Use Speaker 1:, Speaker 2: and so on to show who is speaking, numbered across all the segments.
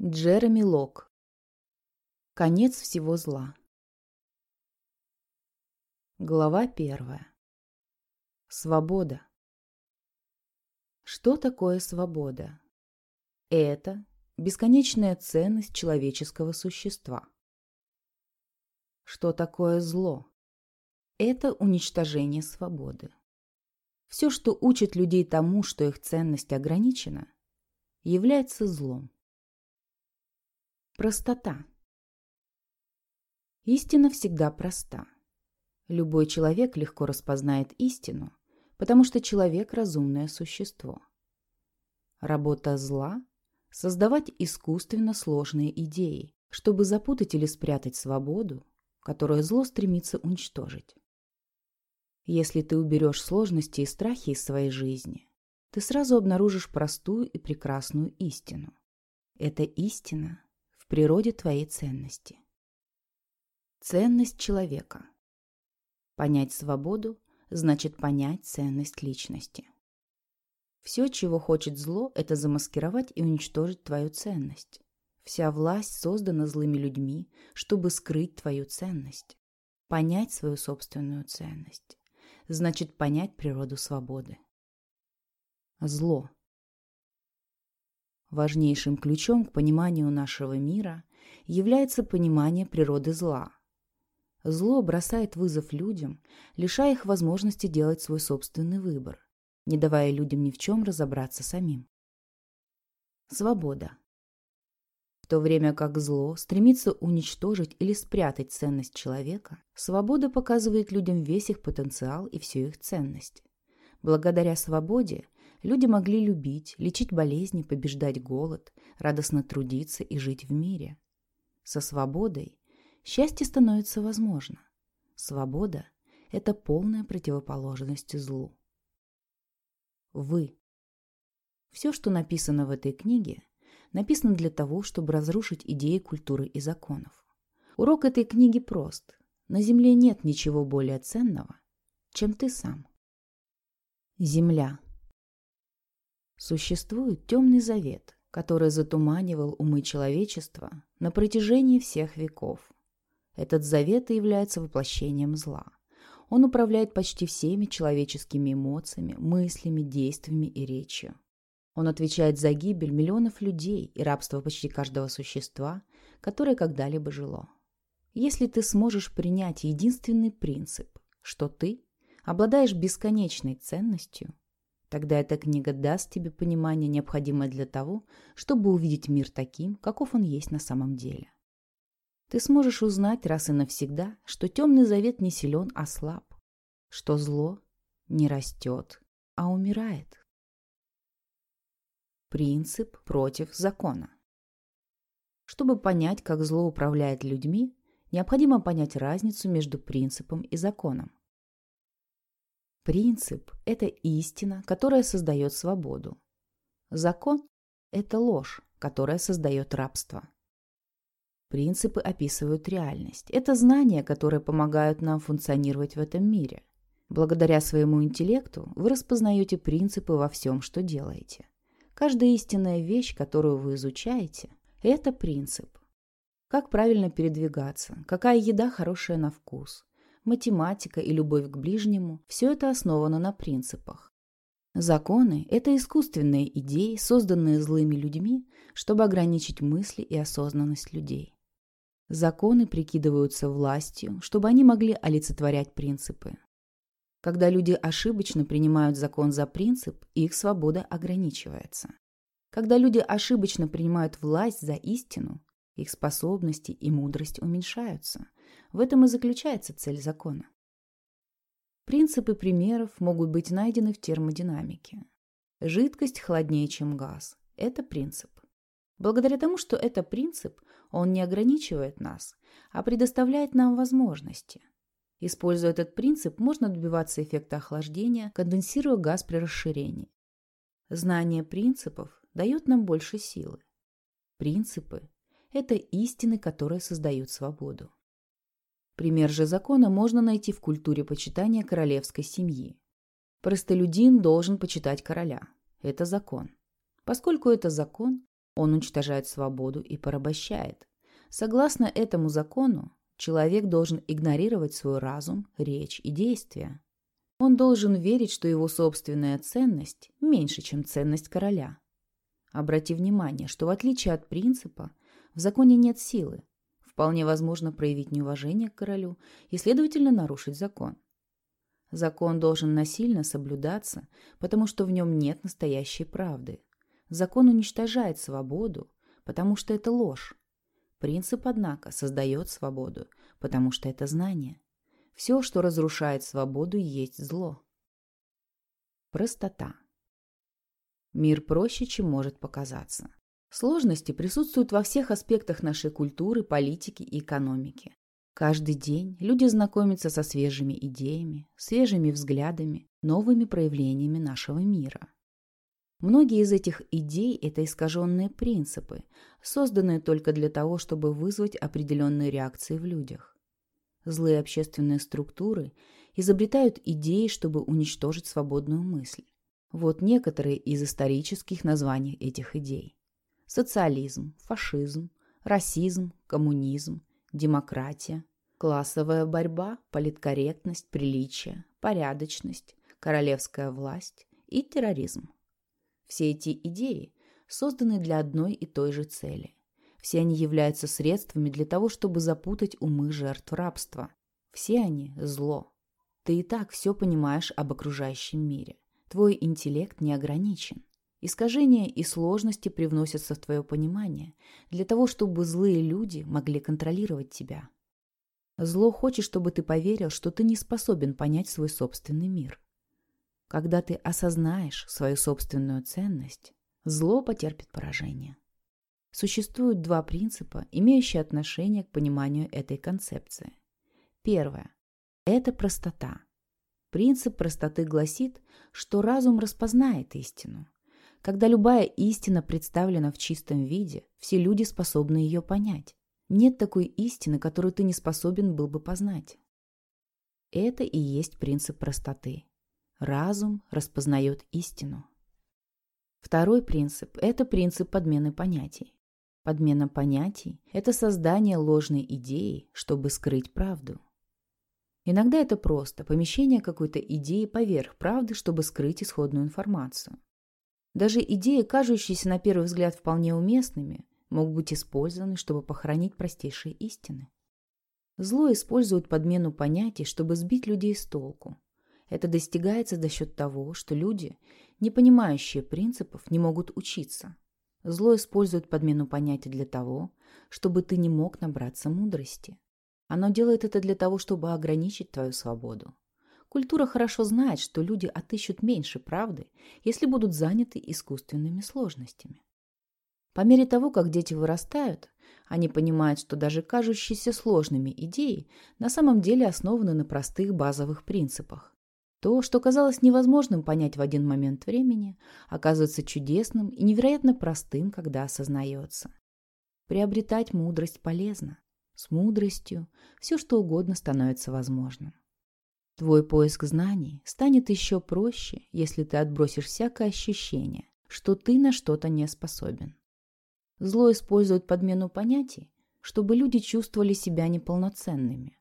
Speaker 1: Джереми Лок. Конец всего зла. Глава первая. Свобода. Что такое свобода? Это бесконечная ценность человеческого существа. Что такое зло? Это уничтожение свободы. Все, что учит людей тому, что их ценность ограничена, является злом. Простота. Истина всегда проста. Любой человек легко распознает истину, потому что человек – разумное существо. Работа зла – создавать искусственно сложные идеи, чтобы запутать или спрятать свободу, которую зло стремится уничтожить. Если ты уберешь сложности и страхи из своей жизни, ты сразу обнаружишь простую и прекрасную истину. Эта истина природе твоей ценности. Ценность человека. Понять свободу значит понять ценность личности. Все, чего хочет зло, это замаскировать и уничтожить твою ценность. Вся власть создана злыми людьми, чтобы скрыть твою ценность. Понять свою собственную ценность значит понять природу свободы. Зло Важнейшим ключом к пониманию нашего мира является понимание природы зла. Зло бросает вызов людям, лишая их возможности делать свой собственный выбор, не давая людям ни в чем разобраться самим. Свобода. В то время как зло стремится уничтожить или спрятать ценность человека, свобода показывает людям весь их потенциал и всю их ценность. Благодаря свободе Люди могли любить, лечить болезни, побеждать голод, радостно трудиться и жить в мире. Со свободой счастье становится возможно. Свобода – это полная противоположность злу. Вы. Все, что написано в этой книге, написано для того, чтобы разрушить идеи культуры и законов. Урок этой книги прост. На Земле нет ничего более ценного, чем ты сам. Земля. Существует темный завет, который затуманивал умы человечества на протяжении всех веков. Этот завет является воплощением зла. Он управляет почти всеми человеческими эмоциями, мыслями, действиями и речью. Он отвечает за гибель миллионов людей и рабство почти каждого существа, которое когда-либо жило. Если ты сможешь принять единственный принцип, что ты обладаешь бесконечной ценностью, Тогда эта книга даст тебе понимание, необходимое для того, чтобы увидеть мир таким, каков он есть на самом деле. Ты сможешь узнать раз и навсегда, что темный завет не силен, а слаб, что зло не растет, а умирает. Принцип против закона. Чтобы понять, как зло управляет людьми, необходимо понять разницу между принципом и законом. Принцип – это истина, которая создает свободу. Закон – это ложь, которая создает рабство. Принципы описывают реальность. Это знания, которые помогают нам функционировать в этом мире. Благодаря своему интеллекту вы распознаете принципы во всем, что делаете. Каждая истинная вещь, которую вы изучаете – это принцип. Как правильно передвигаться, какая еда хорошая на вкус, математика и любовь к ближнему – все это основано на принципах. Законы – это искусственные идеи, созданные злыми людьми, чтобы ограничить мысли и осознанность людей. Законы прикидываются властью, чтобы они могли олицетворять принципы. Когда люди ошибочно принимают закон за принцип, их свобода ограничивается. Когда люди ошибочно принимают власть за истину, их способности и мудрость уменьшаются – в этом и заключается цель закона. Принципы примеров могут быть найдены в термодинамике. Жидкость холоднее, чем газ. Это принцип. Благодаря тому, что это принцип, он не ограничивает нас, а предоставляет нам возможности. Используя этот принцип, можно добиваться эффекта охлаждения, конденсируя газ при расширении. Знание принципов дает нам больше силы. Принципы – это истины, которые создают свободу. Пример же закона можно найти в культуре почитания королевской семьи. Простолюдин должен почитать короля. Это закон. Поскольку это закон, Он уничтожает свободу и порабощает. Согласно этому закону, человек должен игнорировать свой разум, речь и действия. Он должен верить, что его собственная ценность меньше, чем ценность короля. Обрати внимание, что в отличие от принципа, в законе нет силы. Вполне возможно проявить неуважение к королю и, следовательно, нарушить закон. Закон должен насильно соблюдаться, потому что в нем нет настоящей правды. Закон уничтожает свободу, потому что это ложь. Принцип, однако, создает свободу, потому что это знание. Все, что разрушает свободу, есть зло. Простота. Мир проще, чем может показаться. Сложности присутствуют во всех аспектах нашей культуры, политики и экономики. Каждый день люди знакомятся со свежими идеями, свежими взглядами, новыми проявлениями нашего мира. Многие из этих идей – это искаженные принципы, созданные только для того, чтобы вызвать определенные реакции в людях. Злые общественные структуры изобретают идеи, чтобы уничтожить свободную мысль. Вот некоторые из исторических названий этих идей. Социализм, фашизм, расизм, коммунизм, демократия, классовая борьба, политкорректность, приличие, порядочность, королевская власть и терроризм. Все эти идеи созданы для одной и той же цели. Все они являются средствами для того, чтобы запутать умы жертв рабства. Все они – зло. Ты и так все понимаешь об окружающем мире. Твой интеллект не ограничен. Искажения и сложности привносятся в твое понимание для того, чтобы злые люди могли контролировать тебя. Зло хочет, чтобы ты поверил, что ты не способен понять свой собственный мир. Когда ты осознаешь свою собственную ценность, зло потерпит поражение. Существуют два принципа, имеющие отношение к пониманию этой концепции. Первое – это простота. Принцип простоты гласит, что разум распознает истину. Когда любая истина представлена в чистом виде, все люди способны ее понять. Нет такой истины, которую ты не способен был бы познать. Это и есть принцип простоты. Разум распознает истину. Второй принцип – это принцип подмены понятий. Подмена понятий – это создание ложной идеи, чтобы скрыть правду. Иногда это просто помещение какой-то идеи поверх правды, чтобы скрыть исходную информацию. Даже идеи, кажущиеся на первый взгляд вполне уместными, могут быть использованы, чтобы похоронить простейшие истины. Зло использует подмену понятий, чтобы сбить людей с толку. Это достигается за счет того, что люди, не понимающие принципов, не могут учиться. Зло использует подмену понятий для того, чтобы ты не мог набраться мудрости. Оно делает это для того, чтобы ограничить твою свободу. Культура хорошо знает, что люди отыщут меньше правды, если будут заняты искусственными сложностями. По мере того, как дети вырастают, они понимают, что даже кажущиеся сложными идеи на самом деле основаны на простых базовых принципах. То, что казалось невозможным понять в один момент времени, оказывается чудесным и невероятно простым, когда осознается. Приобретать мудрость полезно. С мудростью все, что угодно становится возможным. Твой поиск знаний станет еще проще, если ты отбросишь всякое ощущение, что ты на что-то не способен. Зло использует подмену понятий, чтобы люди чувствовали себя неполноценными.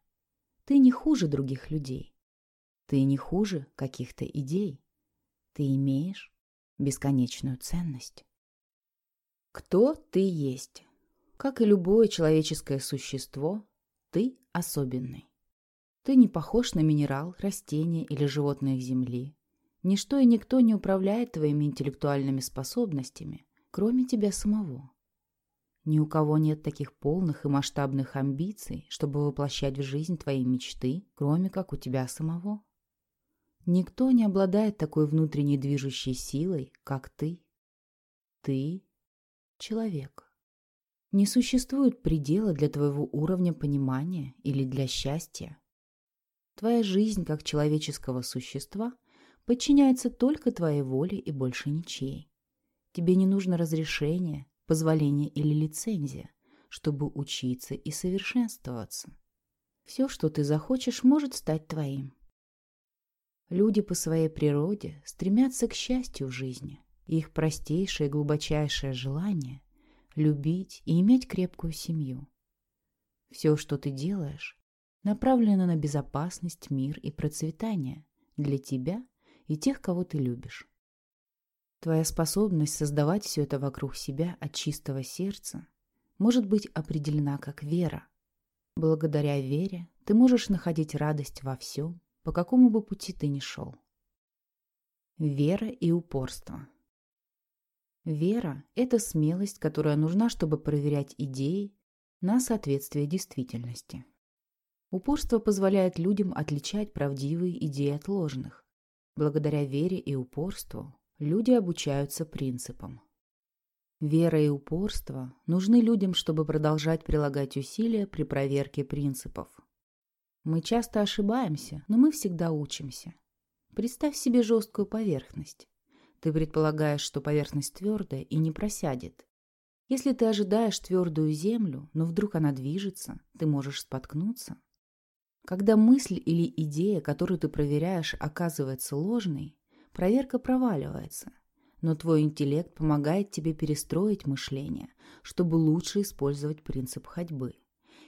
Speaker 1: Ты не хуже других людей. Ты не хуже каких-то идей. Ты имеешь бесконечную ценность. Кто ты есть? Как и любое человеческое существо, ты особенный. Ты не похож на минерал, растение или животное Земли. Ничто и никто не управляет твоими интеллектуальными способностями, кроме тебя самого. Ни у кого нет таких полных и масштабных амбиций, чтобы воплощать в жизнь твои мечты, кроме как у тебя самого. Никто не обладает такой внутренней движущей силой, как ты. Ты — человек. Не существует предела для твоего уровня понимания или для счастья. Твоя жизнь как человеческого существа подчиняется только твоей воле и больше ничьей. Тебе не нужно разрешение, позволение или лицензия, чтобы учиться и совершенствоваться. Все, что ты захочешь, может стать твоим. Люди по своей природе стремятся к счастью в жизни, их простейшее и глубочайшее желание любить и иметь крепкую семью. Все, что ты делаешь, направлено на безопасность, мир и процветание для тебя и тех, кого ты любишь. Твоя способность создавать все это вокруг себя от чистого сердца может быть определена как вера. Благодаря вере ты можешь находить радость во всем, по какому бы пути ты ни шел. Вера и упорство. Вера – это смелость, которая нужна, чтобы проверять идеи на соответствие действительности. Упорство позволяет людям отличать правдивые идеи от ложных. Благодаря вере и упорству люди обучаются принципам. Вера и упорство нужны людям, чтобы продолжать прилагать усилия при проверке принципов. Мы часто ошибаемся, но мы всегда учимся. Представь себе жесткую поверхность. Ты предполагаешь, что поверхность твердая и не просядет. Если ты ожидаешь твердую землю, но вдруг она движется, ты можешь споткнуться. Когда мысль или идея, которую ты проверяешь, оказывается ложной, проверка проваливается – но твой интеллект помогает тебе перестроить мышление, чтобы лучше использовать принцип ходьбы.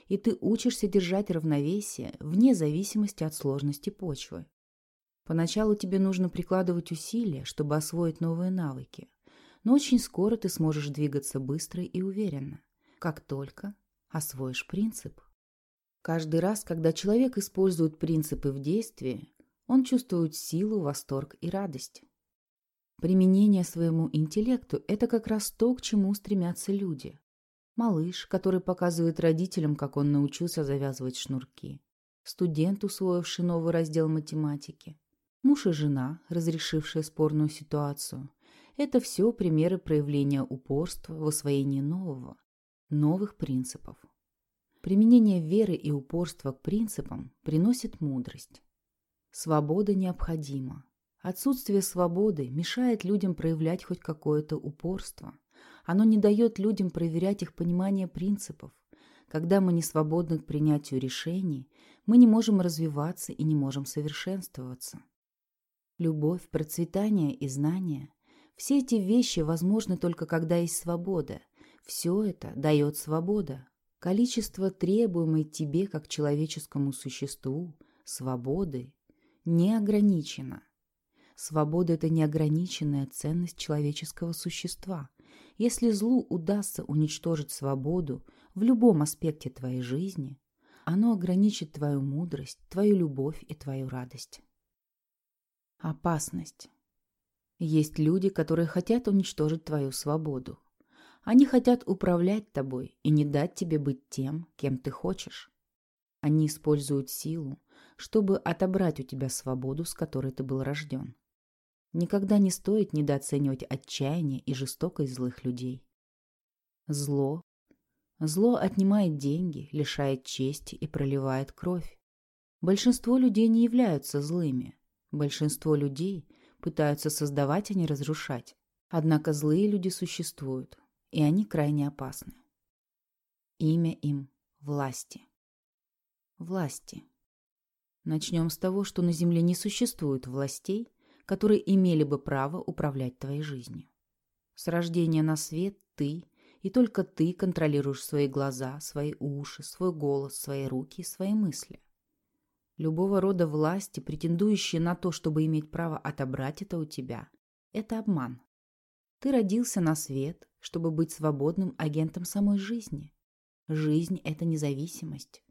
Speaker 1: И ты учишься держать равновесие вне зависимости от сложности почвы. Поначалу тебе нужно прикладывать усилия, чтобы освоить новые навыки, но очень скоро ты сможешь двигаться быстро и уверенно, как только освоишь принцип. Каждый раз, когда человек использует принципы в действии, он чувствует силу, восторг и радость. Применение своему интеллекту – это как раз то, к чему стремятся люди. Малыш, который показывает родителям, как он научился завязывать шнурки. Студент, усвоивший новый раздел математики. Муж и жена, разрешившие спорную ситуацию. Это все примеры проявления упорства в освоении нового, новых принципов. Применение веры и упорства к принципам приносит мудрость. Свобода необходима, Отсутствие свободы мешает людям проявлять хоть какое-то упорство. Оно не дает людям проверять их понимание принципов. Когда мы не свободны к принятию решений, мы не можем развиваться и не можем совершенствоваться. Любовь, процветание и знания – все эти вещи возможны только когда есть свобода. Все это дает свобода. Количество требуемой тебе как человеческому существу свободы не ограничено. Свобода – это неограниченная ценность человеческого существа. Если злу удастся уничтожить свободу в любом аспекте твоей жизни, оно ограничит твою мудрость, твою любовь и твою радость. Опасность. Есть люди, которые хотят уничтожить твою свободу. Они хотят управлять тобой и не дать тебе быть тем, кем ты хочешь. Они используют силу, чтобы отобрать у тебя свободу, с которой ты был рожден. Никогда не стоит недооценивать отчаяние и жестокость злых людей. Зло. Зло отнимает деньги, лишает чести и проливает кровь. Большинство людей не являются злыми. Большинство людей пытаются создавать, а не разрушать. Однако злые люди существуют, и они крайне опасны. Имя им – власти. Власти. Начнем с того, что на Земле не существует властей – которые имели бы право управлять твоей жизнью. С рождения на свет ты и только ты контролируешь свои глаза, свои уши, свой голос, свои руки и свои мысли. Любого рода власти, претендующие на то, чтобы иметь право отобрать это у тебя, это обман. Ты родился на свет, чтобы быть свободным агентом самой жизни. Жизнь – это независимость.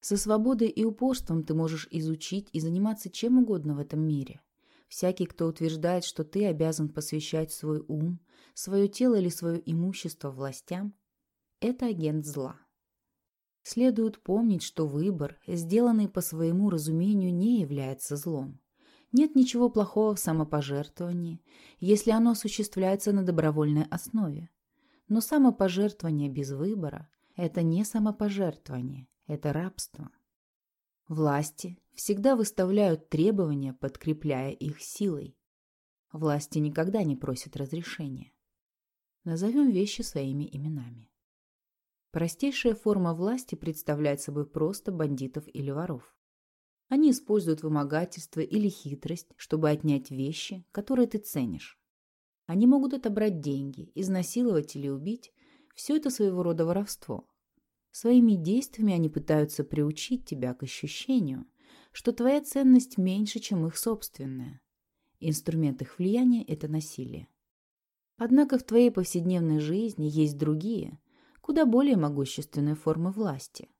Speaker 1: Со свободой и упорством ты можешь изучить и заниматься чем угодно в этом мире. Всякий, кто утверждает, что ты обязан посвящать свой ум, свое тело или свое имущество властям, это агент зла. Следует помнить, что выбор, сделанный по своему разумению, не является злом. Нет ничего плохого в самопожертвовании, если оно осуществляется на добровольной основе. Но самопожертвование без выбора – это не самопожертвование, это рабство. Власти всегда выставляют требования, подкрепляя их силой. Власти никогда не просят разрешения. Назовем вещи своими именами. Простейшая форма власти представляет собой просто бандитов или воров. Они используют вымогательство или хитрость, чтобы отнять вещи, которые ты ценишь. Они могут отобрать деньги, изнасиловать или убить, все это своего рода воровство. Своими действиями они пытаются приучить тебя к ощущению, что твоя ценность меньше, чем их собственная. Инструмент их влияния – это насилие. Однако в твоей повседневной жизни есть другие, куда более могущественные формы власти.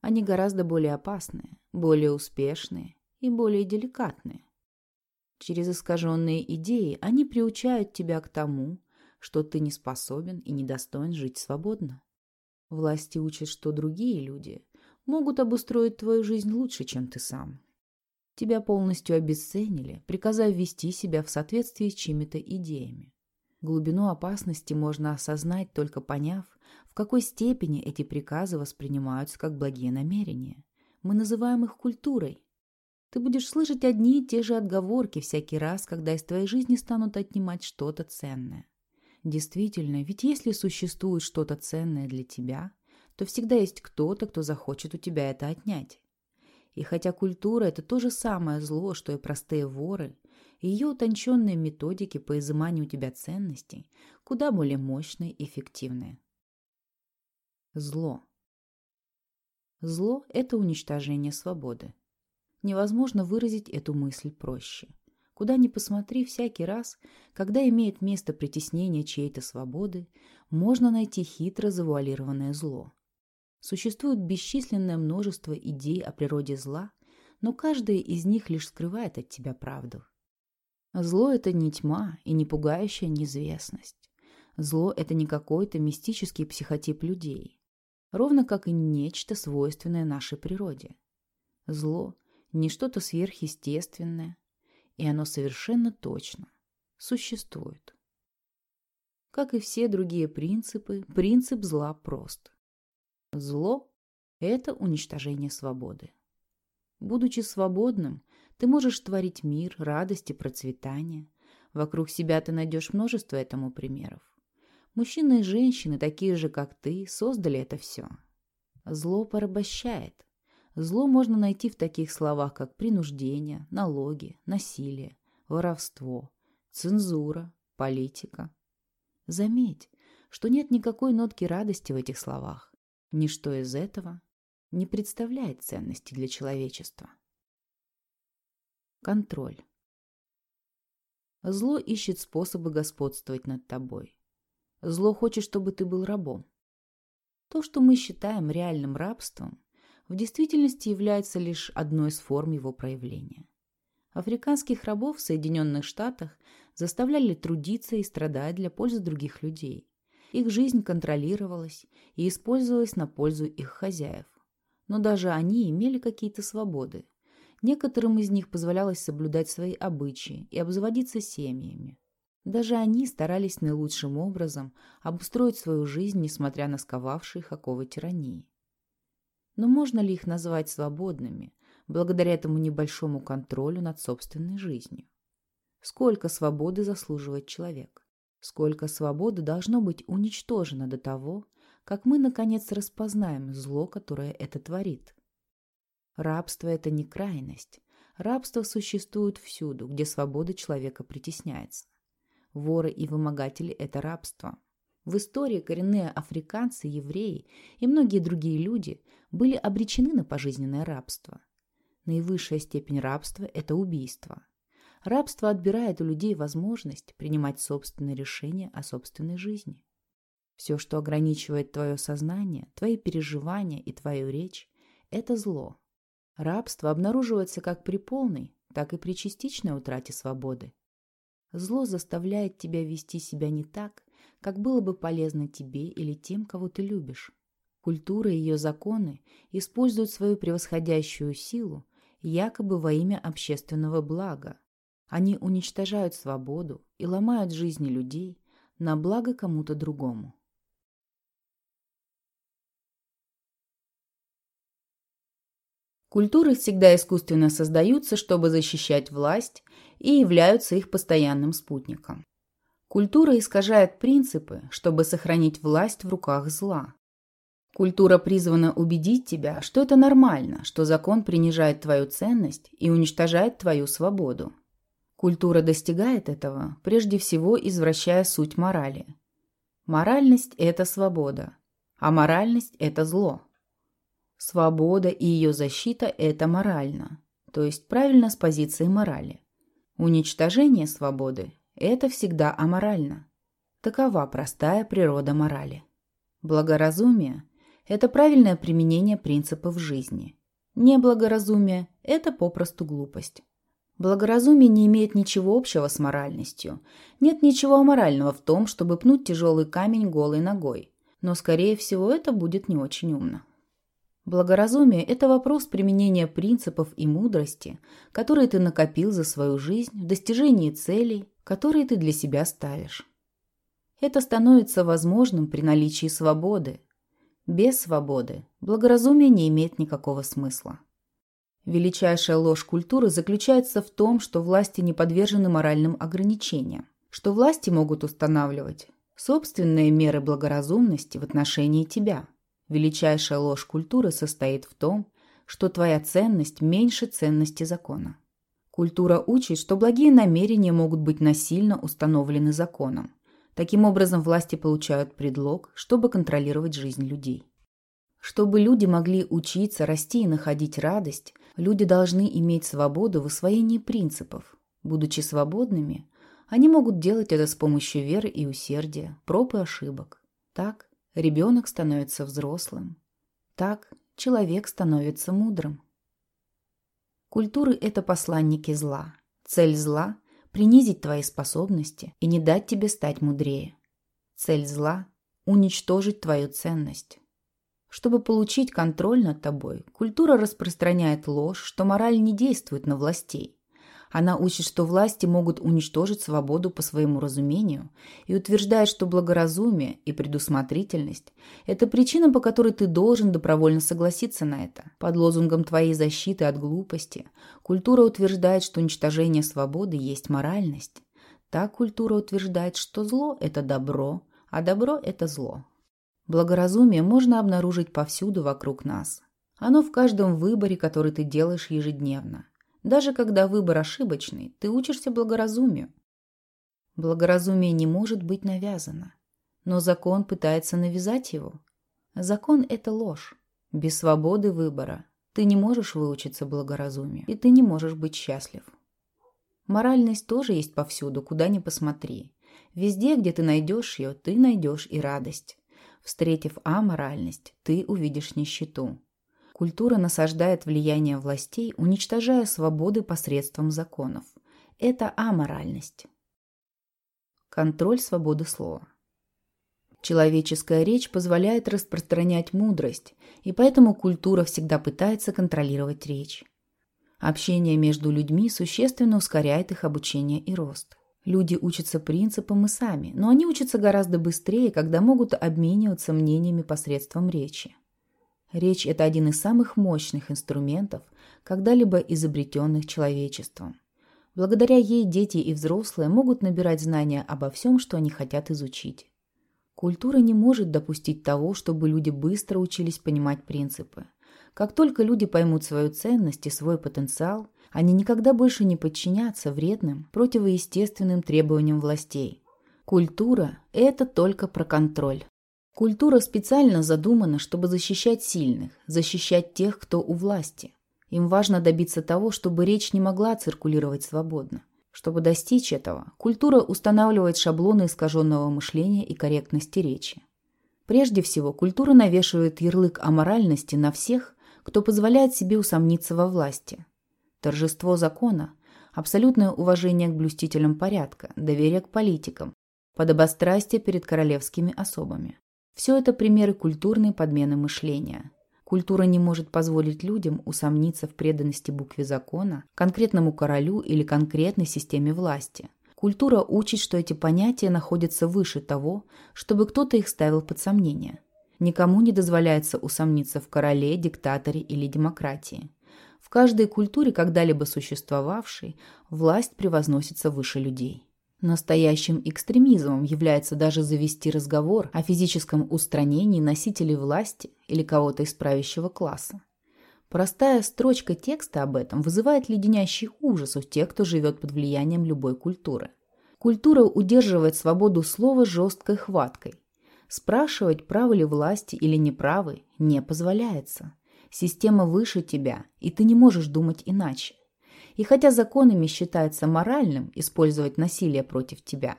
Speaker 1: Они гораздо более опасные, более успешные и более деликатные. Через искаженные идеи они приучают тебя к тому, что ты не способен и недостоин жить свободно. Власти учат, что другие люди могут обустроить твою жизнь лучше, чем ты сам. Тебя полностью обесценили, приказав вести себя в соответствии с чьими-то идеями. Глубину опасности можно осознать, только поняв, в какой степени эти приказы воспринимаются как благие намерения. Мы называем их культурой. Ты будешь слышать одни и те же отговорки всякий раз, когда из твоей жизни станут отнимать что-то ценное. Действительно, ведь если существует что-то ценное для тебя, то всегда есть кто-то, кто захочет у тебя это отнять. И хотя культура – это то же самое зло, что и простые воры, ее утонченные методики по изыманию у тебя ценностей куда более мощные и эффективные. Зло. Зло – это уничтожение свободы. Невозможно выразить эту мысль проще. Куда ни посмотри, всякий раз, когда имеет место притеснение чьей-то свободы, можно найти хитро завуалированное зло. Существует бесчисленное множество идей о природе зла, но каждая из них лишь скрывает от тебя правду. Зло – это не тьма и не пугающая неизвестность. Зло – это не какой-то мистический психотип людей, ровно как и нечто свойственное нашей природе. Зло – не что-то сверхъестественное, и оно совершенно точно существует. Как и все другие принципы, принцип зла прост. Зло – это уничтожение свободы. Будучи свободным, ты можешь творить мир, радость и процветание. Вокруг себя ты найдешь множество этому примеров. Мужчины и женщины, такие же, как ты, создали это все. Зло порабощает. Зло можно найти в таких словах, как принуждение, налоги, насилие, воровство, цензура, политика. Заметь, что нет никакой нотки радости в этих словах. Ничто из этого не представляет ценности для человечества. Контроль. Зло ищет способы господствовать над тобой. Зло хочет, чтобы ты был рабом. То, что мы считаем реальным рабством, в действительности является лишь одной из форм его проявления. Африканских рабов в Соединенных Штатах заставляли трудиться и страдать для пользы других людей. Их жизнь контролировалась и использовалась на пользу их хозяев. Но даже они имели какие-то свободы, Некоторым из них позволялось соблюдать свои обычаи и обзаводиться семьями. Даже они старались наилучшим образом обустроить свою жизнь, несмотря на сковавшие их оковы тирании. Но можно ли их назвать свободными, благодаря этому небольшому контролю над собственной жизнью? Сколько свободы заслуживает человек? Сколько свободы должно быть уничтожено до того, как мы, наконец, распознаем зло, которое это творит? Рабство – это не крайность. Рабство существует всюду, где свобода человека притесняется. Воры и вымогатели – это рабство. В истории коренные африканцы, евреи и многие другие люди были обречены на пожизненное рабство. Наивысшая степень рабства – это убийство. Рабство отбирает у людей возможность принимать собственные решения о собственной жизни. Все, что ограничивает твое сознание, твои переживания и твою речь – это зло. Рабство обнаруживается как при полной, так и при частичной утрате свободы. Зло заставляет тебя вести себя не так, как было бы полезно тебе или тем, кого ты любишь. Культура и ее законы используют свою превосходящую силу якобы во имя общественного блага. Они уничтожают свободу и ломают жизни людей на благо кому-то другому. Культуры всегда искусственно создаются, чтобы защищать власть, и являются их постоянным спутником. Культура искажает принципы, чтобы сохранить власть в руках зла. Культура призвана убедить тебя, что это нормально, что закон принижает твою ценность и уничтожает твою свободу. Культура достигает этого, прежде всего извращая суть морали. Моральность – это свобода, а моральность – это зло. Свобода и ее защита – это морально, то есть правильно с позиции морали. Уничтожение свободы – это всегда аморально. Такова простая природа морали. Благоразумие – это правильное применение принципов жизни. Неблагоразумие – это попросту глупость. Благоразумие не имеет ничего общего с моральностью. Нет ничего аморального в том, чтобы пнуть тяжелый камень голой ногой. Но, скорее всего, это будет не очень умно. Благоразумие – это вопрос применения принципов и мудрости, которые ты накопил за свою жизнь в достижении целей, которые ты для себя ставишь. Это становится возможным при наличии свободы. Без свободы благоразумие не имеет никакого смысла. Величайшая ложь культуры заключается в том, что власти не подвержены моральным ограничениям, что власти могут устанавливать собственные меры благоразумности в отношении тебя. Величайшая ложь культуры состоит в том, что твоя ценность меньше ценности закона. Культура учит, что благие намерения могут быть насильно установлены законом. Таким образом, власти получают предлог, чтобы контролировать жизнь людей. Чтобы люди могли учиться, расти и находить радость, люди должны иметь свободу в усвоении принципов. Будучи свободными, они могут делать это с помощью веры и усердия, проб и ошибок. Так ребенок становится взрослым. Так человек становится мудрым. Культуры – это посланники зла. Цель зла – принизить твои способности и не дать тебе стать мудрее. Цель зла – уничтожить твою ценность. Чтобы получить контроль над тобой, культура распространяет ложь, что мораль не действует на властей. Она учит, что власти могут уничтожить свободу по своему разумению и утверждает, что благоразумие и предусмотрительность – это причина, по которой ты должен добровольно согласиться на это. Под лозунгом твоей защиты от глупости культура утверждает, что уничтожение свободы есть моральность. Так культура утверждает, что зло – это добро, а добро – это зло. Благоразумие можно обнаружить повсюду вокруг нас. Оно в каждом выборе, который ты делаешь ежедневно. Даже когда выбор ошибочный, ты учишься благоразумию. Благоразумие не может быть навязано. Но закон пытается навязать его. Закон – это ложь. Без свободы выбора ты не можешь выучиться благоразумию, и ты не можешь быть счастлив. Моральность тоже есть повсюду, куда ни посмотри. Везде, где ты найдешь ее, ты найдешь и радость. Встретив аморальность, ты увидишь нищету. Культура насаждает влияние властей, уничтожая свободы посредством законов. Это аморальность. Контроль свободы слова. Человеческая речь позволяет распространять мудрость, и поэтому культура всегда пытается контролировать речь. Общение между людьми существенно ускоряет их обучение и рост. Люди учатся принципам и сами, но они учатся гораздо быстрее, когда могут обмениваться мнениями посредством речи. Речь – это один из самых мощных инструментов, когда-либо изобретенных человечеством. Благодаря ей дети и взрослые могут набирать знания обо всем, что они хотят изучить. Культура не может допустить того, чтобы люди быстро учились понимать принципы. Как только люди поймут свою ценность и свой потенциал, они никогда больше не подчинятся вредным, противоестественным требованиям властей. Культура – это только про контроль. Культура специально задумана, чтобы защищать сильных, защищать тех, кто у власти. Им важно добиться того, чтобы речь не могла циркулировать свободно. Чтобы достичь этого, культура устанавливает шаблоны искаженного мышления и корректности речи. Прежде всего, культура навешивает ярлык аморальности на всех, кто позволяет себе усомниться во власти, торжество закона, абсолютное уважение к блюстителям порядка, доверие к политикам, подобострастие перед королевскими особами. Все это примеры культурной подмены мышления. Культура не может позволить людям усомниться в преданности букве закона, конкретному королю или конкретной системе власти. Культура учит, что эти понятия находятся выше того, чтобы кто-то их ставил под сомнение. Никому не дозволяется усомниться в короле, диктаторе или демократии. В каждой культуре, когда-либо существовавшей, власть превозносится выше людей. Настоящим экстремизмом является даже завести разговор о физическом устранении носителей власти или кого-то из правящего класса. Простая строчка текста об этом вызывает леденящий ужас у тех, кто живет под влиянием любой культуры. Культура удерживает свободу слова жесткой хваткой. Спрашивать, правы ли власти или неправы, не позволяется. Система выше тебя, и ты не можешь думать иначе. И хотя законами считается моральным использовать насилие против тебя,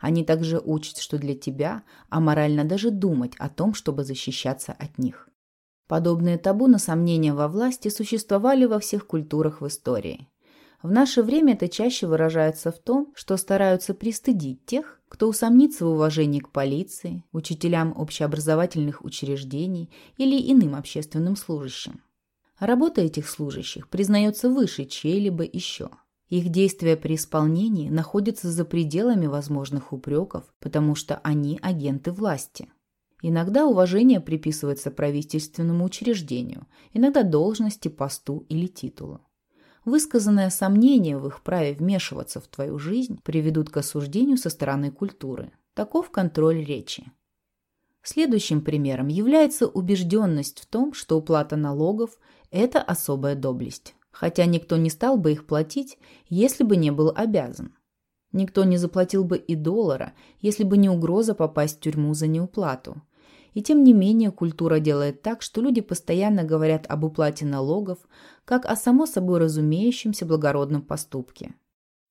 Speaker 1: они также учат, что для тебя аморально даже думать о том, чтобы защищаться от них. Подобные табу на сомнения во власти существовали во всех культурах в истории. В наше время это чаще выражается в том, что стараются пристыдить тех, кто усомнится в уважении к полиции, учителям общеобразовательных учреждений или иным общественным служащим. Работа этих служащих признается выше чьей-либо еще. Их действия при исполнении находятся за пределами возможных упреков, потому что они агенты власти. Иногда уважение приписывается правительственному учреждению, иногда должности, посту или титулу. Высказанное сомнение в их праве вмешиваться в твою жизнь приведут к осуждению со стороны культуры. Таков контроль речи. Следующим примером является убежденность в том, что уплата налогов – это особая доблесть, хотя никто не стал бы их платить, если бы не был обязан. Никто не заплатил бы и доллара, если бы не угроза попасть в тюрьму за неуплату. И тем не менее культура делает так, что люди постоянно говорят об уплате налогов, как о само собой разумеющемся благородном поступке.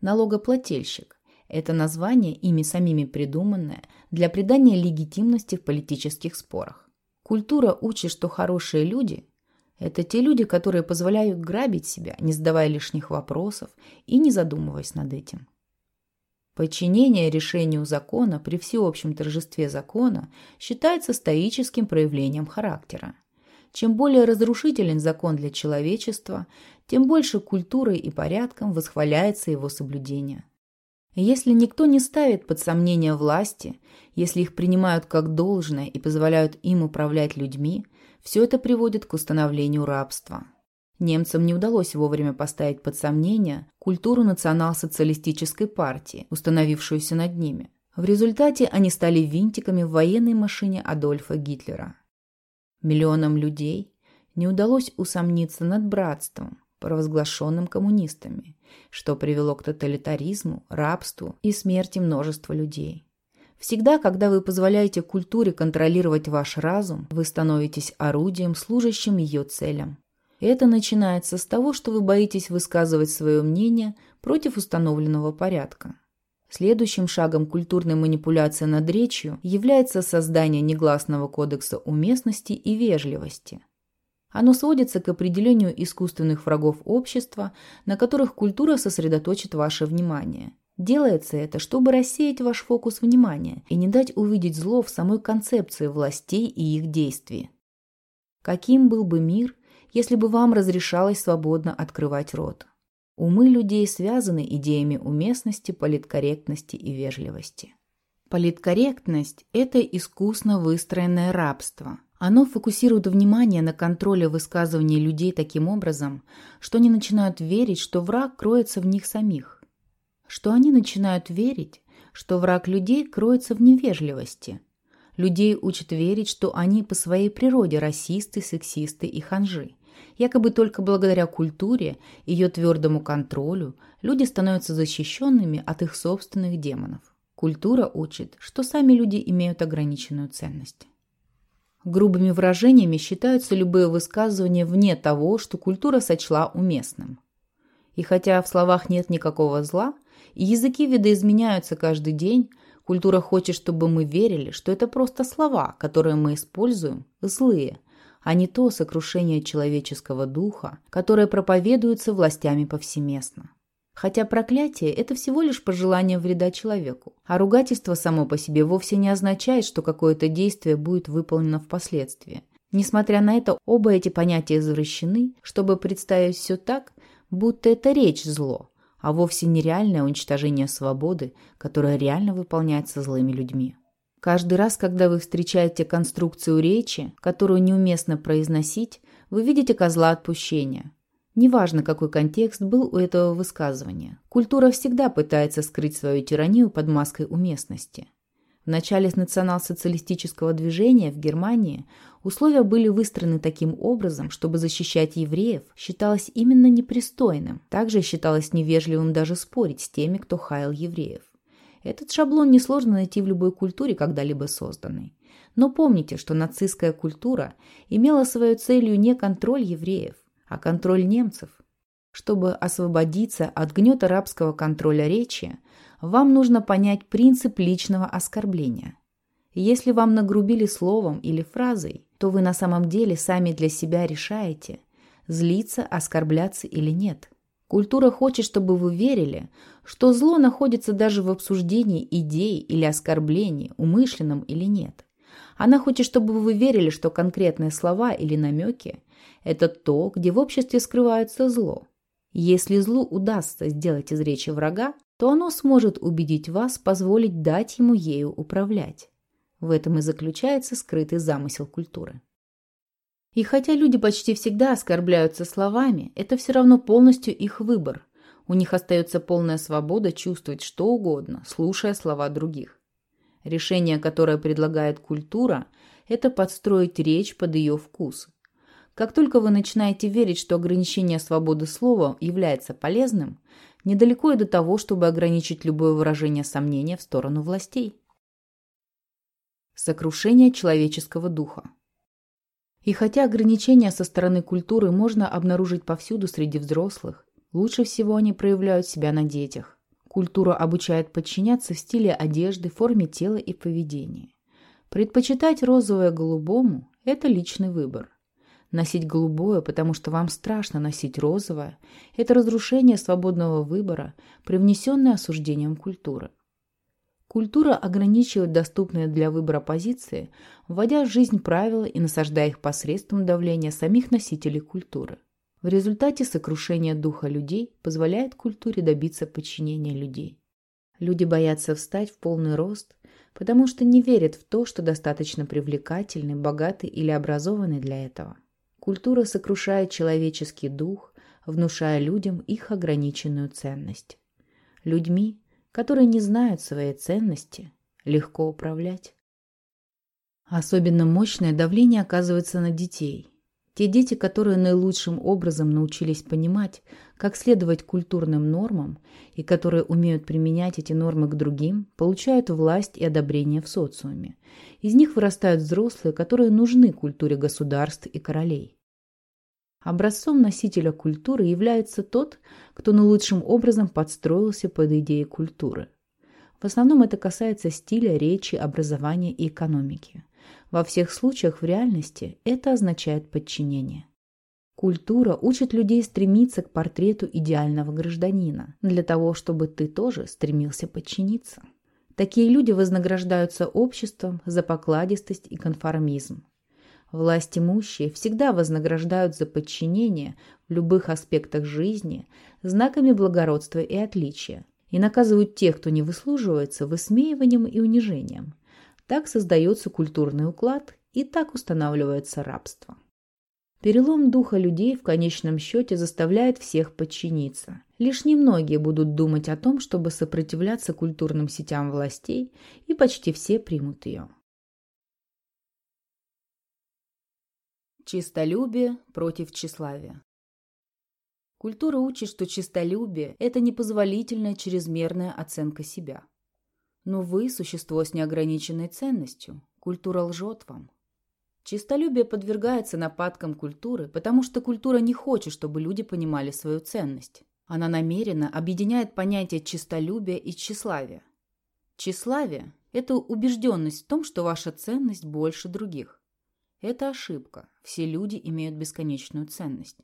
Speaker 1: Налогоплательщик – это название, ими самими придуманное, для придания легитимности в политических спорах. Культура учит, что хорошие люди – это те люди, которые позволяют грабить себя, не задавая лишних вопросов и не задумываясь над этим. Подчинение решению закона при всеобщем торжестве закона считается стоическим проявлением характера. Чем более разрушителен закон для человечества, тем больше культурой и порядком восхваляется его соблюдение. Если никто не ставит под сомнение власти, если их принимают как должное и позволяют им управлять людьми, все это приводит к установлению рабства. Немцам не удалось вовремя поставить под сомнение культуру национал-социалистической партии, установившуюся над ними. В результате они стали винтиками в военной машине Адольфа Гитлера. Миллионам людей не удалось усомниться над братством, провозглашенным коммунистами, что привело к тоталитаризму, рабству и смерти множества людей. Всегда, когда вы позволяете культуре контролировать ваш разум, вы становитесь орудием, служащим ее целям. Это начинается с того, что вы боитесь высказывать свое мнение против установленного порядка. Следующим шагом культурной манипуляции над речью является создание негласного кодекса уместности и вежливости. Оно сводится к определению искусственных врагов общества, на которых культура сосредоточит ваше внимание. Делается это, чтобы рассеять ваш фокус внимания и не дать увидеть зло в самой концепции властей и их действий. Каким был бы мир, если бы вам разрешалось свободно открывать рот. Умы людей связаны идеями уместности, политкорректности и вежливости. Политкорректность – это искусно выстроенное рабство. Оно фокусирует внимание на контроле высказываний людей таким образом, что они начинают верить, что враг кроется в них самих. Что они начинают верить, что враг людей кроется в невежливости. Людей учат верить, что они по своей природе расисты, сексисты и ханжи – Якобы только благодаря культуре, ее твердому контролю, люди становятся защищенными от их собственных демонов. Культура учит, что сами люди имеют ограниченную ценность. Грубыми выражениями считаются любые высказывания вне того, что культура сочла уместным. И хотя в словах нет никакого зла, языки видоизменяются каждый день, культура хочет, чтобы мы верили, что это просто слова, которые мы используем, злые – а не то сокрушение человеческого духа, которое проповедуется властями повсеместно. Хотя проклятие – это всего лишь пожелание вреда человеку, а ругательство само по себе вовсе не означает, что какое-то действие будет выполнено впоследствии. Несмотря на это, оба эти понятия извращены, чтобы представить все так, будто это речь зло, а вовсе нереальное уничтожение свободы, которое реально выполняется злыми людьми. Каждый раз, когда вы встречаете конструкцию речи, которую неуместно произносить, вы видите козла отпущения. Неважно, какой контекст был у этого высказывания. Культура всегда пытается скрыть свою тиранию под маской уместности. В начале национал-социалистического движения в Германии условия были выстроены таким образом, чтобы защищать евреев считалось именно непристойным. Также считалось невежливым даже спорить с теми, кто хаял евреев. Этот шаблон несложно найти в любой культуре, когда-либо созданной. Но помните, что нацистская культура имела своей целью не контроль евреев, а контроль немцев. Чтобы освободиться от гнета рабского контроля речи, вам нужно понять принцип личного оскорбления. Если вам нагрубили словом или фразой, то вы на самом деле сами для себя решаете, злиться, оскорбляться или нет. Культура хочет, чтобы вы верили, что зло находится даже в обсуждении идей или оскорблений, умышленном или нет. Она хочет, чтобы вы верили, что конкретные слова или намеки – это то, где в обществе скрывается зло. Если злу удастся сделать из речи врага, то оно сможет убедить вас позволить дать ему ею управлять. В этом и заключается скрытый замысел культуры. И хотя люди почти всегда оскорбляются словами, это все равно полностью их выбор. У них остается полная свобода чувствовать что угодно, слушая слова других. Решение, которое предлагает культура, это подстроить речь под ее вкус. Как только вы начинаете верить, что ограничение свободы слова является полезным, недалеко и до того, чтобы ограничить любое выражение сомнения в сторону властей. Сокрушение человеческого духа. И хотя ограничения со стороны культуры можно обнаружить повсюду среди взрослых, лучше всего они проявляют себя на детях. Культура обучает подчиняться в стиле одежды, форме тела и поведения. Предпочитать розовое голубому – это личный выбор. Носить голубое, потому что вам страшно носить розовое – это разрушение свободного выбора, привнесенное осуждением культуры. Культура ограничивает доступные для выбора позиции, вводя в жизнь правила и насаждая их посредством давления самих носителей культуры. В результате сокрушение духа людей позволяет культуре добиться подчинения людей. Люди боятся встать в полный рост, потому что не верят в то, что достаточно привлекательны, богаты или образованы для этого. Культура сокрушает человеческий дух, внушая людям их ограниченную ценность. Людьми, которые не знают своей ценности, легко управлять. Особенно мощное давление оказывается на детей – те дети, которые наилучшим образом научились понимать, как следовать культурным нормам и которые умеют применять эти нормы к другим, получают власть и одобрение в социуме. Из них вырастают взрослые, которые нужны культуре государств и королей. Образцом носителя культуры является тот, кто наилучшим образом подстроился под идеи культуры. В основном это касается стиля, речи, образования и экономики – во всех случаях в реальности это означает подчинение. Культура учит людей стремиться к портрету идеального гражданина, для того, чтобы ты тоже стремился подчиниться. Такие люди вознаграждаются обществом за покладистость и конформизм. Власть имущие всегда вознаграждают за подчинение в любых аспектах жизни знаками благородства и отличия и наказывают тех, кто не выслуживается, высмеиванием и унижением – так создается культурный уклад и так устанавливается рабство. Перелом духа людей в конечном счете заставляет всех подчиниться. Лишь немногие будут думать о том, чтобы сопротивляться культурным сетям властей, и почти все примут ее. Чистолюбие против тщеславия Культура учит, что чистолюбие – это непозволительная чрезмерная оценка себя. Но вы – существо с неограниченной ценностью. Культура лжет вам. Чистолюбие подвергается нападкам культуры, потому что культура не хочет, чтобы люди понимали свою ценность. Она намеренно объединяет понятия чистолюбия и тщеславия. Тщеславие – это убежденность в том, что ваша ценность больше других. Это ошибка. Все люди имеют бесконечную ценность.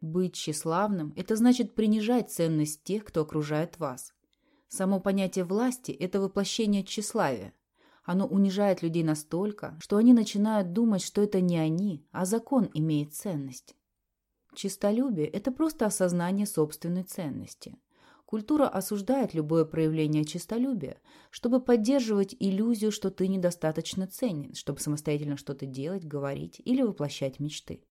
Speaker 1: Быть тщеславным – это значит принижать ценность тех, кто окружает вас. Само понятие власти – это воплощение тщеславия. Оно унижает людей настолько, что они начинают думать, что это не они, а закон имеет ценность. Чистолюбие – это просто осознание собственной ценности. Культура осуждает любое проявление чистолюбия, чтобы поддерживать иллюзию, что ты недостаточно ценен, чтобы самостоятельно что-то делать, говорить или воплощать мечты.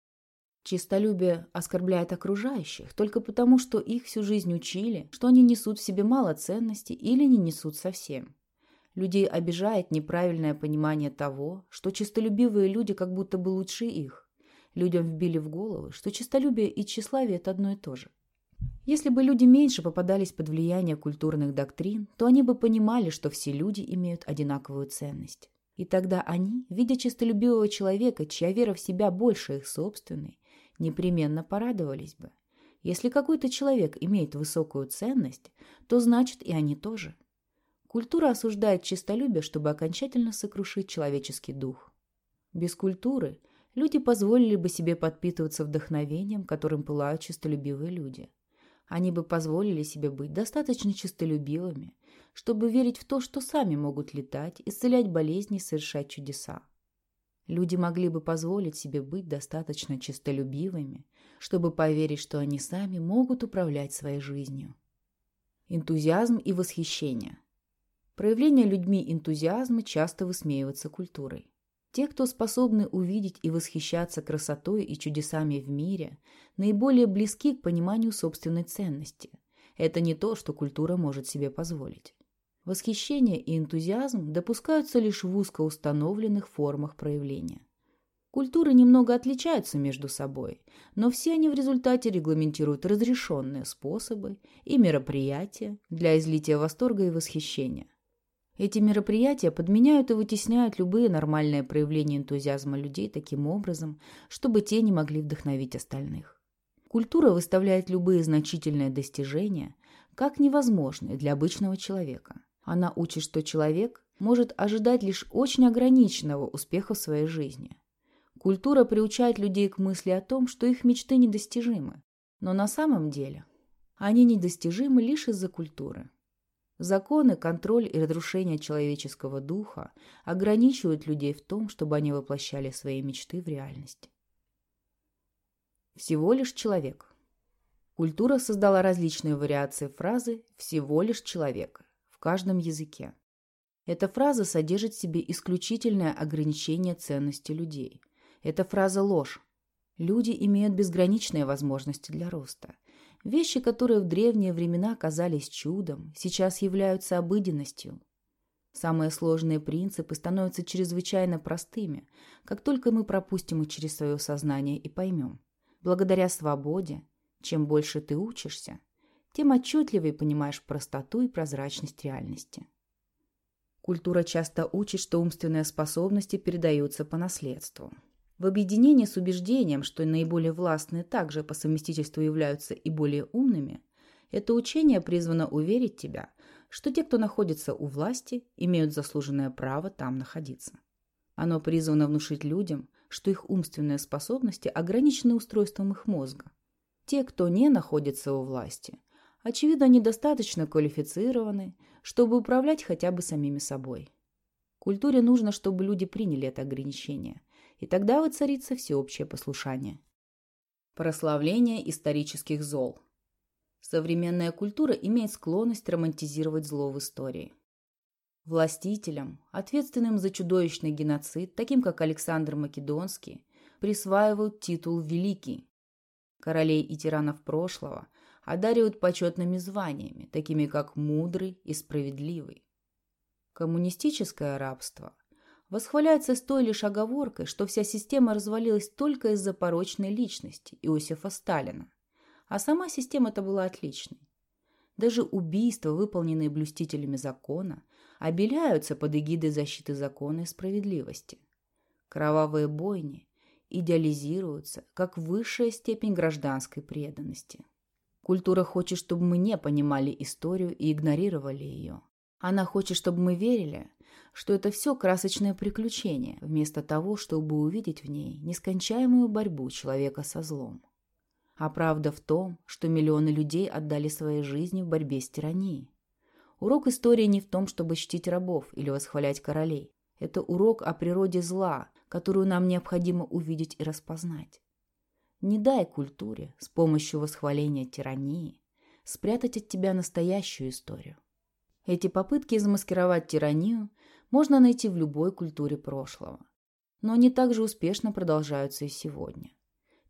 Speaker 1: Чистолюбие оскорбляет окружающих только потому, что их всю жизнь учили, что они несут в себе мало ценности или не несут совсем. Людей обижает неправильное понимание того, что чистолюбивые люди как будто бы лучше их. Людям вбили в головы, что чистолюбие и тщеславие – это одно и то же. Если бы люди меньше попадались под влияние культурных доктрин, то они бы понимали, что все люди имеют одинаковую ценность. И тогда они, видя честолюбивого человека, чья вера в себя больше их собственной, непременно порадовались бы. Если какой-то человек имеет высокую ценность, то значит и они тоже. Культура осуждает честолюбие, чтобы окончательно сокрушить человеческий дух. Без культуры люди позволили бы себе подпитываться вдохновением, которым пылают честолюбивые люди. Они бы позволили себе быть достаточно честолюбивыми, чтобы верить в то, что сами могут летать, исцелять болезни и совершать чудеса. Люди могли бы позволить себе быть достаточно честолюбивыми, чтобы поверить, что они сами могут управлять своей жизнью. Энтузиазм и восхищение. Проявление людьми энтузиазма часто высмеиваются культурой. Те, кто способны увидеть и восхищаться красотой и чудесами в мире, наиболее близки к пониманию собственной ценности. Это не то, что культура может себе позволить. Восхищение и энтузиазм допускаются лишь в узко установленных формах проявления. Культуры немного отличаются между собой, но все они в результате регламентируют разрешенные способы и мероприятия для излития восторга и восхищения. Эти мероприятия подменяют и вытесняют любые нормальные проявления энтузиазма людей таким образом, чтобы те не могли вдохновить остальных. Культура выставляет любые значительные достижения как невозможные для обычного человека. Она учит, что человек может ожидать лишь очень ограниченного успеха в своей жизни. Культура приучает людей к мысли о том, что их мечты недостижимы. Но на самом деле они недостижимы лишь из-за культуры. Законы, контроль и разрушение человеческого духа ограничивают людей в том, чтобы они воплощали свои мечты в реальность. Всего лишь человек. Культура создала различные вариации фразы «всего лишь человек», каждом языке. Эта фраза содержит в себе исключительное ограничение ценности людей. Эта фраза – ложь. Люди имеют безграничные возможности для роста. Вещи, которые в древние времена казались чудом, сейчас являются обыденностью. Самые сложные принципы становятся чрезвычайно простыми, как только мы пропустим их через свое сознание и поймем. Благодаря свободе, чем больше ты учишься, тем отчетливее понимаешь простоту и прозрачность реальности. Культура часто учит, что умственные способности передаются по наследству. В объединении с убеждением, что наиболее властные также по совместительству являются и более умными, это учение призвано уверить тебя, что те, кто находится у власти, имеют заслуженное право там находиться. Оно призвано внушить людям, что их умственные способности ограничены устройством их мозга. Те, кто не находится у власти, очевидно, недостаточно квалифицированы, чтобы управлять хотя бы самими собой. Культуре нужно, чтобы люди приняли это ограничение, и тогда воцарится всеобщее послушание. Прославление исторических зол. Современная культура имеет склонность романтизировать зло в истории. Властителям, ответственным за чудовищный геноцид, таким как Александр Македонский, присваивают титул «Великий». Королей и тиранов прошлого – одаривают почетными званиями, такими как «мудрый» и «справедливый». Коммунистическое рабство восхваляется с той лишь оговоркой, что вся система развалилась только из-за порочной личности Иосифа Сталина, а сама система-то была отличной. Даже убийства, выполненные блюстителями закона, обеляются под эгидой защиты закона и справедливости. Кровавые бойни идеализируются как высшая степень гражданской преданности. Культура хочет, чтобы мы не понимали историю и игнорировали ее. Она хочет, чтобы мы верили, что это все красочное приключение, вместо того, чтобы увидеть в ней нескончаемую борьбу человека со злом. А правда в том, что миллионы людей отдали свои жизни в борьбе с тиранией. Урок истории не в том, чтобы чтить рабов или восхвалять королей. Это урок о природе зла, которую нам необходимо увидеть и распознать. Не дай культуре с помощью восхваления тирании спрятать от тебя настоящую историю. Эти попытки замаскировать тиранию можно найти в любой культуре прошлого. Но они также успешно продолжаются и сегодня.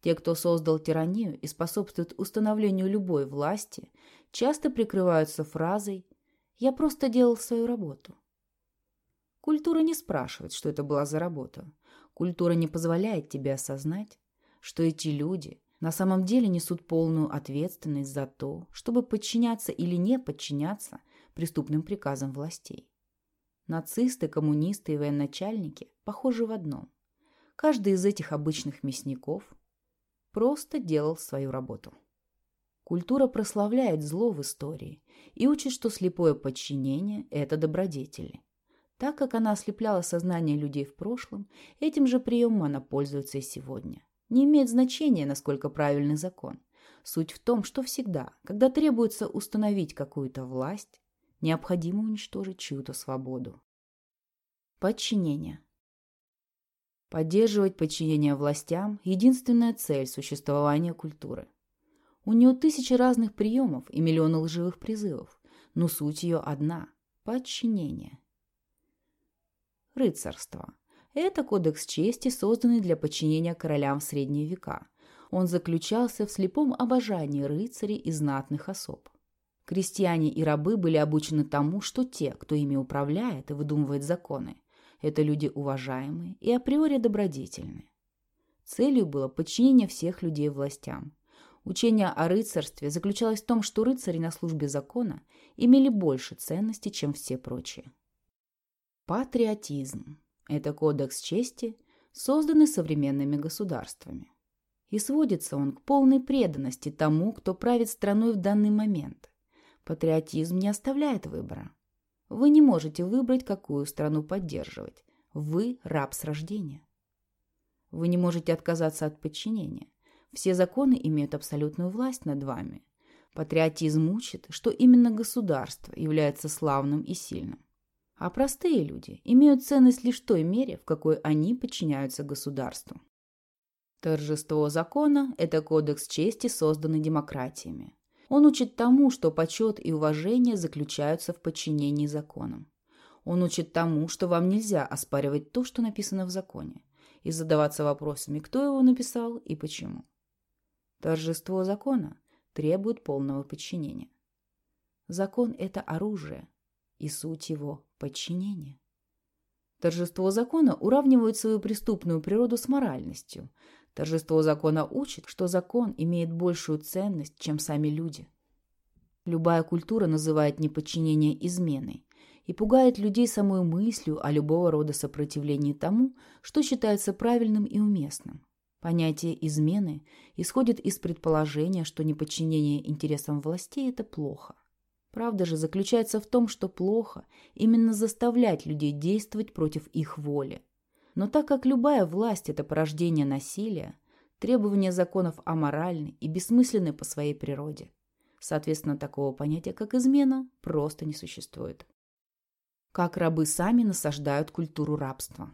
Speaker 1: Те, кто создал тиранию и способствует установлению любой власти, часто прикрываются фразой «я просто делал свою работу». Культура не спрашивает, что это была за работа. Культура не позволяет тебе осознать, что эти люди на самом деле несут полную ответственность за то, чтобы подчиняться или не подчиняться преступным приказам властей. Нацисты, коммунисты и военачальники похожи в одном. Каждый из этих обычных мясников просто делал свою работу. Культура прославляет зло в истории и учит, что слепое подчинение – это добродетели. Так как она ослепляла сознание людей в прошлом, этим же приемом она пользуется и сегодня. Не имеет значения, насколько правильный закон. Суть в том, что всегда, когда требуется установить какую-то власть, необходимо уничтожить чью-то свободу. Подчинение. Поддерживать подчинение властям – единственная цель существования культуры. У нее тысячи разных приемов и миллионы лживых призывов, но суть ее одна – подчинение. Рыцарство. Это кодекс чести, созданный для подчинения королям в средние века. Он заключался в слепом обожании рыцарей и знатных особ. Крестьяне и рабы были обучены тому, что те, кто ими управляет и выдумывает законы, это люди уважаемые и априори добродетельные. Целью было подчинение всех людей властям. Учение о рыцарстве заключалось в том, что рыцари на службе закона имели больше ценности, чем все прочие. Патриотизм – это кодекс чести, созданный современными государствами. И сводится он к полной преданности тому, кто правит страной в данный момент. Патриотизм не оставляет выбора. Вы не можете выбрать, какую страну поддерживать. Вы раб с рождения. Вы не можете отказаться от подчинения. Все законы имеют абсолютную власть над вами. Патриотизм учит, что именно государство является славным и сильным. А простые люди имеют ценность лишь в той мере, в какой они подчиняются государству. Торжество закона – это кодекс чести, созданный демократиями. Он учит тому, что почет и уважение заключаются в подчинении законам. Он учит тому, что вам нельзя оспаривать то, что написано в законе, и задаваться вопросами, кто его написал и почему. Торжество закона требует полного подчинения. Закон – это оружие, и суть его – подчинение. Торжество закона уравнивает свою преступную природу с моральностью, Торжество закона учит, что закон имеет большую ценность, чем сами люди. Любая культура называет неподчинение изменой и пугает людей самой мыслью о любого рода сопротивлении тому, что считается правильным и уместным. Понятие измены исходит из предположения, что неподчинение интересам властей – это плохо. Правда же заключается в том, что плохо именно заставлять людей действовать против их воли, но так как любая власть – это порождение насилия, требования законов аморальны и бессмысленны по своей природе. Соответственно, такого понятия, как измена, просто не существует. Как рабы сами насаждают культуру рабства.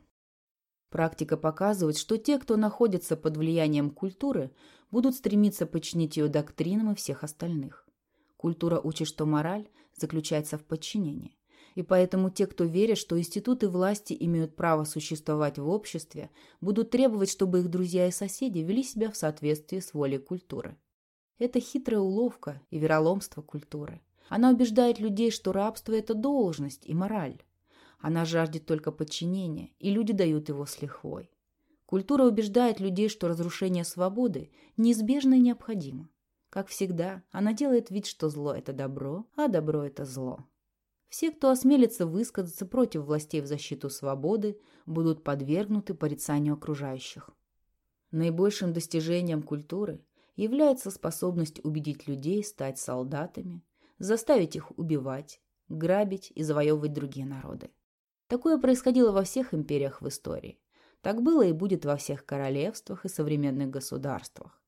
Speaker 1: Практика показывает, что те, кто находится под влиянием культуры, будут стремиться подчинить ее доктринам и всех остальных. Культура учит, что мораль заключается в подчинении. И поэтому те, кто верит, что институты власти имеют право существовать в обществе, будут требовать, чтобы их друзья и соседи вели себя в соответствии с волей культуры. Это хитрая уловка и вероломство культуры. Она убеждает людей, что рабство – это должность и мораль. Она жаждет только подчинения, и люди дают его с лихвой. Культура убеждает людей, что разрушение свободы неизбежно и необходимо. Как всегда, она делает вид, что зло – это добро, а добро – это зло. Все, кто осмелится высказаться против властей в защиту свободы, будут подвергнуты порицанию окружающих. Наибольшим достижением культуры является способность убедить людей стать солдатами, заставить их убивать, грабить и завоевывать другие народы. Такое происходило во всех империях в истории. Так было и будет во всех королевствах и современных государствах.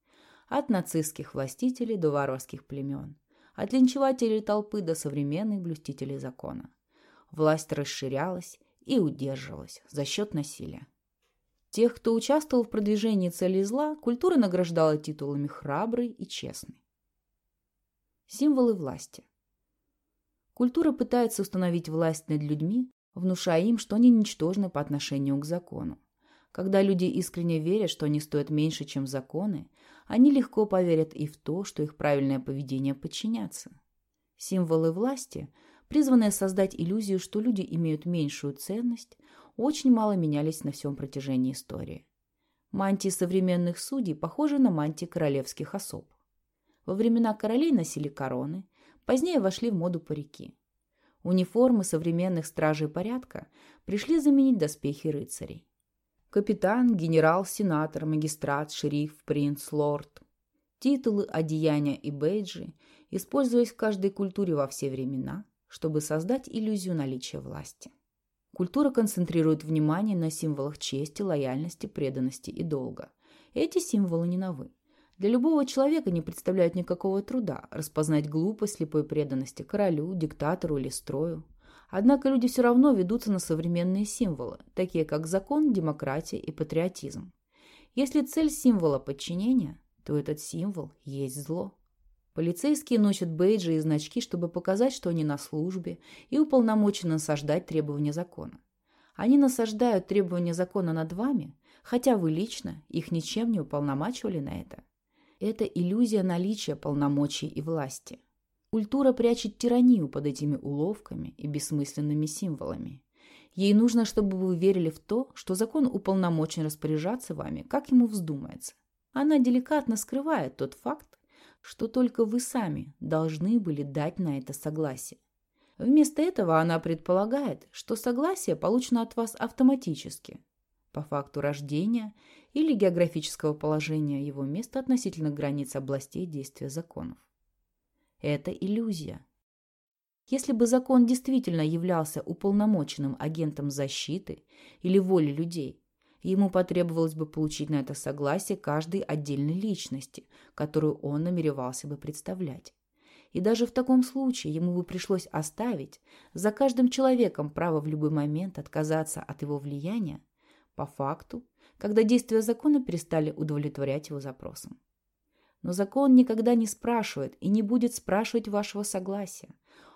Speaker 1: От нацистских властителей до варварских племен – от линчевателей толпы до современных блюстителей закона. Власть расширялась и удерживалась за счет насилия. Тех, кто участвовал в продвижении цели зла, культура награждала титулами «храбрый» и «честный». Символы власти. Культура пытается установить власть над людьми, внушая им, что они ничтожны по отношению к закону. Когда люди искренне верят, что они стоят меньше, чем законы, они легко поверят и в то, что их правильное поведение подчинятся. Символы власти, призванные создать иллюзию, что люди имеют меньшую ценность, очень мало менялись на всем протяжении истории. Мантии современных судей похожи на мантии королевских особ. Во времена королей носили короны, позднее вошли в моду парики. Униформы современных стражей порядка пришли заменить доспехи рыцарей. Капитан, генерал, сенатор, магистрат, шериф, принц, лорд. Титулы, одеяния и бейджи используясь в каждой культуре во все времена, чтобы создать иллюзию наличия власти. Культура концентрирует внимание на символах чести, лояльности, преданности и долга. Эти символы не новы. Для любого человека не представляют никакого труда распознать глупость слепой преданности королю, диктатору или строю. Однако люди все равно ведутся на современные символы, такие как закон, демократия и патриотизм. Если цель символа – подчинения, то этот символ есть зло. Полицейские носят бейджи и значки, чтобы показать, что они на службе и уполномочены насаждать требования закона. Они насаждают требования закона над вами, хотя вы лично их ничем не уполномачивали на это. Это иллюзия наличия полномочий и власти. Культура прячет тиранию под этими уловками и бессмысленными символами. Ей нужно, чтобы вы верили в то, что закон уполномочен распоряжаться вами, как ему вздумается. Она деликатно скрывает тот факт, что только вы сами должны были дать на это согласие. Вместо этого она предполагает, что согласие получено от вас автоматически, по факту рождения или географического положения его места относительно границ областей действия законов. Это иллюзия. Если бы закон действительно являлся уполномоченным агентом защиты или воли людей, ему потребовалось бы получить на это согласие каждой отдельной личности, которую он намеревался бы представлять. И даже в таком случае ему бы пришлось оставить за каждым человеком право в любой момент отказаться от его влияния по факту, когда действия закона перестали удовлетворять его запросам. Но закон никогда не спрашивает и не будет спрашивать вашего согласия.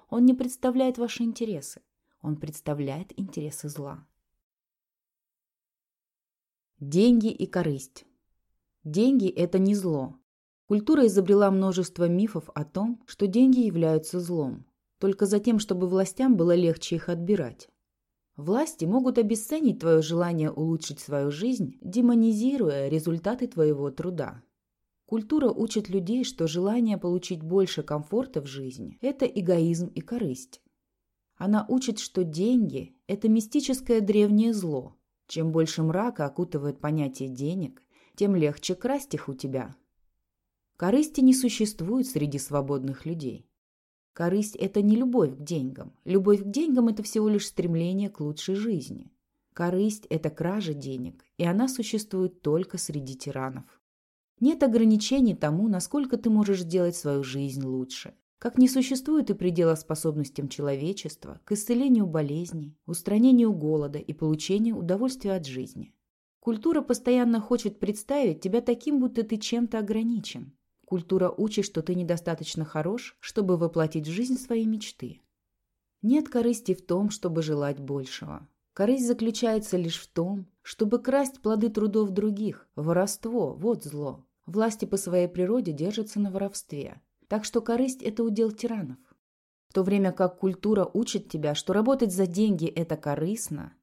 Speaker 1: Он не представляет ваши интересы. Он представляет интересы зла. Деньги и корысть. Деньги – это не зло. Культура изобрела множество мифов о том, что деньги являются злом, только за тем, чтобы властям было легче их отбирать. Власти могут обесценить твое желание улучшить свою жизнь, демонизируя результаты твоего труда. Культура учит людей, что желание получить больше комфорта в жизни – это эгоизм и корысть. Она учит, что деньги – это мистическое древнее зло, чем больше мрака окутывает понятие денег, тем легче красть их у тебя. Корысти не существует среди свободных людей. Корысть – это не любовь к деньгам. Любовь к деньгам – это всего лишь стремление к лучшей жизни. Корысть – это кража денег, и она существует только среди тиранов. Нет ограничений тому, насколько ты можешь сделать свою жизнь лучше. Как не существует и предела способностям человечества к исцелению болезней, устранению голода и получению удовольствия от жизни. Культура постоянно хочет представить тебя таким, будто ты чем-то ограничен. Культура учит, что ты недостаточно хорош, чтобы воплотить в жизнь свои мечты. Нет корысти в том, чтобы желать большего. Корысть заключается лишь в том, чтобы красть плоды трудов других. Воровство – вот зло. Власти по своей природе держатся на воровстве. Так что корысть – это удел тиранов. В то время как культура учит тебя, что работать за деньги – это корыстно,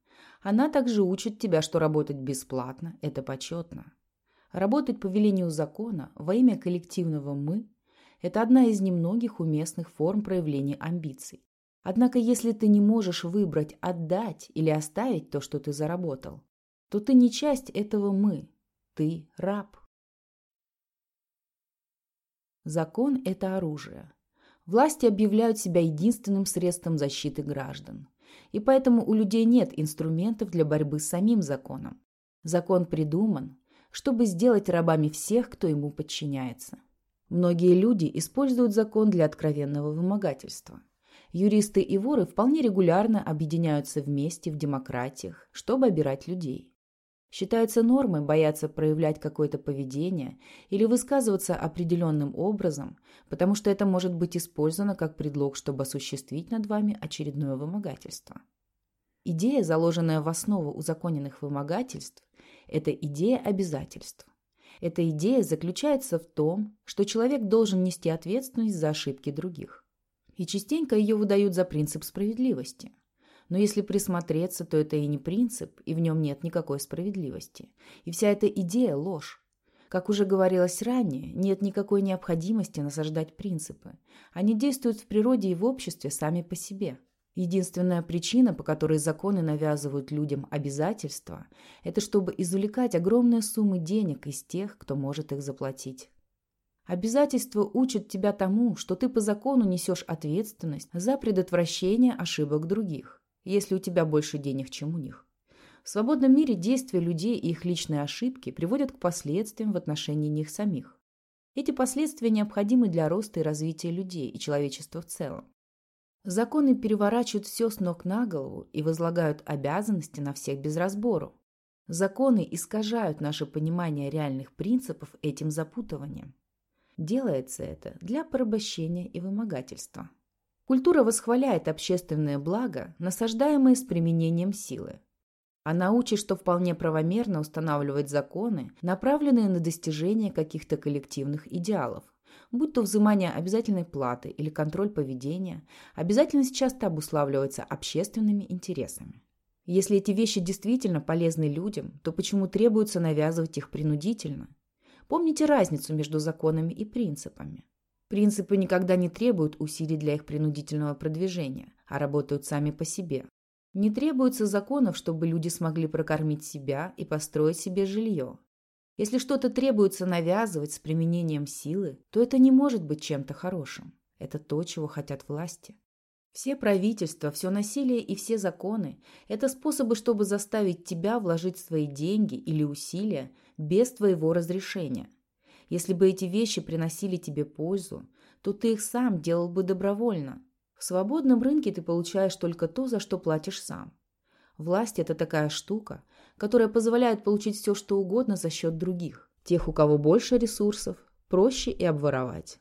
Speaker 1: она также учит тебя, что работать бесплатно – это почетно. Работать по велению закона во имя коллективного «мы» – это одна из немногих уместных форм проявления амбиций. Однако если ты не можешь выбрать отдать или оставить то, что ты заработал, то ты не часть этого «мы», ты раб. Закон – это оружие. Власти объявляют себя единственным средством защиты граждан. И поэтому у людей нет инструментов для борьбы с самим законом. Закон придуман, чтобы сделать рабами всех, кто ему подчиняется. Многие люди используют закон для откровенного вымогательства. Юристы и воры вполне регулярно объединяются вместе в демократиях, чтобы обирать людей. Считается нормой бояться проявлять какое-то поведение или высказываться определенным образом, потому что это может быть использовано как предлог, чтобы осуществить над вами очередное вымогательство. Идея, заложенная в основу узаконенных вымогательств, это идея обязательств. Эта идея заключается в том, что человек должен нести ответственность за ошибки других. И частенько ее выдают за принцип справедливости – но если присмотреться, то это и не принцип, и в нем нет никакой справедливости. И вся эта идея – ложь. Как уже говорилось ранее, нет никакой необходимости насаждать принципы. Они действуют в природе и в обществе сами по себе. Единственная причина, по которой законы навязывают людям обязательства, это чтобы извлекать огромные суммы денег из тех, кто может их заплатить. Обязательства учат тебя тому, что ты по закону несешь ответственность за предотвращение ошибок других, если у тебя больше денег, чем у них. В свободном мире действия людей и их личные ошибки приводят к последствиям в отношении них самих. Эти последствия необходимы для роста и развития людей и человечества в целом. Законы переворачивают все с ног на голову и возлагают обязанности на всех без разбору. Законы искажают наше понимание реальных принципов этим запутыванием. Делается это для порабощения и вымогательства. Культура восхваляет общественное благо, насаждаемое с применением силы. Она учит, что вполне правомерно устанавливать законы, направленные на достижение каких-то коллективных идеалов, будь то взимание обязательной платы или контроль поведения, обязательность часто обуславливается общественными интересами. Если эти вещи действительно полезны людям, то почему требуется навязывать их принудительно? Помните разницу между законами и принципами. Принципы никогда не требуют усилий для их принудительного продвижения, а работают сами по себе. Не требуется законов, чтобы люди смогли прокормить себя и построить себе жилье. Если что-то требуется навязывать с применением силы, то это не может быть чем-то хорошим. Это то, чего хотят власти. Все правительства, все насилие и все законы – это способы, чтобы заставить тебя вложить свои деньги или усилия без твоего разрешения. Если бы эти вещи приносили тебе пользу, то ты их сам делал бы добровольно. В свободном рынке ты получаешь только то, за что платишь сам. Власть – это такая штука, которая позволяет получить все, что угодно за счет других. Тех, у кого больше ресурсов, проще и обворовать.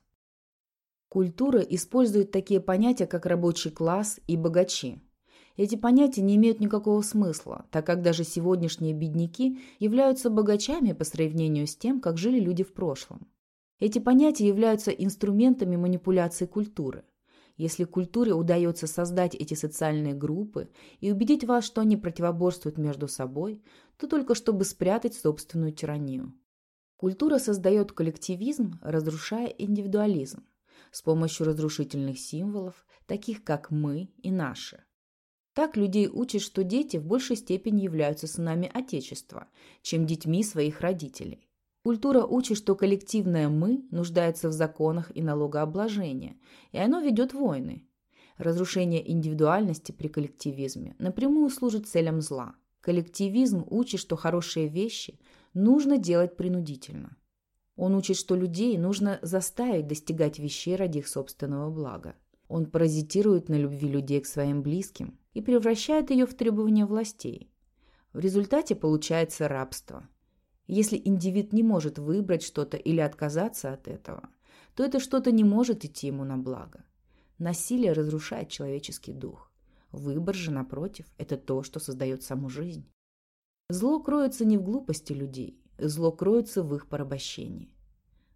Speaker 1: Культура использует такие понятия, как рабочий класс и богачи. Эти понятия не имеют никакого смысла, так как даже сегодняшние бедняки являются богачами по сравнению с тем, как жили люди в прошлом. Эти понятия являются инструментами манипуляции культуры. Если культуре удается создать эти социальные группы и убедить вас, что они противоборствуют между собой, то только чтобы спрятать собственную тиранию. Культура создает коллективизм, разрушая индивидуализм с помощью разрушительных символов, таких как «мы» и «наши». Так людей учат, что дети в большей степени являются сынами Отечества, чем детьми своих родителей. Культура учит, что коллективное «мы» нуждается в законах и налогообложении, и оно ведет войны. Разрушение индивидуальности при коллективизме напрямую служит целям зла. Коллективизм учит, что хорошие вещи нужно делать принудительно. Он учит, что людей нужно заставить достигать вещей ради их собственного блага. Он паразитирует на любви людей к своим близким и превращает ее в требования властей. В результате получается рабство – если индивид не может выбрать что-то или отказаться от этого, то это что-то не может идти ему на благо. Насилие разрушает человеческий дух. Выбор же, напротив, это то, что создает саму жизнь. Зло кроется не в глупости людей, зло кроется в их порабощении.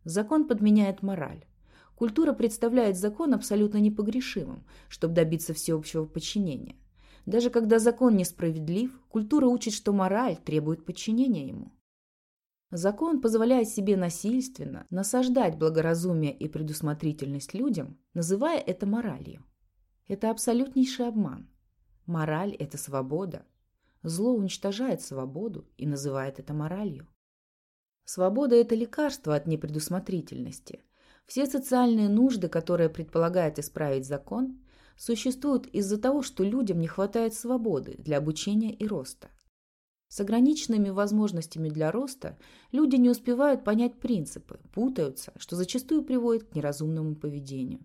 Speaker 1: Закон подменяет мораль. Культура представляет закон абсолютно непогрешимым, чтобы добиться всеобщего подчинения. Даже когда закон несправедлив, культура учит, что мораль требует подчинения ему. Закон позволяет себе насильственно насаждать благоразумие и предусмотрительность людям, называя это моралью. Это абсолютнейший обман. Мораль – это свобода. Зло уничтожает свободу и называет это моралью. Свобода – это лекарство от непредусмотрительности. Все социальные нужды, которые предполагает исправить закон, существуют из-за того, что людям не хватает свободы для обучения и роста. С ограниченными возможностями для роста люди не успевают понять принципы, путаются, что зачастую приводит к неразумному поведению.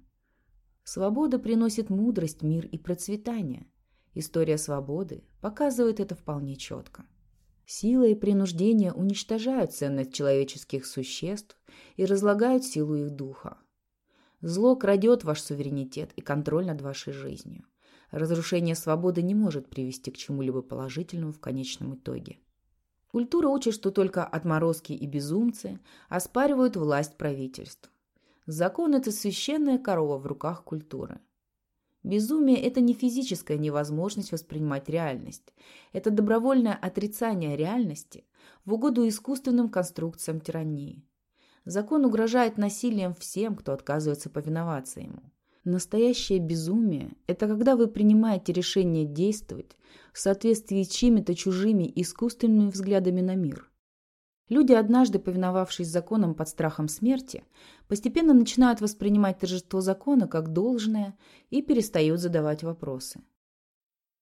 Speaker 1: Свобода приносит мудрость, мир и процветание. История свободы показывает это вполне четко. Сила и принуждение уничтожают ценность человеческих существ и разлагают силу их духа. Зло крадет ваш суверенитет и контроль над вашей жизнью разрушение свободы не может привести к чему-либо положительному в конечном итоге. Культура учит, что только отморозки и безумцы оспаривают власть правительств. Закон – это священная корова в руках культуры. Безумие – это не физическая невозможность воспринимать реальность. Это добровольное отрицание реальности в угоду искусственным конструкциям тирании. Закон угрожает насилием всем, кто отказывается повиноваться ему. Настоящее безумие – это когда вы принимаете решение действовать в соответствии с чьими-то чужими искусственными взглядами на мир. Люди, однажды повиновавшись законам под страхом смерти, постепенно начинают воспринимать торжество закона как должное и перестают задавать вопросы.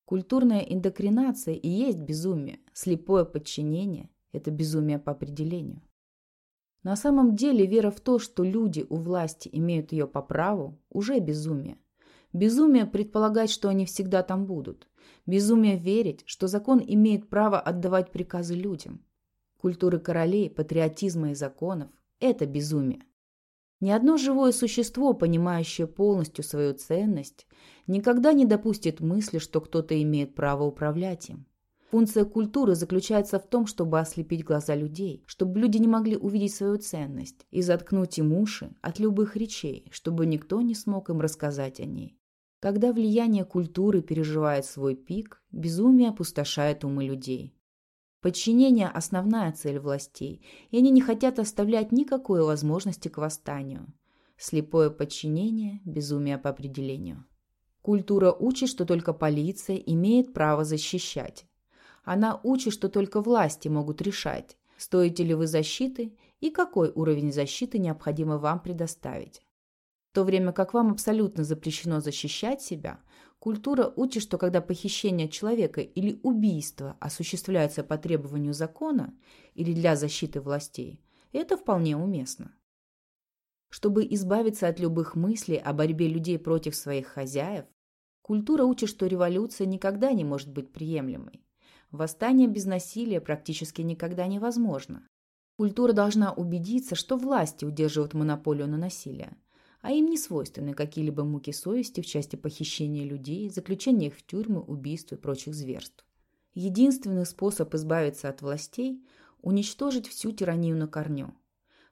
Speaker 1: Культурная индокринация и есть безумие, слепое подчинение – это безумие по определению. На самом деле вера в то, что люди у власти имеют ее по праву, уже безумие. Безумие предполагать, что они всегда там будут. Безумие верить, что закон имеет право отдавать приказы людям. Культуры королей, патриотизма и законов – это безумие. Ни одно живое существо, понимающее полностью свою ценность, никогда не допустит мысли, что кто-то имеет право управлять им. Функция культуры заключается в том, чтобы ослепить глаза людей, чтобы люди не могли увидеть свою ценность и заткнуть им уши от любых речей, чтобы никто не смог им рассказать о ней. Когда влияние культуры переживает свой пик, безумие опустошает умы людей. Подчинение – основная цель властей, и они не хотят оставлять никакой возможности к восстанию. Слепое подчинение – безумие по определению. Культура учит, что только полиция имеет право защищать. Она учит, что только власти могут решать, стоите ли вы защиты и какой уровень защиты необходимо вам предоставить. В то время как вам абсолютно запрещено защищать себя, культура учит, что когда похищение человека или убийство осуществляется по требованию закона или для защиты властей, это вполне уместно. Чтобы избавиться от любых мыслей о борьбе людей против своих хозяев, культура учит, что революция никогда не может быть приемлемой. Восстание без насилия практически никогда невозможно. Культура должна убедиться, что власти удерживают монополию на насилие, а им не свойственны какие-либо муки совести в части похищения людей, заключения их в тюрьмы, убийств и прочих зверств. Единственный способ избавиться от властей – уничтожить всю тиранию на корню.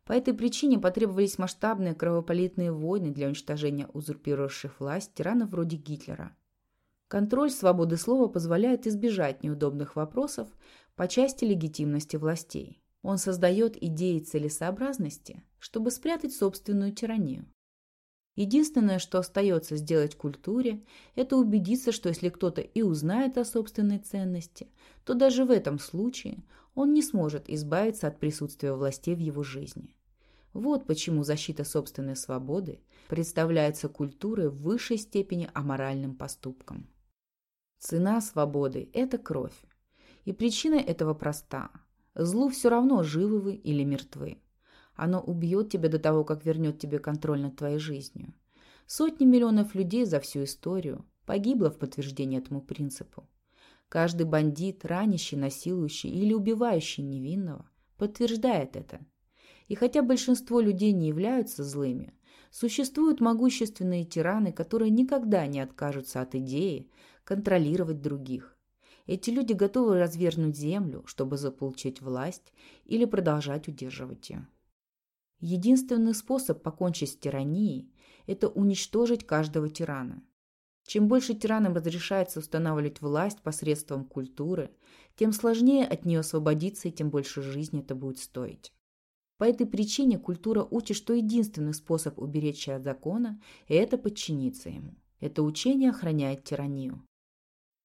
Speaker 1: По этой причине потребовались масштабные кровопролитные войны для уничтожения узурпировавших власть тиранов вроде Гитлера – Контроль свободы слова позволяет избежать неудобных вопросов по части легитимности властей. Он создает идеи целесообразности, чтобы спрятать собственную тиранию. Единственное, что остается сделать культуре, это убедиться, что если кто-то и узнает о собственной ценности, то даже в этом случае он не сможет избавиться от присутствия властей в его жизни. Вот почему защита собственной свободы представляется культурой в высшей степени аморальным поступком. Цена свободы – это кровь. И причина этого проста. Злу все равно, живы вы или мертвы. Оно убьет тебя до того, как вернет тебе контроль над твоей жизнью. Сотни миллионов людей за всю историю погибло в подтверждение этому принципу. Каждый бандит, ранящий, насилующий или убивающий невинного, подтверждает это. И хотя большинство людей не являются злыми, существуют могущественные тираны, которые никогда не откажутся от идеи, контролировать других. Эти люди готовы развернуть землю, чтобы заполучить власть или продолжать удерживать ее. Единственный способ покончить с тиранией – это уничтожить каждого тирана. Чем больше тиранам разрешается устанавливать власть посредством культуры, тем сложнее от нее освободиться и тем больше жизни это будет стоить. По этой причине культура учит, что единственный способ уберечься от закона – это подчиниться ему. Это учение охраняет тиранию.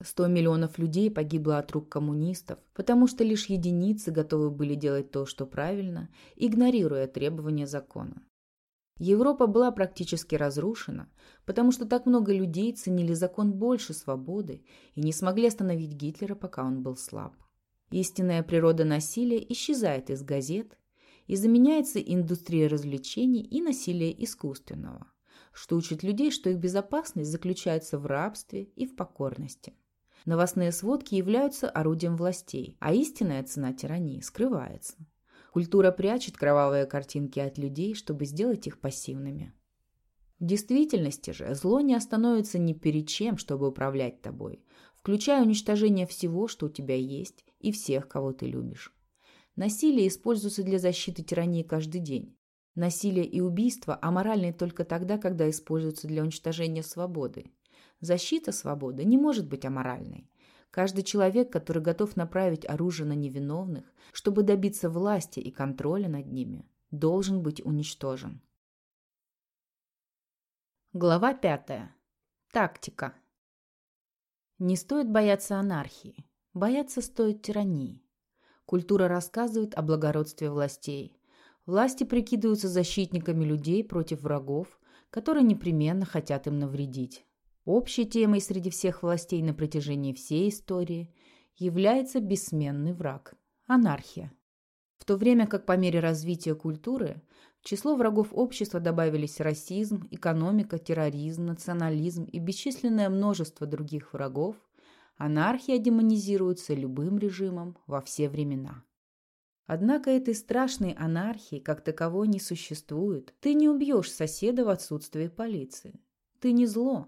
Speaker 1: Сто миллионов людей погибло от рук коммунистов, потому что лишь единицы готовы были делать то, что правильно, игнорируя требования закона. Европа была практически разрушена, потому что так много людей ценили закон больше свободы и не смогли остановить Гитлера, пока он был слаб. Истинная природа насилия исчезает из газет и заменяется индустрией развлечений и насилия искусственного, что учит людей, что их безопасность заключается в рабстве и в покорности. Новостные сводки являются орудием властей, а истинная цена тирании скрывается. Культура прячет кровавые картинки от людей, чтобы сделать их пассивными. В действительности же зло не остановится ни перед чем, чтобы управлять тобой, включая уничтожение всего, что у тебя есть, и всех, кого ты любишь. Насилие используется для защиты тирании каждый день. Насилие и убийство аморальны только тогда, когда используются для уничтожения свободы. Защита свободы не может быть аморальной. Каждый человек, который готов направить оружие на невиновных, чтобы добиться власти и контроля над ними, должен быть уничтожен. Глава пятая. Тактика. Не стоит бояться анархии. Бояться стоит тирании. Культура рассказывает о благородстве властей. Власти прикидываются защитниками людей против врагов, которые непременно хотят им навредить. Общей темой среди всех властей на протяжении всей истории является бессменный враг – анархия. В то время как по мере развития культуры в число врагов общества добавились расизм, экономика, терроризм, национализм и бесчисленное множество других врагов, анархия демонизируется любым режимом во все времена. Однако этой страшной анархии как таковой не существует. Ты не убьешь соседа в отсутствие полиции. Ты не зло.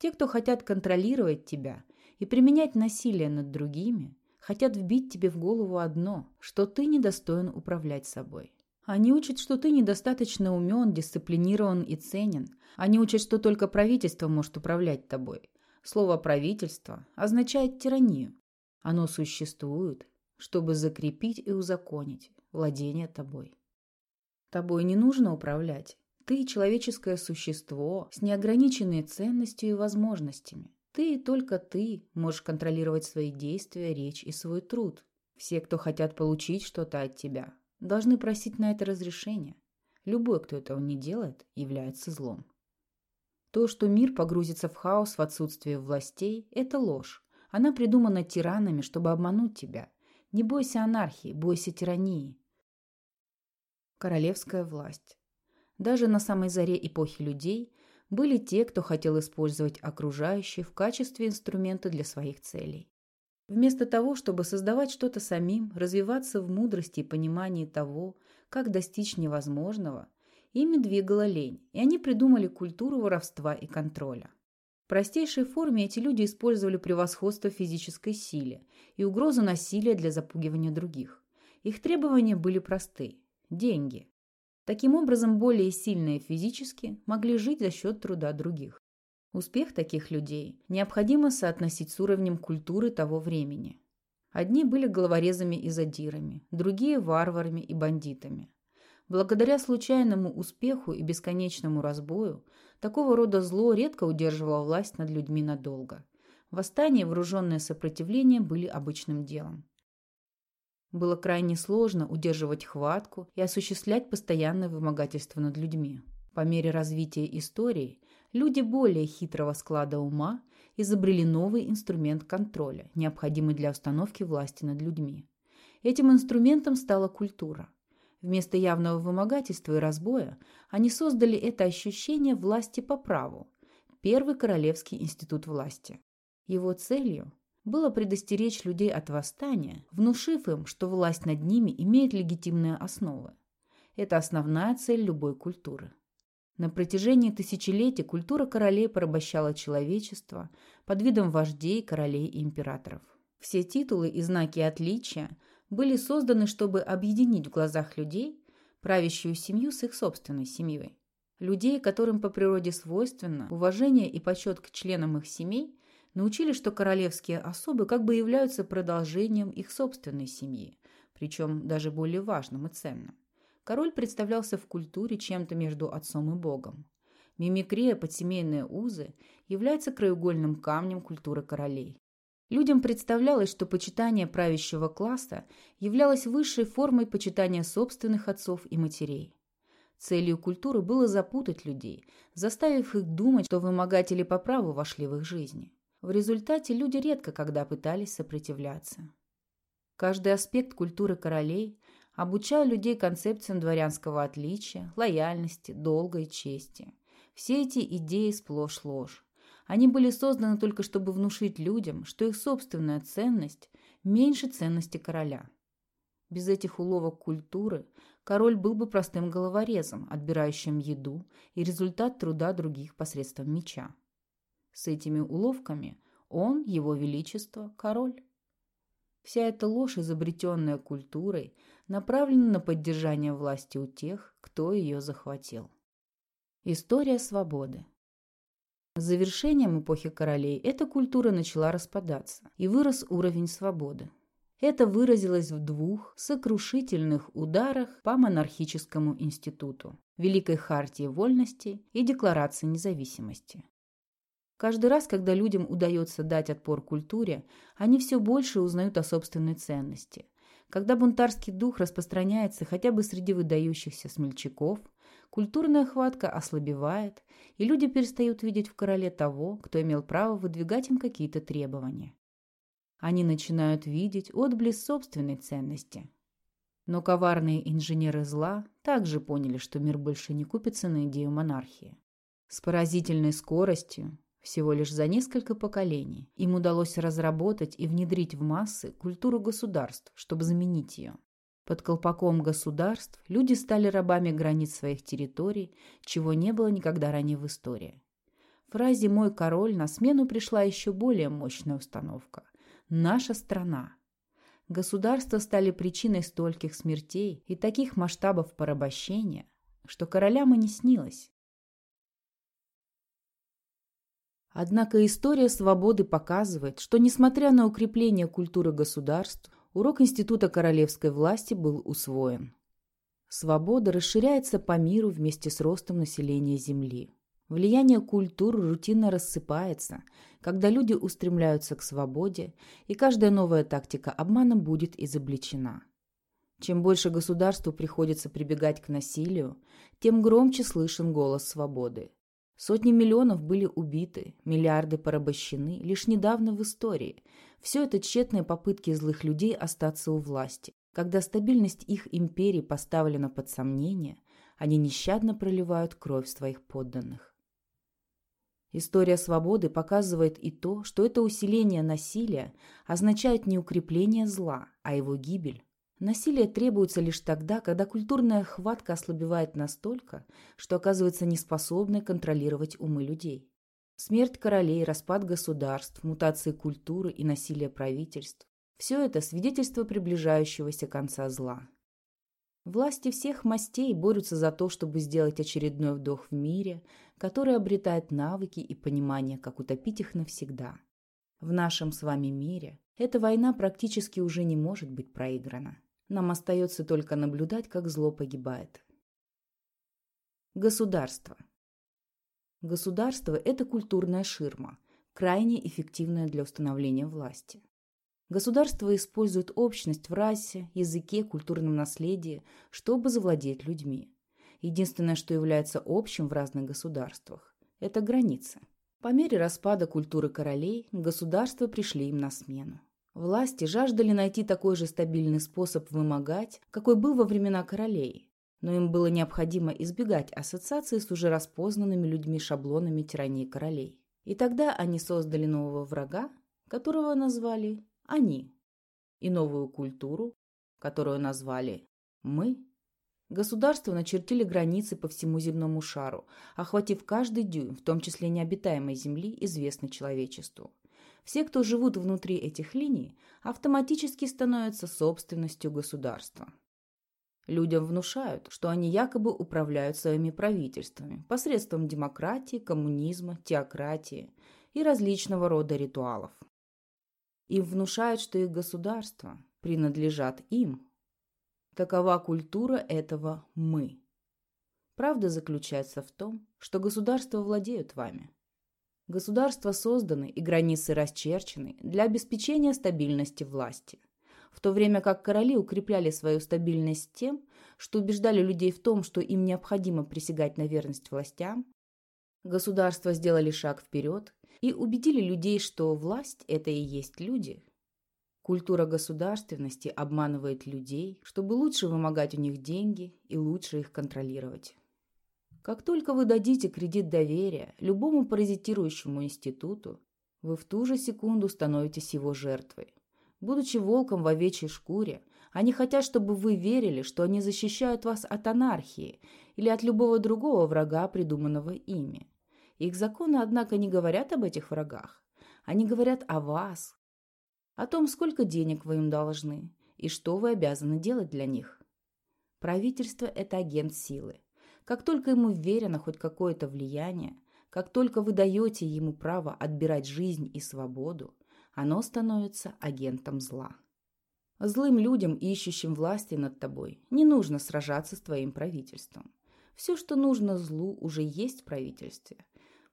Speaker 1: Те, кто хотят контролировать тебя и применять насилие над другими, хотят вбить тебе в голову одно, что ты недостоин управлять собой. Они учат, что ты недостаточно умен, дисциплинирован и ценен. Они учат, что только правительство может управлять тобой. Слово «правительство» означает тиранию. Оно существует, чтобы закрепить и узаконить владение тобой. Тобой не нужно управлять. Ты – человеческое существо с неограниченной ценностью и возможностями. Ты и только ты можешь контролировать свои действия, речь и свой труд. Все, кто хотят получить что-то от тебя, должны просить на это разрешение. Любой, кто этого не делает, является злом. То, что мир погрузится в хаос в отсутствие властей, это ложь. Она придумана тиранами, чтобы обмануть тебя. Не бойся анархии, бойся тирании. Королевская власть. Даже на самой заре эпохи людей были те, кто хотел использовать окружающие в качестве инструмента для своих целей. Вместо того, чтобы создавать что-то самим, развиваться в мудрости и понимании того, как достичь невозможного, ими двигала лень, и они придумали культуру воровства и контроля. В простейшей форме эти люди использовали превосходство физической силе и угрозу насилия для запугивания других. Их требования были просты – деньги. Таким образом, более сильные физически могли жить за счет труда других. Успех таких людей необходимо соотносить с уровнем культуры того времени. Одни были головорезами и задирами, другие – варварами и бандитами. Благодаря случайному успеху и бесконечному разбою, такого рода зло редко удерживало власть над людьми надолго. Восстание и вооруженное сопротивление были обычным делом. Было крайне сложно удерживать хватку и осуществлять постоянное вымогательство над людьми. По мере развития истории люди более хитрого склада ума изобрели новый инструмент контроля, необходимый для установки власти над людьми. Этим инструментом стала культура. Вместо явного вымогательства и разбоя они создали это ощущение власти по праву – Первый Королевский институт власти. Его целью было предостеречь людей от восстания, внушив им, что власть над ними имеет легитимные основы. Это основная цель любой культуры. На протяжении тысячелетий культура королей порабощала человечество под видом вождей, королей и императоров. Все титулы и знаки отличия были созданы, чтобы объединить в глазах людей правящую семью с их собственной семьей. Людей, которым по природе свойственно уважение и почет к членам их семей, научили, что королевские особы как бы являются продолжением их собственной семьи, причем даже более важным и ценным. Король представлялся в культуре чем-то между отцом и богом. Мимикрия под семейные узы является краеугольным камнем культуры королей. Людям представлялось, что почитание правящего класса являлось высшей формой почитания собственных отцов и матерей. Целью культуры было запутать людей, заставив их думать, что вымогатели по праву вошли в их жизни. В результате люди редко когда пытались сопротивляться. Каждый аспект культуры королей обучая людей концепциям дворянского отличия, лояльности, долга и чести. Все эти идеи сплошь ложь. Они были созданы только чтобы внушить людям, что их собственная ценность меньше ценности короля. Без этих уловок культуры король был бы простым головорезом, отбирающим еду и результат труда других посредством меча. С этими уловками он, его величество, король. Вся эта ложь, изобретенная культурой, направлена на поддержание власти у тех, кто ее захватил. История свободы. С завершением эпохи королей эта культура начала распадаться, и вырос уровень свободы. Это выразилось в двух сокрушительных ударах по монархическому институту – Великой Хартии Вольности и Декларации независимости. Каждый раз, когда людям удается дать отпор культуре, они все больше узнают о собственной ценности. Когда бунтарский дух распространяется хотя бы среди выдающихся смельчаков, культурная хватка ослабевает, и люди перестают видеть в короле того, кто имел право выдвигать им какие-то требования. Они начинают видеть отблеск собственной ценности. Но коварные инженеры зла также поняли, что мир больше не купится на идею монархии. С поразительной скоростью, всего лишь за несколько поколений, им удалось разработать и внедрить в массы культуру государств, чтобы заменить ее. Под колпаком государств люди стали рабами границ своих территорий, чего не было никогда ранее в истории. Фразе «мой король» на смену пришла еще более мощная установка наша страна. Государства стали причиной стольких смертей и таких масштабов порабощения, что королям и не снилось. Однако история свободы показывает, что, несмотря на укрепление культуры государств, урок Института королевской власти был усвоен. Свобода расширяется по миру вместе с ростом населения Земли. Влияние культур рутинно рассыпается, когда люди устремляются к свободе, и каждая новая тактика обмана будет изобличена. Чем больше государству приходится прибегать к насилию, тем громче слышен голос свободы. Сотни миллионов были убиты, миллиарды порабощены лишь недавно в истории. Все это тщетные попытки злых людей остаться у власти. Когда стабильность их империи поставлена под сомнение, они нещадно проливают кровь своих подданных. История свободы показывает и то, что это усиление насилия означает не укрепление зла, а его гибель. Насилие требуется лишь тогда, когда культурная хватка ослабевает настолько, что оказывается неспособной контролировать умы людей. Смерть королей, распад государств, мутации культуры и насилие правительств – все это свидетельство приближающегося конца зла. Власти всех мастей борются за то, чтобы сделать очередной вдох в мире, который обретает навыки и понимание, как утопить их навсегда. В нашем с вами мире эта война практически уже не может быть проиграна. Нам остается только наблюдать, как зло погибает. Государство. Государство – это культурная ширма, крайне эффективная для установления власти. Государство использует общность в расе, языке, культурном наследии, чтобы завладеть людьми. Единственное, что является общим в разных государствах – это границы. По мере распада культуры королей, государства пришли им на смену. Власти жаждали найти такой же стабильный способ вымогать, какой был во времена королей, но им было необходимо избегать ассоциации с уже распознанными людьми шаблонами тирании королей. И тогда они создали нового врага, которого назвали они, и новую культуру, которую назвали «мы». Государства начертили границы по всему земному шару, охватив каждый дюйм, в том числе необитаемой земли, известной человечеству. Все, кто живут внутри этих линий, автоматически становятся собственностью государства. Людям внушают, что они якобы управляют своими правительствами посредством демократии, коммунизма, теократии и различного рода ритуалов. Им внушают, что их государства принадлежат им. Такова культура этого «мы». Правда заключается в том, что государства владеют вами. Государства созданы и границы расчерчены для обеспечения стабильности власти, в то время как короли укрепляли свою стабильность тем, что убеждали людей в том, что им необходимо присягать на верность властям, государства сделали шаг вперед и убедили людей, что власть – это и есть люди. Культура государственности обманывает людей, чтобы лучше вымогать у них деньги и лучше их контролировать. Как только вы дадите кредит доверия любому паразитирующему институту, вы в ту же секунду становитесь его жертвой. Будучи волком в овечьей шкуре, они хотят, чтобы вы верили, что они защищают вас от анархии или от любого другого врага, придуманного ими. Их законы, однако, не говорят об этих врагах. Они говорят о вас, о том, сколько денег вы им должны и что вы обязаны делать для них. Правительство – это агент силы. Как только ему верено хоть какое-то влияние, как только вы даете ему право отбирать жизнь и свободу, оно становится агентом зла. Злым людям, ищущим власти над тобой, не нужно сражаться с твоим правительством. Все, что нужно злу, уже есть в правительстве.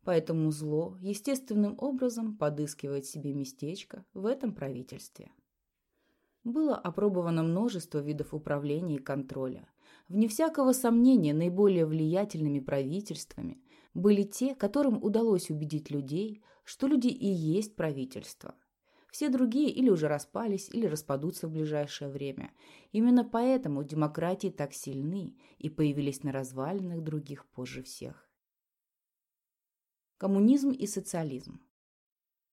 Speaker 1: Поэтому зло естественным образом подыскивает себе местечко в этом правительстве. Было опробовано множество видов управления и контроля. Вне всякого сомнения, наиболее влиятельными правительствами были те, которым удалось убедить людей, что люди и есть правительство – все другие или уже распались, или распадутся в ближайшее время. Именно поэтому демократии так сильны и появились на развалинах других позже всех. Коммунизм и социализм.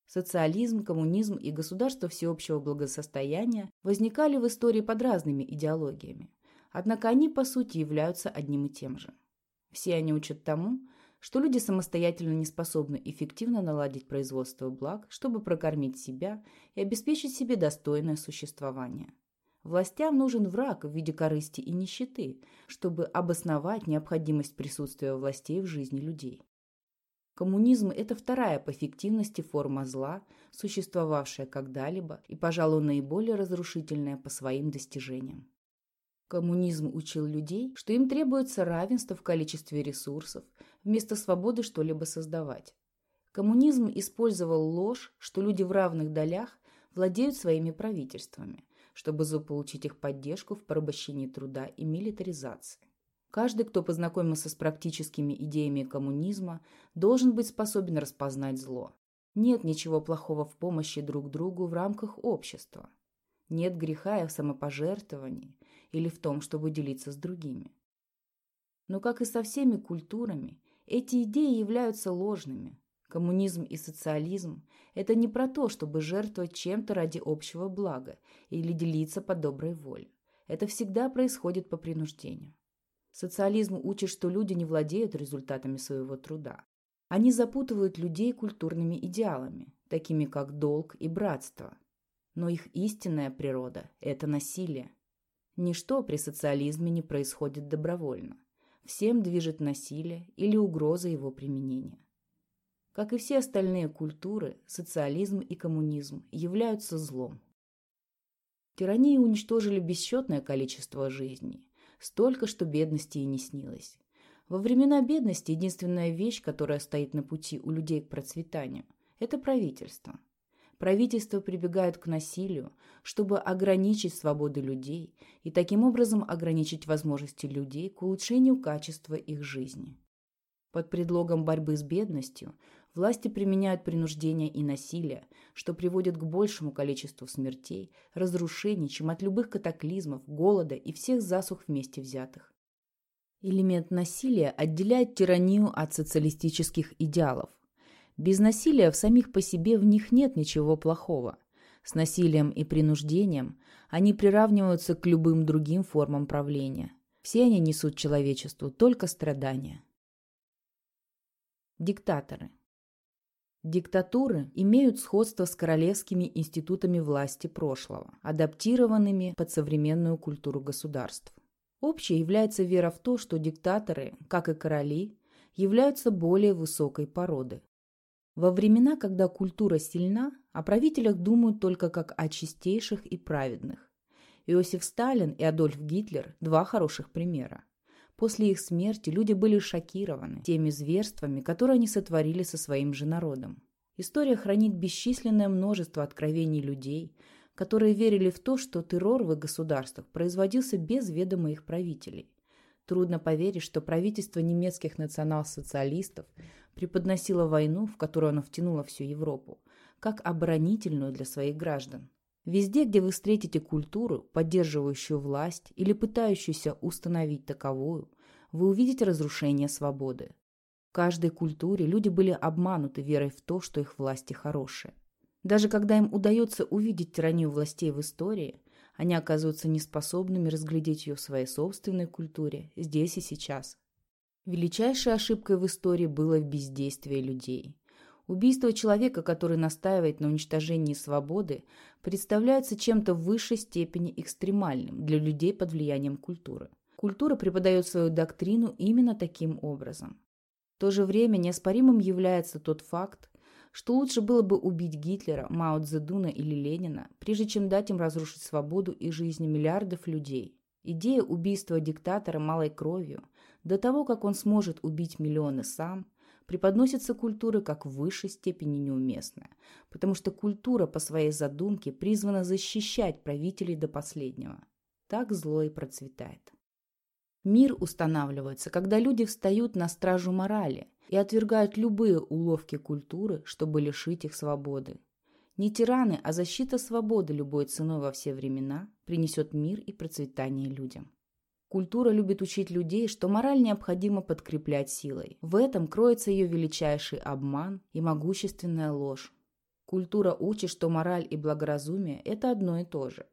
Speaker 1: Социализм, коммунизм и государство всеобщего благосостояния возникали в истории под разными идеологиями. Однако они, по сути, являются одним и тем же. Все они учат тому, что люди самостоятельно не способны эффективно наладить производство благ, чтобы прокормить себя и обеспечить себе достойное существование. Властям нужен враг в виде корысти и нищеты, чтобы обосновать необходимость присутствия властей в жизни людей. Коммунизм – это вторая по эффективности форма зла, существовавшая когда-либо и, пожалуй, наиболее разрушительная по своим достижениям. Коммунизм учил людей, что им требуется равенство в количестве ресурсов, вместо свободы что-либо создавать. Коммунизм использовал ложь, что люди в равных долях владеют своими правительствами, чтобы заполучить их поддержку в порабощении труда и милитаризации. Каждый, кто познакомился с практическими идеями коммунизма, должен быть способен распознать зло. Нет ничего плохого в помощи друг другу в рамках общества. Нет греха и в самопожертвовании или в том, чтобы делиться с другими. Но, как и со всеми культурами, эти идеи являются ложными. Коммунизм и социализм – это не про то, чтобы жертвовать чем-то ради общего блага или делиться по доброй воле. Это всегда происходит по принуждению. Социализм учит, что люди не владеют результатами своего труда. Они запутывают людей культурными идеалами, такими как долг и братство. Но их истинная природа – это насилие. Ничто при социализме не происходит добровольно. Всем движет насилие или угроза его применения. Как и все остальные культуры, социализм и коммунизм являются злом. Тирании уничтожили бесчетное количество жизней, столько, что бедности и не снилось. Во времена бедности единственная вещь, которая стоит на пути у людей к процветанию – это правительство – правительства прибегают к насилию, чтобы ограничить свободы людей и таким образом ограничить возможности людей к улучшению качества их жизни. Под предлогом борьбы с бедностью власти применяют принуждение и насилие, что приводит к большему количеству смертей, разрушений, чем от любых катаклизмов, голода и всех засух вместе взятых. Элемент насилия отделяет тиранию от социалистических идеалов – без насилия в самих по себе в них нет ничего плохого. С насилием и принуждением они приравниваются к любым другим формам правления. Все они несут человечеству только страдания. Диктаторы. Диктатуры имеют сходство с королевскими институтами власти прошлого, адаптированными под современную культуру государств. Общей является вера в то, что диктаторы, как и короли, являются более высокой породы, во времена, когда культура сильна, о правителях думают только как о чистейших и праведных. Иосиф Сталин и Адольф Гитлер – два хороших примера. После их смерти люди были шокированы теми зверствами, которые они сотворили со своим же народом. История хранит бесчисленное множество откровений людей, которые верили в то, что террор в их государствах производился без ведома их правителей. Трудно поверить, что правительство немецких национал-социалистов преподносила войну, в которую оно втянуло всю Европу, как оборонительную для своих граждан. Везде, где вы встретите культуру, поддерживающую власть или пытающуюся установить таковую, вы увидите разрушение свободы. В каждой культуре люди были обмануты верой в то, что их власти хорошие. Даже когда им удается увидеть тиранию властей в истории, они оказываются неспособными разглядеть ее в своей собственной культуре, здесь и сейчас. Величайшей ошибкой в истории было бездействие людей. Убийство человека, который настаивает на уничтожении свободы, представляется чем-то в высшей степени экстремальным для людей под влиянием культуры. Культура преподает свою доктрину именно таким образом. В то же время неоспоримым является тот факт, что лучше было бы убить Гитлера, Мао Цзэдуна или Ленина, прежде чем дать им разрушить свободу и жизни миллиардов людей. Идея убийства диктатора малой кровью, до того, как он сможет убить миллионы сам, преподносится культурой как в высшей степени неуместная, потому что культура по своей задумке призвана защищать правителей до последнего. Так зло и процветает. Мир устанавливается, когда люди встают на стражу морали и отвергают любые уловки культуры, чтобы лишить их свободы. Не тираны, а защита свободы любой ценой во все времена принесет мир и процветание людям. Культура любит учить людей, что мораль необходимо подкреплять силой. В этом кроется ее величайший обман и могущественная ложь. Культура учит, что мораль и благоразумие – это одно и то же.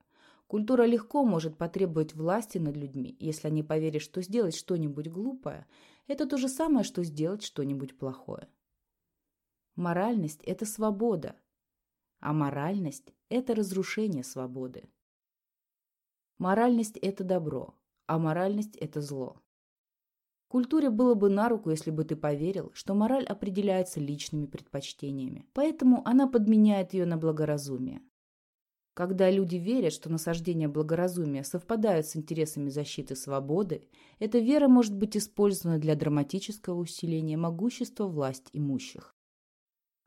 Speaker 1: Культура легко может потребовать власти над людьми, если они поверят, что сделать что-нибудь глупое – это то же самое, что сделать что-нибудь плохое. Моральность – это свобода, а моральность – это разрушение свободы. Моральность – это добро, а моральность – это зло. Культуре было бы на руку, если бы ты поверил, что мораль определяется личными предпочтениями, поэтому она подменяет ее на благоразумие. Когда люди верят, что насаждения благоразумия совпадают с интересами защиты свободы, эта вера может быть использована для драматического усиления могущества власть имущих.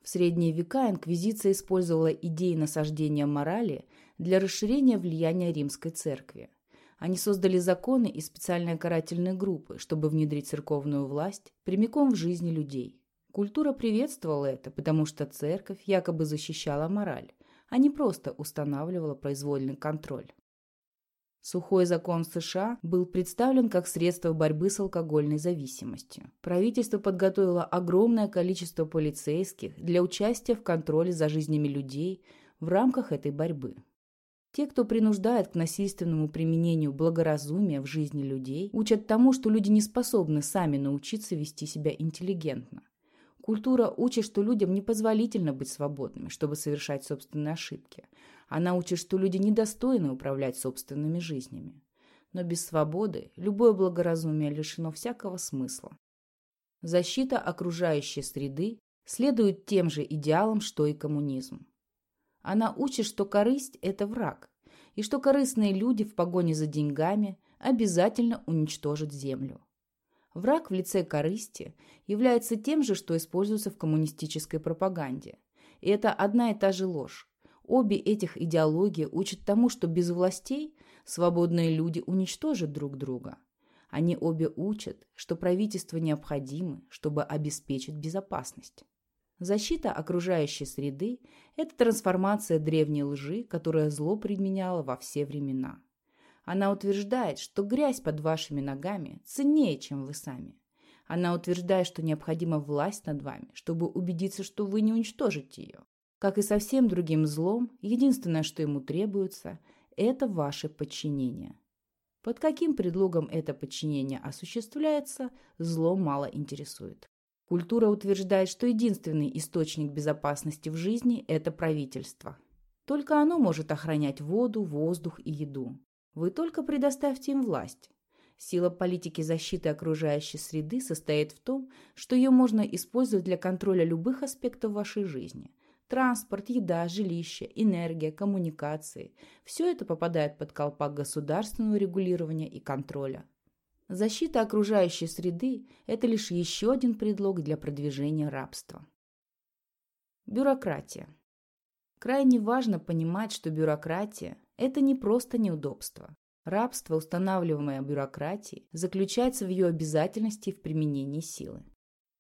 Speaker 1: В средние века инквизиция использовала идеи насаждения морали для расширения влияния римской церкви. Они создали законы и специальные карательные группы, чтобы внедрить церковную власть прямиком в жизни людей. Культура приветствовала это, потому что церковь якобы защищала мораль, а не просто устанавливала произвольный контроль. Сухой закон США был представлен как средство борьбы с алкогольной зависимостью. Правительство подготовило огромное количество полицейских для участия в контроле за жизнями людей в рамках этой борьбы. Те, кто принуждает к насильственному применению благоразумия в жизни людей, учат тому, что люди не способны сами научиться вести себя интеллигентно. Культура учит, что людям непозволительно быть свободными, чтобы совершать собственные ошибки. Она учит, что люди недостойны управлять собственными жизнями. Но без свободы любое благоразумие лишено всякого смысла. Защита окружающей среды следует тем же идеалам, что и коммунизм. Она учит, что корысть – это враг, и что корыстные люди в погоне за деньгами обязательно уничтожат землю. Враг в лице корысти является тем же, что используется в коммунистической пропаганде. И это одна и та же ложь. Обе этих идеологии учат тому, что без властей свободные люди уничтожат друг друга. Они обе учат, что правительства необходимы, чтобы обеспечить безопасность. Защита окружающей среды – это трансформация древней лжи, которая зло применяло во все времена. Она утверждает, что грязь под вашими ногами ценнее, чем вы сами. Она утверждает, что необходима власть над вами, чтобы убедиться, что вы не уничтожите ее. Как и со всем другим злом, единственное, что ему требуется, это ваше подчинение. Под каким предлогом это подчинение осуществляется, зло мало интересует. Культура утверждает, что единственный источник безопасности в жизни – это правительство. Только оно может охранять воду, воздух и еду. Вы только предоставьте им власть. Сила политики защиты окружающей среды состоит в том, что ее можно использовать для контроля любых аспектов вашей жизни. Транспорт, еда, жилище, энергия, коммуникации – все это попадает под колпак государственного регулирования и контроля. Защита окружающей среды – это лишь еще один предлог для продвижения рабства. Бюрократия. Крайне важно понимать, что бюрократия – это не просто неудобство. Рабство, устанавливаемое бюрократией, заключается в ее обязательности в применении силы.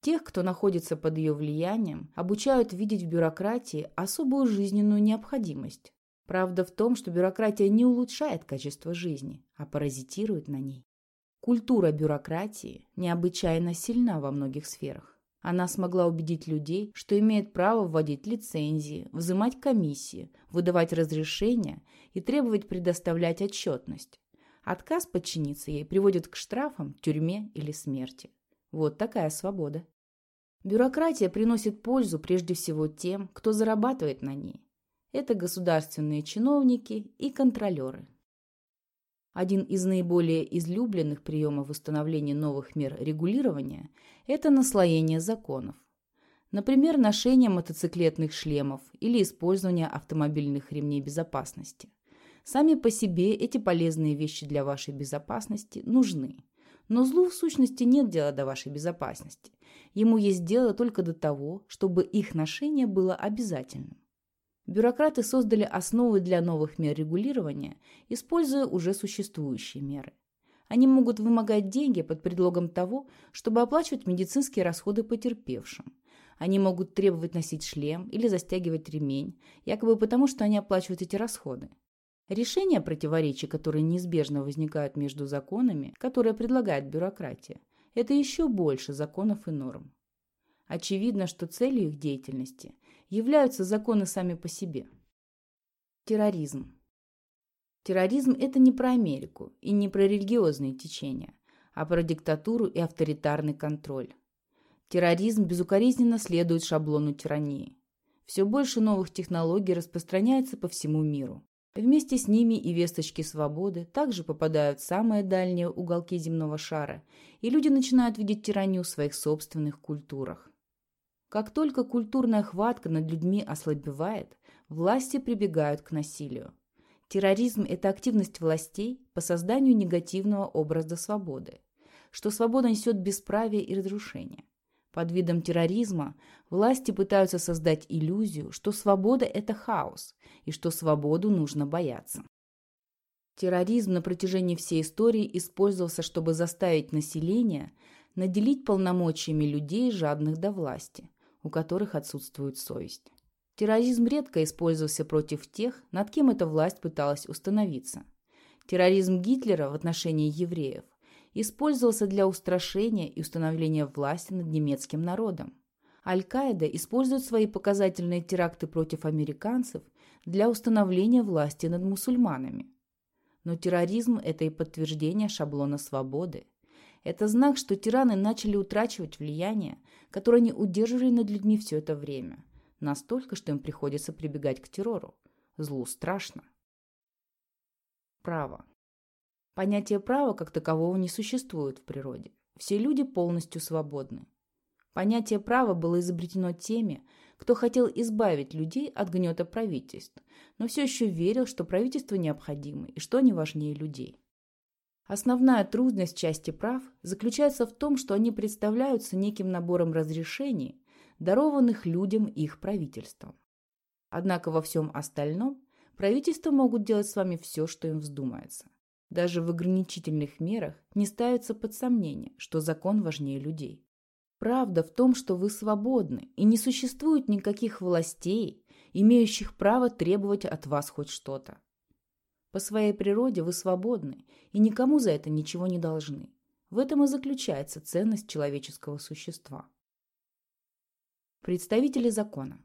Speaker 1: Тех, кто находится под ее влиянием, обучают видеть в бюрократии особую жизненную необходимость. Правда в том, что бюрократия не улучшает качество жизни, а паразитирует на ней. Культура бюрократии необычайно сильна во многих сферах. Она смогла убедить людей, что имеет право вводить лицензии, взимать комиссии, выдавать разрешения и требовать предоставлять отчетность. Отказ подчиниться ей приводит к штрафам, тюрьме или смерти. Вот такая свобода. Бюрократия приносит пользу прежде всего тем, кто зарабатывает на ней. Это государственные чиновники и контролеры. Один из наиболее излюбленных приемов установления новых мер регулирования – это наслоение законов. Например, ношение мотоциклетных шлемов или использование автомобильных ремней безопасности. Сами по себе эти полезные вещи для вашей безопасности нужны. Но злу в сущности нет дела до вашей безопасности. Ему есть дело только до того, чтобы их ношение было обязательным. Бюрократы создали основы для новых мер регулирования, используя уже существующие меры. Они могут вымогать деньги под предлогом того, чтобы оплачивать медицинские расходы потерпевшим. Они могут требовать носить шлем или застегивать ремень, якобы потому, что они оплачивают эти расходы. Решение противоречий, которые неизбежно возникают между законами, которые предлагает бюрократия, это еще больше законов и норм. Очевидно, что целью их деятельности являются законы сами по себе. Терроризм. Терроризм – это не про Америку и не про религиозные течения, а про диктатуру и авторитарный контроль. Терроризм безукоризненно следует шаблону тирании. Все больше новых технологий распространяется по всему миру. Вместе с ними и весточки свободы также попадают в самые дальние уголки земного шара, и люди начинают видеть тиранию в своих собственных культурах. Как только культурная хватка над людьми ослабевает, власти прибегают к насилию. Терроризм – это активность властей по созданию негативного образа свободы, что свобода несет бесправие и разрушение. Под видом терроризма власти пытаются создать иллюзию, что свобода – это хаос, и что свободу нужно бояться. Терроризм на протяжении всей истории использовался, чтобы заставить население наделить полномочиями людей, жадных до власти, у которых отсутствует совесть. Терроризм редко использовался против тех, над кем эта власть пыталась установиться. Терроризм Гитлера в отношении евреев использовался для устрашения и установления власти над немецким народом. Аль-Каида использует свои показательные теракты против американцев для установления власти над мусульманами. Но терроризм – это и подтверждение шаблона свободы. Это знак, что тираны начали утрачивать влияние, которое они удерживали над людьми все это время. Настолько, что им приходится прибегать к террору. Злу страшно. Право. Понятие права как такового не существует в природе. Все люди полностью свободны. Понятие права было изобретено теми, кто хотел избавить людей от гнета правительств, но все еще верил, что правительство необходимо и что они важнее людей. Основная трудность части прав заключается в том, что они представляются неким набором разрешений, дарованных людям их правительством. Однако во всем остальном правительства могут делать с вами все, что им вздумается. Даже в ограничительных мерах не ставится под сомнение, что закон важнее людей. Правда в том, что вы свободны, и не существует никаких властей, имеющих право требовать от вас хоть что-то. По своей природе вы свободны, и никому за это ничего не должны. В этом и заключается ценность человеческого существа. Представители закона.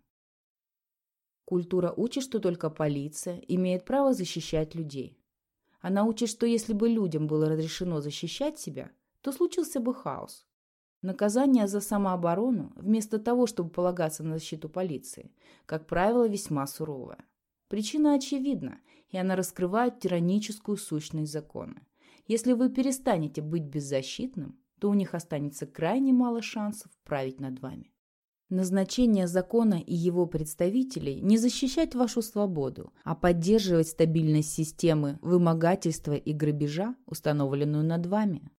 Speaker 1: Культура учит, что только полиция имеет право защищать людей. Она учит, что если бы людям было разрешено защищать себя, то случился бы хаос. Наказание за самооборону, вместо того, чтобы полагаться на защиту полиции, как правило, весьма суровое. Причина очевидна, и она раскрывает тираническую сущность закона. Если вы перестанете быть беззащитным, то у них останется крайне мало шансов править над вами. Назначение закона и его представителей не защищать вашу свободу, а поддерживать стабильность системы вымогательства и грабежа, установленную над вами.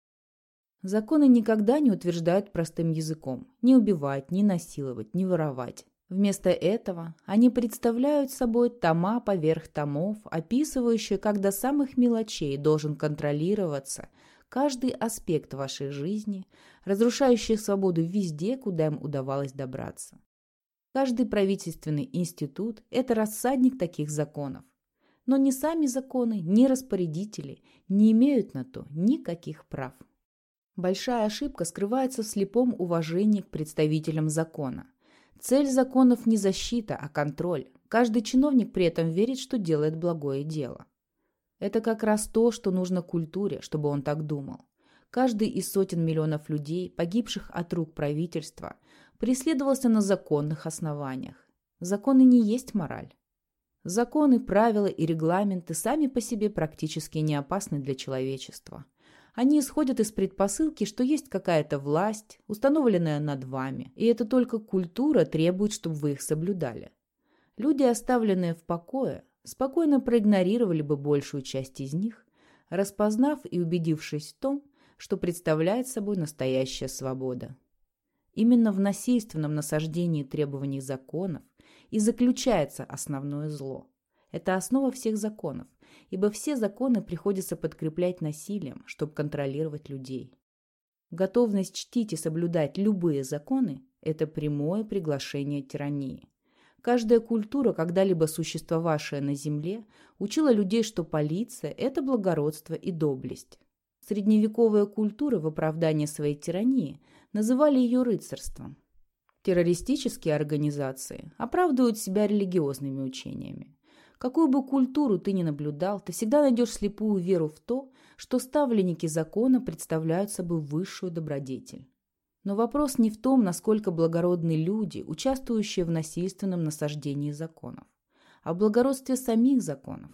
Speaker 1: Законы никогда не утверждают простым языком не убивать, не насиловать, не воровать. Вместо этого они представляют собой тома поверх томов, описывающие, как до самых мелочей должен контролироваться каждый аспект вашей жизни, разрушающие свободу везде, куда им удавалось добраться. Каждый правительственный институт – это рассадник таких законов. Но ни сами законы, ни распорядители не имеют на то никаких прав. Большая ошибка скрывается в слепом уважении к представителям закона. Цель законов не защита, а контроль. Каждый чиновник при этом верит, что делает благое дело. Это как раз то, что нужно культуре, чтобы он так думал. Каждый из сотен миллионов людей, погибших от рук правительства, преследовался на законных основаниях. Законы не есть мораль. Законы, правила и регламенты сами по себе практически не опасны для человечества. Они исходят из предпосылки, что есть какая-то власть, установленная над вами, и это только культура требует, чтобы вы их соблюдали. Люди, оставленные в покое, спокойно проигнорировали бы большую часть из них, распознав и убедившись в том, что представляет собой настоящая свобода. Именно в насильственном насаждении требований законов и заключается основное зло. Это основа всех законов, ибо все законы приходится подкреплять насилием, чтобы контролировать людей. Готовность чтить и соблюдать любые законы – это прямое приглашение тирании. Каждая культура, когда-либо существовавшая на Земле, учила людей, что полиция – это благородство и доблесть. Средневековая культура в оправдании своей тирании называли ее рыцарством. Террористические организации оправдывают себя религиозными учениями. Какую бы культуру ты ни наблюдал, ты всегда найдешь слепую веру в то, что ставленники закона представляют собой высшую добродетель. Но вопрос не в том, насколько благородны люди, участвующие в насильственном насаждении законов, а в благородстве самих законов.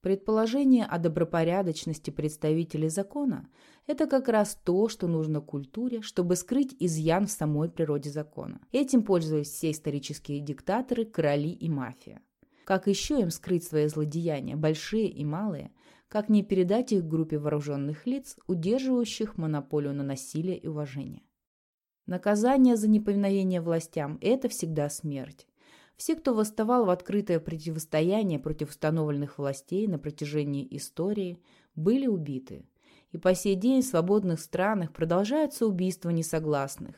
Speaker 1: Предположение о добропорядочности представителей закона – это как раз то, что нужно культуре, чтобы скрыть изъян в самой природе закона. Этим пользуются все исторические диктаторы, короли и мафия. Как еще им скрыть свои злодеяния, большие и малые, как не передать их группе вооруженных лиц, удерживающих монополию на насилие и уважение? Наказание за неповиновение властям – это всегда смерть. Все, кто восставал в открытое противостояние против установленных властей на протяжении истории, были убиты. И по сей день в свободных странах продолжаются убийства несогласных.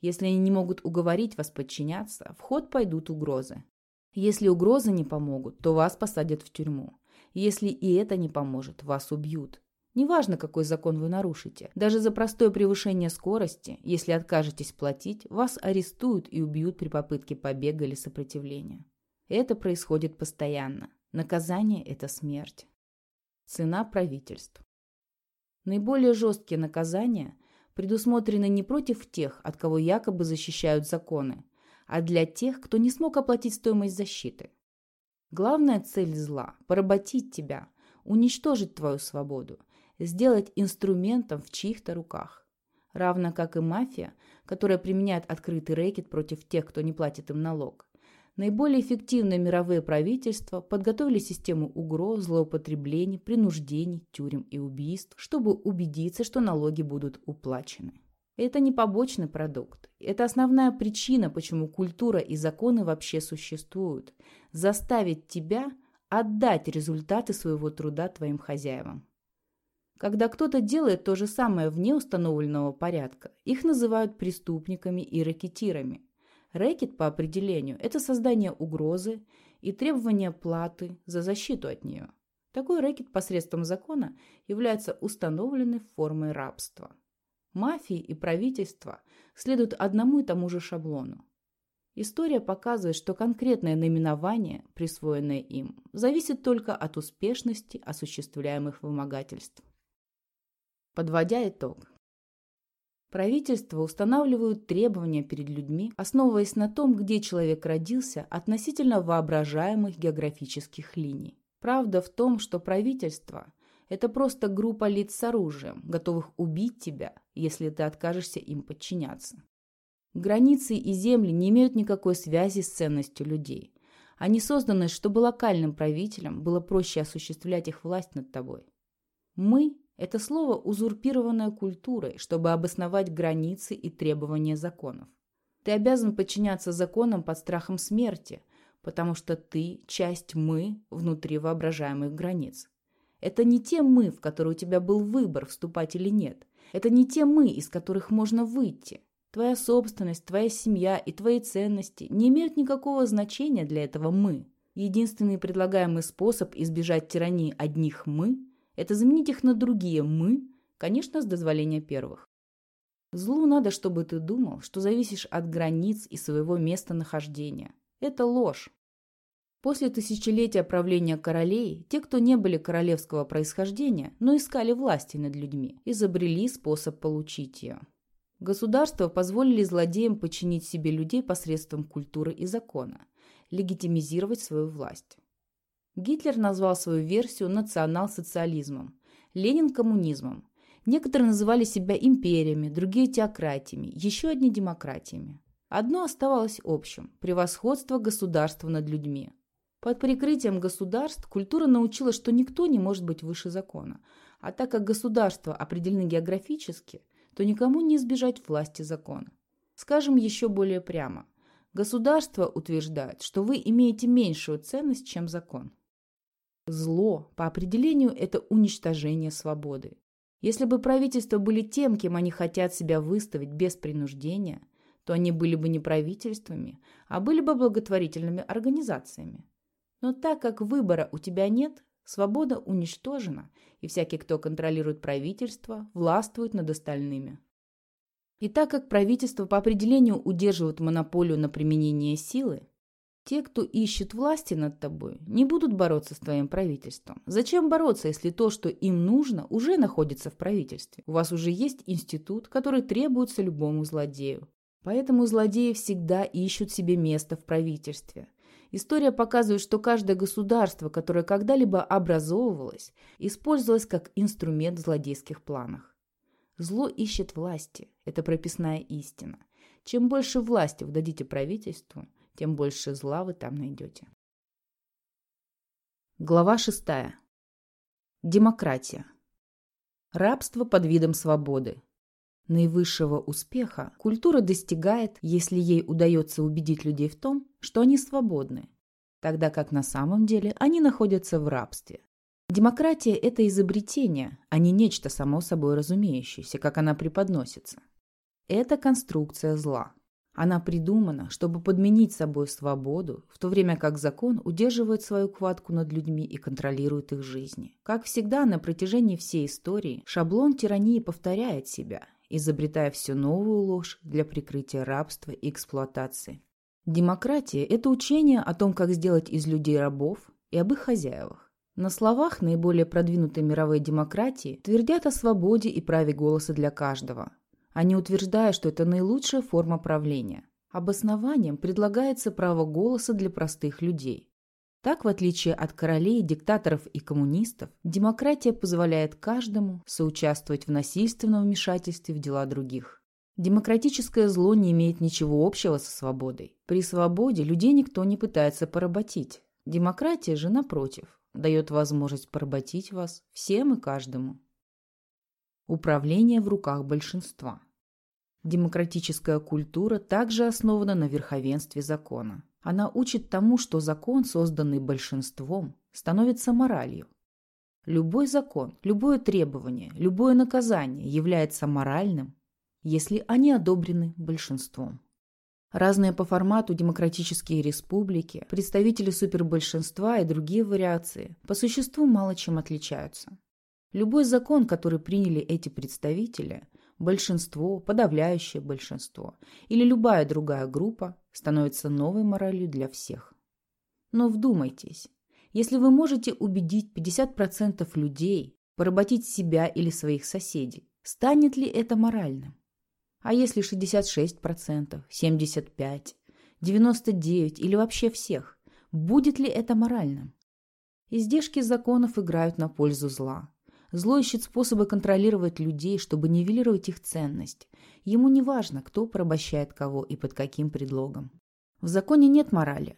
Speaker 1: Если они не могут уговорить вас подчиняться, в ход пойдут угрозы. Если угрозы не помогут, то вас посадят в тюрьму. Если и это не поможет, вас убьют. Неважно, какой закон вы нарушите. Даже за простое превышение скорости, если откажетесь платить, вас арестуют и убьют при попытке побега или сопротивления. Это происходит постоянно. Наказание – это смерть. Цена правительств. Наиболее жесткие наказания предусмотрены не против тех, от кого якобы защищают законы, а для тех, кто не смог оплатить стоимость защиты. Главная цель зла – поработить тебя, уничтожить твою свободу, сделать инструментом в чьих-то руках. Равно как и мафия, которая применяет открытый рэкет против тех, кто не платит им налог. Наиболее эффективные мировые правительства подготовили систему угроз, злоупотреблений, принуждений, тюрем и убийств, чтобы убедиться, что налоги будут уплачены. Это не побочный продукт. Это основная причина, почему культура и законы вообще существуют. Заставить тебя отдать результаты своего труда твоим хозяевам. Когда кто-то делает то же самое вне установленного порядка, их называют преступниками и рэкетирами. Рэкет по определению – это создание угрозы и требование платы за защиту от нее. Такой рэкет посредством закона является установленной формой рабства. Мафии и правительства следуют одному и тому же шаблону. История показывает, что конкретное наименование, присвоенное им, зависит только от успешности осуществляемых вымогательств. Подводя итог. Правительства устанавливают требования перед людьми, основываясь на том, где человек родился относительно воображаемых географических линий. Правда в том, что правительство – это просто группа лиц с оружием, готовых убить тебя, если ты откажешься им подчиняться. Границы и земли не имеют никакой связи с ценностью людей. Они созданы, чтобы локальным правителям было проще осуществлять их власть над тобой. Мы это слово, узурпированное культурой, чтобы обосновать границы и требования законов. Ты обязан подчиняться законам под страхом смерти, потому что ты – часть «мы» внутри воображаемых границ. Это не те «мы», в которые у тебя был выбор, вступать или нет. Это не те «мы», из которых можно выйти. Твоя собственность, твоя семья и твои ценности не имеют никакого значения для этого «мы». Единственный предлагаемый способ избежать тирании одних «мы» это заменить их на другие «мы», конечно, с дозволения первых. Злу надо, чтобы ты думал, что зависишь от границ и своего местонахождения. Это ложь. После тысячелетия правления королей, те, кто не были королевского происхождения, но искали власти над людьми, изобрели способ получить ее. Государства позволили злодеям подчинить себе людей посредством культуры и закона, легитимизировать свою власть. Гитлер назвал свою версию национал-социализмом, Ленин – коммунизмом, Некоторые называли себя империями, другие теократиями, еще одни демократиями. Одно оставалось общим – превосходство государства над людьми. Под прикрытием государств культура научила, что никто не может быть выше закона, а так как государства определены географически, то никому не избежать власти закона. Скажем еще более прямо. Государство утверждает, что вы имеете меньшую ценность, чем закон. Зло, по определению, это уничтожение свободы. Если бы правительства были тем, кем они хотят себя выставить без принуждения – то они были бы не правительствами, а были бы благотворительными организациями. Но так как выбора у тебя нет, свобода уничтожена, и всякий, кто контролирует правительство, властвует над остальными. И так как правительство по определению удерживает монополию на применение силы, те, кто ищет власти над тобой, не будут бороться с твоим правительством. Зачем бороться, если то, что им нужно, уже находится в правительстве? У вас уже есть институт, который требуется любому злодею. Поэтому злодеи всегда ищут себе место в правительстве. История показывает, что каждое государство, которое когда-либо образовывалось, использовалось как инструмент в злодейских планах. Зло ищет власти. Это прописная истина. Чем больше власти вы дадите правительству, тем больше зла вы там найдете. Глава 6. Демократия. Рабство под видом свободы. Наивысшего успеха культура достигает, если ей удается убедить людей в том, что они свободны, тогда как на самом деле они находятся в рабстве. Демократия – это изобретение, а не нечто само собой разумеющееся, как она преподносится. Это конструкция зла. Она придумана, чтобы подменить собой свободу, в то время как закон удерживает свою хватку над людьми и контролирует их жизни. Как всегда, на протяжении всей истории шаблон тирании повторяет себя, изобретая все новую ложь для прикрытия рабства и эксплуатации. Демократия – это учение о том, как сделать из людей рабов и об их хозяевах. На словах наиболее продвинутые мировые демократии твердят о свободе и праве голоса для каждого. Они утверждают, что это наилучшая форма правления. Обоснованием предлагается право голоса для простых людей. Так, в отличие от королей, диктаторов и коммунистов, демократия позволяет каждому соучаствовать в насильственном вмешательстве в дела других. Демократическое зло не имеет ничего общего со свободой. При свободе людей никто не пытается поработить. Демократия же, напротив, дает возможность поработить вас всем и каждому. Управление в руках большинства. Демократическая культура также основана на верховенстве закона. Она учит тому, что закон, созданный большинством, становится моралью. Любой закон, любое требование, любое наказание является моральным, если они одобрены большинством. Разные по формату демократические республики, представители супербольшинства и другие вариации по существу мало чем отличаются. Любой закон, который приняли эти представители, большинство, подавляющее большинство или любая другая группа становится новой моралью для всех. Но вдумайтесь, если вы можете убедить 50% людей поработить себя или своих соседей, станет ли это моральным? А если 66%, 75%, 99% или вообще всех, будет ли это моральным? Издержки законов играют на пользу зла. Зло ищет способы контролировать людей, чтобы нивелировать их ценность. Ему не важно, кто порабощает кого и под каким предлогом. В законе нет морали.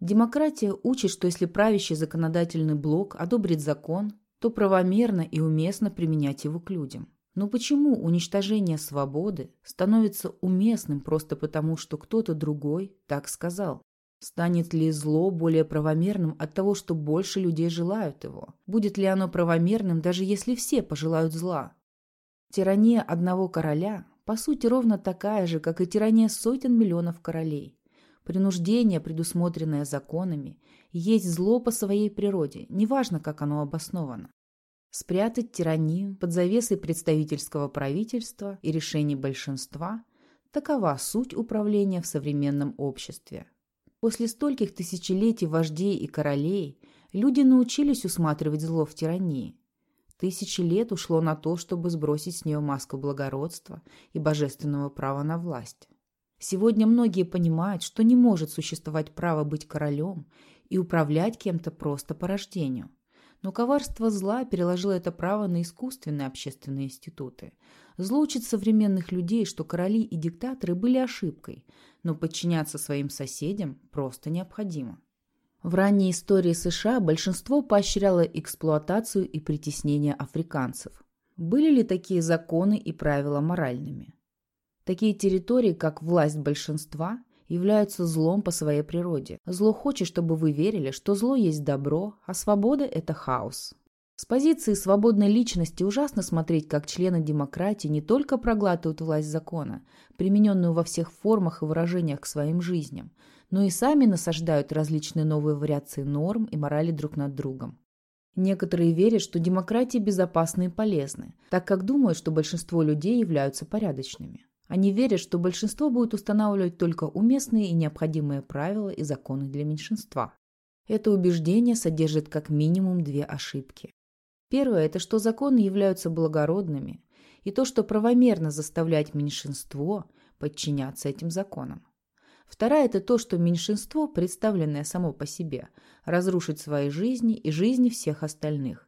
Speaker 1: Демократия учит, что если правящий законодательный блок одобрит закон, то правомерно и уместно применять его к людям. Но почему уничтожение свободы становится уместным просто потому, что кто-то другой так сказал? Станет ли зло более правомерным от того, что больше людей желают его? Будет ли оно правомерным, даже если все пожелают зла? Тирания одного короля, по сути, ровно такая же, как и тирания сотен миллионов королей. Принуждение, предусмотренное законами, есть зло по своей природе, неважно, как оно обосновано. Спрятать тиранию под завесой представительского правительства и решений большинства – такова суть управления в современном обществе. После стольких тысячелетий вождей и королей люди научились усматривать зло в тирании. Тысячи лет ушло на то, чтобы сбросить с нее маску благородства и божественного права на власть. Сегодня многие понимают, что не может существовать право быть королем и управлять кем-то просто по рождению. Но коварство зла переложило это право на искусственные общественные институты. Зло учит современных людей, что короли и диктаторы были ошибкой, но подчиняться своим соседям просто необходимо. В ранней истории США большинство поощряло эксплуатацию и притеснение африканцев. Были ли такие законы и правила моральными? Такие территории, как власть большинства, являются злом по своей природе. Зло хочет, чтобы вы верили, что зло есть добро, а свобода – это хаос. С позиции свободной личности ужасно смотреть, как члены демократии не только проглатывают власть закона, примененную во всех формах и выражениях к своим жизням, но и сами насаждают различные новые вариации норм и морали друг над другом. Некоторые верят, что демократии безопасны и полезны, так как думают, что большинство людей являются порядочными. Они верят, что большинство будет устанавливать только уместные и необходимые правила и законы для меньшинства. Это убеждение содержит как минимум две ошибки. Первое – это что законы являются благородными, и то, что правомерно заставлять меньшинство подчиняться этим законам. Вторая – это то, что меньшинство, представленное само по себе, разрушит свои жизни и жизни всех остальных.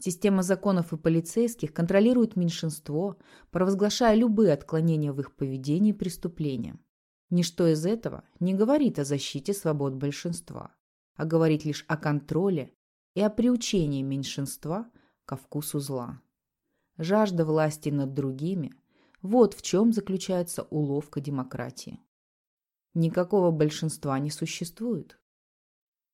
Speaker 1: Система законов и полицейских контролирует меньшинство, провозглашая любые отклонения в их поведении преступлением. Ничто из этого не говорит о защите свобод большинства, а говорит лишь о контроле и о приучении меньшинства ко вкусу зла. Жажда власти над другими – вот в чем заключается уловка демократии. Никакого большинства не существует.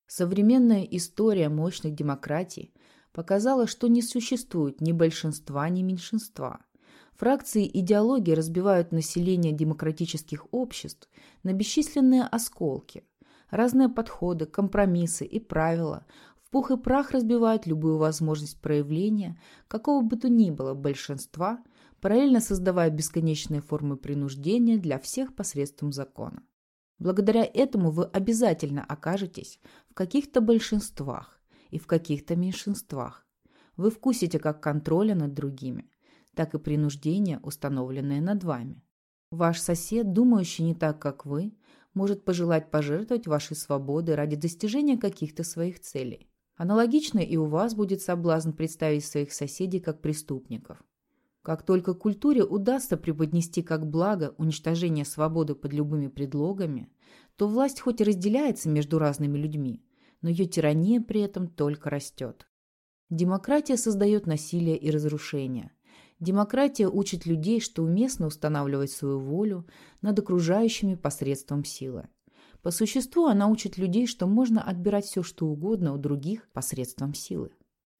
Speaker 1: Современная история мощных демократий показала, что не существует ни большинства, ни меньшинства. Фракции идеологии разбивают население демократических обществ на бесчисленные осколки. Разные подходы, компромиссы и правила в пух и прах разбивают любую возможность проявления какого бы то ни было большинства, параллельно создавая бесконечные формы принуждения для всех посредством закона. Благодаря этому вы обязательно окажетесь в каких-то большинствах, и в каких-то меньшинствах. Вы вкусите как контроля над другими, так и принуждения, установленные над вами. Ваш сосед, думающий не так, как вы, может пожелать пожертвовать вашей свободой ради достижения каких-то своих целей. Аналогично и у вас будет соблазн представить своих соседей как преступников. Как только культуре удастся преподнести как благо уничтожение свободы под любыми предлогами, то власть хоть и разделяется между разными людьми, но ее тирания при этом только растет. Демократия создает насилие и разрушение. Демократия учит людей, что уместно устанавливать свою волю над окружающими посредством силы. По существу она учит людей, что можно отбирать все, что угодно у других посредством силы.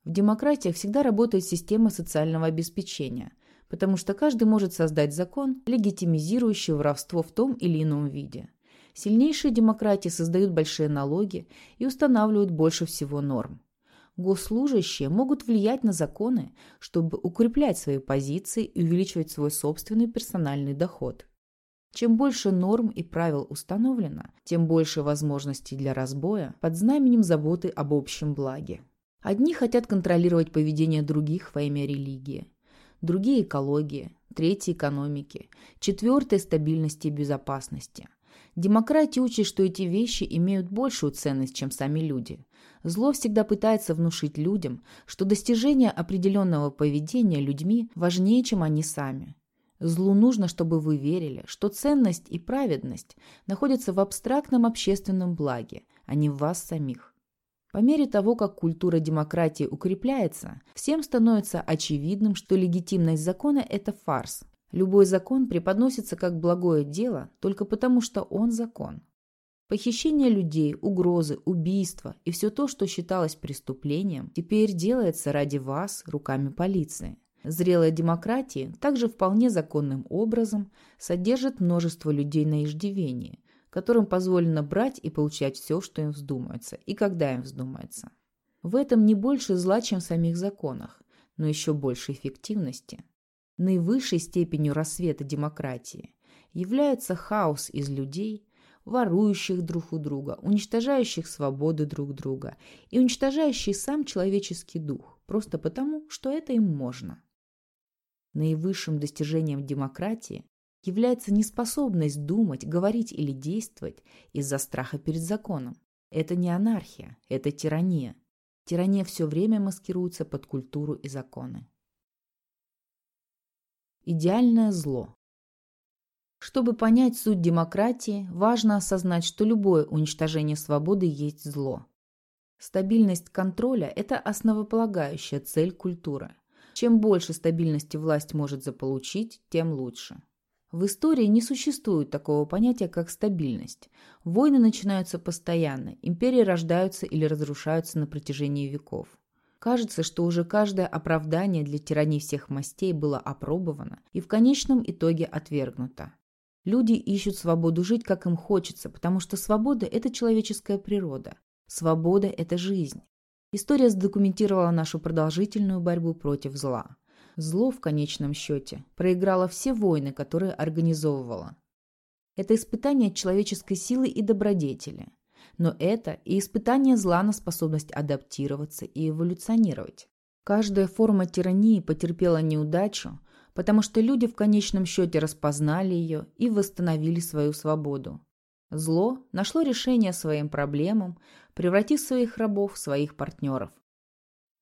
Speaker 1: В демократиях всегда работает система социального обеспечения, потому что каждый может создать закон, легитимизирующий воровство в том или ином виде. Сильнейшие демократии создают большие налоги и устанавливают больше всего норм. Госслужащие могут влиять на законы, чтобы укреплять свои позиции и увеличивать свой собственный персональный доход. Чем больше норм и правил установлено, тем больше возможностей для разбоя под знаменем заботы об общем благе. Одни хотят контролировать поведение других во имя религии, другие – экологии, третьи – экономики, четвертые – стабильности и безопасности – Демократия учит, что эти вещи имеют большую ценность, чем сами люди. Зло всегда пытается внушить людям, что достижение определенного поведения людьми важнее, чем они сами. Злу нужно, чтобы вы верили, что ценность и праведность находятся в абстрактном общественном благе, а не в вас самих. По мере того, как культура демократии укрепляется, всем становится очевидным, что легитимность закона – это фарс, Любой закон преподносится как благое дело только потому, что он закон. Похищение людей, угрозы, убийства и все то, что считалось преступлением, теперь делается ради вас руками полиции. Зрелая демократия также вполне законным образом содержит множество людей на иждивении, которым позволено брать и получать все, что им вздумается, и когда им вздумается. В этом не больше зла, чем в самих законах, но еще больше эффективности. Наивысшей степенью рассвета демократии является хаос из людей, ворующих друг у друга, уничтожающих свободы друг друга и уничтожающий сам человеческий дух, просто потому, что это им можно. Наивысшим достижением демократии является неспособность думать, говорить или действовать из-за страха перед законом. Это не анархия, это тирания. Тирания все время маскируется под культуру и законы. Идеальное зло. Чтобы понять суть демократии, важно осознать, что любое уничтожение свободы есть зло. Стабильность контроля – это основополагающая цель культуры. Чем больше стабильности власть может заполучить, тем лучше. В истории не существует такого понятия, как стабильность. Войны начинаются постоянно, империи рождаются или разрушаются на протяжении веков. Кажется, что уже каждое оправдание для тирании всех мастей было опробовано и в конечном итоге отвергнуто. Люди ищут свободу жить, как им хочется, потому что свобода – это человеческая природа. Свобода – это жизнь. История задокументировала нашу продолжительную борьбу против зла. Зло, в конечном счете, проиграло все войны, которые организовывало. Это испытание человеческой силы и добродетели. Но это и испытание зла на способность адаптироваться и эволюционировать. Каждая форма тирании потерпела неудачу, потому что люди в конечном счете распознали ее и восстановили свою свободу. Зло нашло решение своим проблемам, превратив своих рабов в своих партнеров.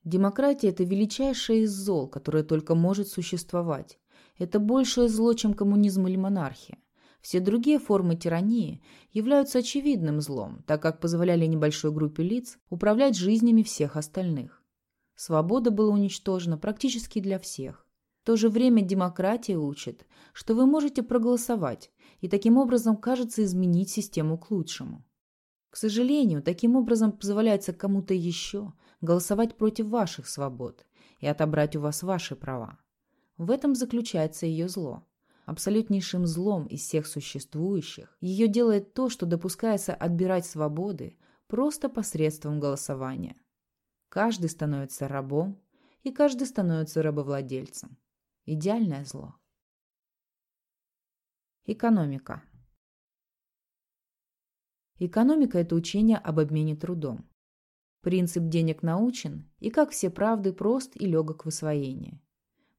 Speaker 1: Демократия – это величайшее из зол, которое только может существовать. Это большее зло, чем коммунизм или монархия. Все другие формы тирании являются очевидным злом, так как позволяли небольшой группе лиц управлять жизнями всех остальных. Свобода была уничтожена практически для всех. В то же время демократия учит, что вы можете проголосовать и таким образом, кажется, изменить систему к лучшему. К сожалению, таким образом позволяется кому-то еще – голосовать против ваших свобод и отобрать у вас ваши права. В этом заключается ее зло. Абсолютнейшим злом из всех существующих ее делает то, что допускается отбирать свободы просто посредством голосования. Каждый становится рабом, и каждый становится рабовладельцем. Идеальное зло. Экономика. Экономика – это учение об обмене трудом. Принцип денег научен, и, как все правды, прост и легок в освоении.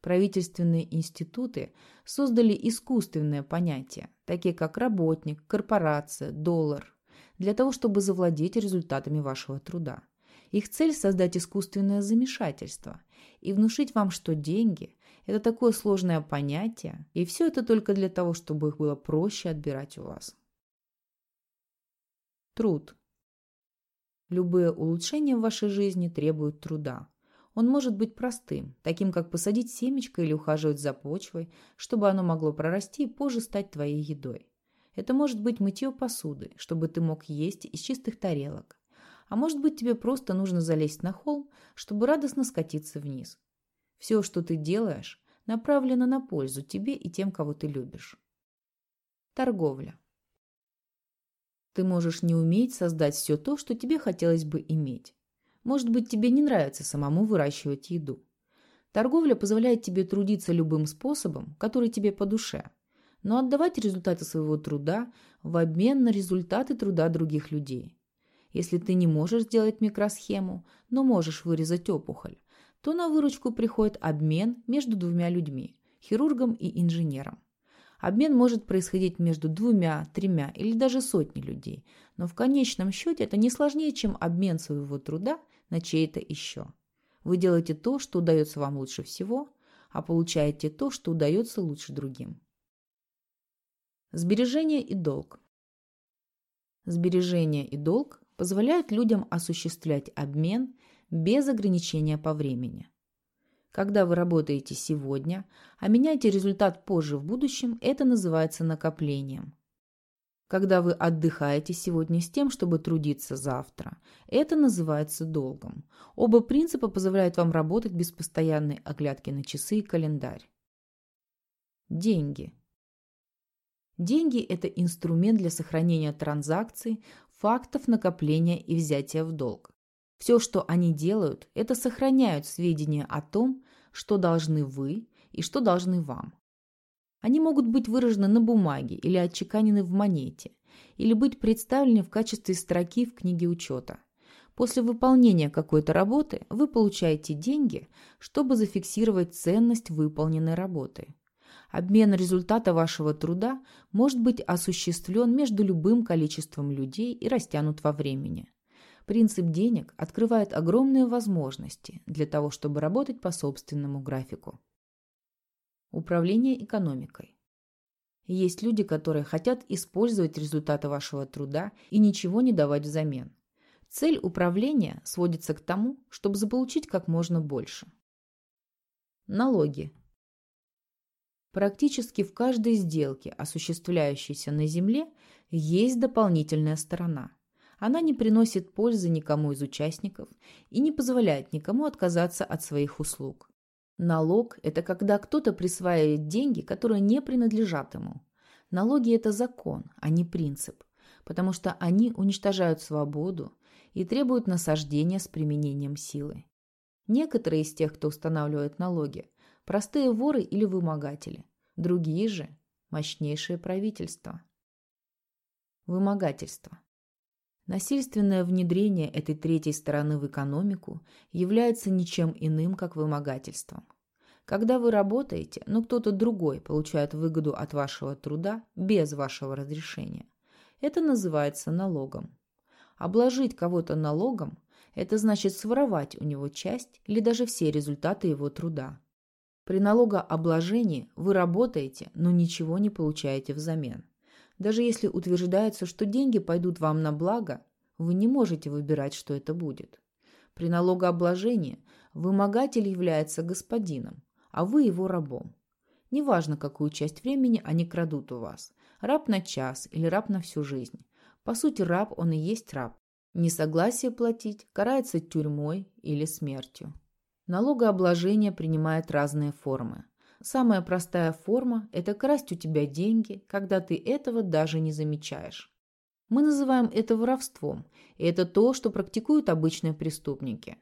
Speaker 1: Правительственные институты создали искусственные понятия, такие как работник, корпорация, доллар, для того, чтобы завладеть результатами вашего труда. Их цель – создать искусственное замешательство и внушить вам, что деньги – это такое сложное понятие, и все это только для того, чтобы их было проще отбирать у вас. Труд. Любые улучшения в вашей жизни требуют труда. Он может быть простым, таким как посадить семечко или ухаживать за почвой, чтобы оно могло прорасти и позже стать твоей едой. Это может быть мытье посуды, чтобы ты мог есть из чистых тарелок. А может быть тебе просто нужно залезть на холм, чтобы радостно скатиться вниз. Все, что ты делаешь, направлено на пользу тебе и тем, кого ты любишь. Торговля. Ты можешь не уметь создать все то, что тебе хотелось бы иметь. Может быть, тебе не нравится самому выращивать еду. Торговля позволяет тебе трудиться любым способом, который тебе по душе, но отдавать результаты своего труда в обмен на результаты труда других людей. Если ты не можешь сделать микросхему, но можешь вырезать опухоль, то на выручку приходит обмен между двумя людьми – хирургом и инженером. Обмен может происходить между двумя, тремя или даже сотней людей, но в конечном счете это не сложнее, чем обмен своего труда на чей-то еще. Вы делаете то, что удается вам лучше всего, а получаете то, что удается лучше другим. Сбережение и долг. Сбережение и долг позволяют людям осуществлять обмен без ограничения по времени. Когда вы работаете сегодня, а меняете результат позже в будущем, это называется накоплением. Когда вы отдыхаете сегодня с тем, чтобы трудиться завтра, это называется долгом. Оба принципа позволяют вам работать без постоянной оглядки на часы и календарь. Деньги. Деньги – это инструмент для сохранения транзакций, фактов накопления и взятия в долг. Все, что они делают, это сохраняют сведения о том, что должны вы и что должны вам. Они могут быть выражены на бумаге или отчеканены в монете, или быть представлены в качестве строки в книге учета. После выполнения какой-то работы вы получаете деньги, чтобы зафиксировать ценность выполненной работы. Обмен результата вашего труда может быть осуществлен между любым количеством людей и растянут во времени. Принцип денег открывает огромные возможности для того, чтобы работать по собственному графику. Управление экономикой. Есть люди, которые хотят использовать результаты вашего труда и ничего не давать взамен. Цель управления сводится к тому, чтобы заполучить как можно больше. Налоги. Практически в каждой сделке, осуществляющейся на Земле, есть дополнительная сторона. Она не приносит пользы никому из участников и не позволяет никому отказаться от своих услуг. Налог – это когда кто-то присваивает деньги, которые не принадлежат ему. Налоги – это закон, а не принцип, потому что они уничтожают свободу и требуют насаждения с применением силы. Некоторые из тех, кто устанавливает налоги, простые воры или вымогатели, другие же – мощнейшее правительство. Вымогательство. Насильственное внедрение этой третьей стороны в экономику является ничем иным, как вымогательством. Когда вы работаете, но кто-то другой получает выгоду от вашего труда без вашего разрешения, это называется налогом. Обложить кого-то налогом – это значит своровать у него часть или даже все результаты его труда. При налогообложении вы работаете, но ничего не получаете взамен. Даже если утверждается, что деньги пойдут вам на благо, вы не можете выбирать, что это будет. При налогообложении вымогатель является господином, а вы его рабом. Неважно, какую часть времени они крадут у вас. Раб на час или раб на всю жизнь. По сути, раб он и есть раб. Несогласие платить карается тюрьмой или смертью. Налогообложение принимает разные формы. Самая простая форма – это красть у тебя деньги, когда ты этого даже не замечаешь. Мы называем это воровством, и это то, что практикуют обычные преступники.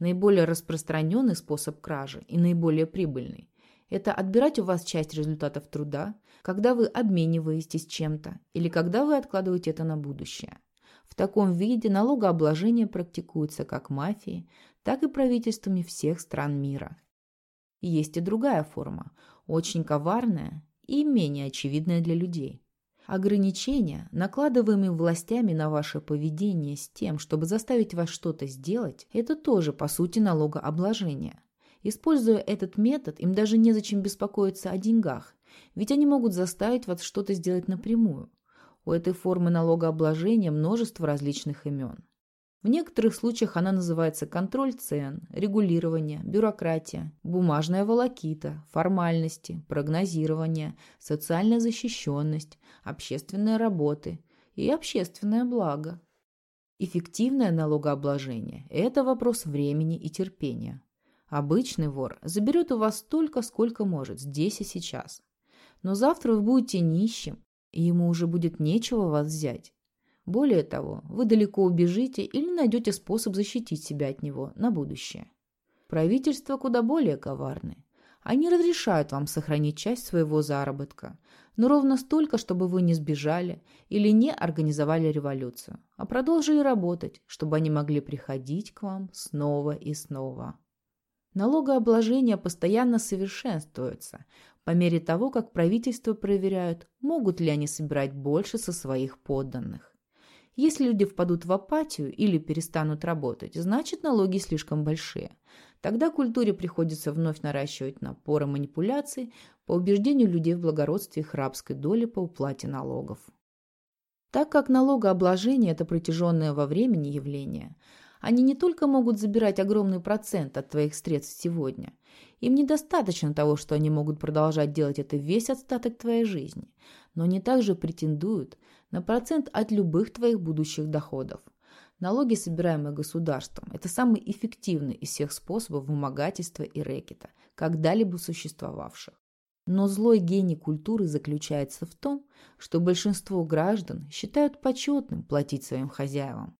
Speaker 1: Наиболее распространенный способ кражи и наиболее прибыльный – это отбирать у вас часть результатов труда, когда вы обмениваетесь чем-то или когда вы откладываете это на будущее. В таком виде налогообложение практикуется как мафией, так и правительствами всех стран мира. Есть и другая форма, очень коварная и менее очевидная для людей. Ограничения, накладываемые властями на ваше поведение с тем, чтобы заставить вас что-то сделать, это тоже, по сути, налогообложение. Используя этот метод, им даже незачем беспокоиться о деньгах, ведь они могут заставить вас что-то сделать напрямую. У этой формы налогообложения множество различных имен. В некоторых случаях она называется контроль цен, регулирование, бюрократия, бумажная волокита, формальности, прогнозирование, социальная защищенность, общественные работы и общественное благо. Эффективное налогообложение – это вопрос времени и терпения. Обычный вор заберет у вас столько, сколько может, здесь и сейчас. Но завтра вы будете нищим, и ему уже будет нечего вас взять. Более того, вы далеко убежите или найдете способ защитить себя от него на будущее. Правительства куда более коварны. Они разрешают вам сохранить часть своего заработка, но ровно столько, чтобы вы не сбежали или не организовали революцию, а продолжили работать, чтобы они могли приходить к вам снова и снова. Налогообложение постоянно совершенствуется по мере того, как правительства проверяют, могут ли они собирать больше со своих подданных. Если люди впадут в апатию или перестанут работать, значит налоги слишком большие. Тогда культуре приходится вновь наращивать напоры манипуляций по убеждению людей в благородстве их рабской доли по уплате налогов. Так как налогообложение – это протяженное во времени явление, они не только могут забирать огромный процент от твоих средств сегодня, им недостаточно того, что они могут продолжать делать это весь остаток твоей жизни, но они также претендуют на процент от любых твоих будущих доходов. Налоги, собираемые государством, это самый эффективный из всех способов вымогательства и рэкета, когда-либо существовавших. Но злой гений культуры заключается в том, что большинство граждан считают почетным платить своим хозяевам.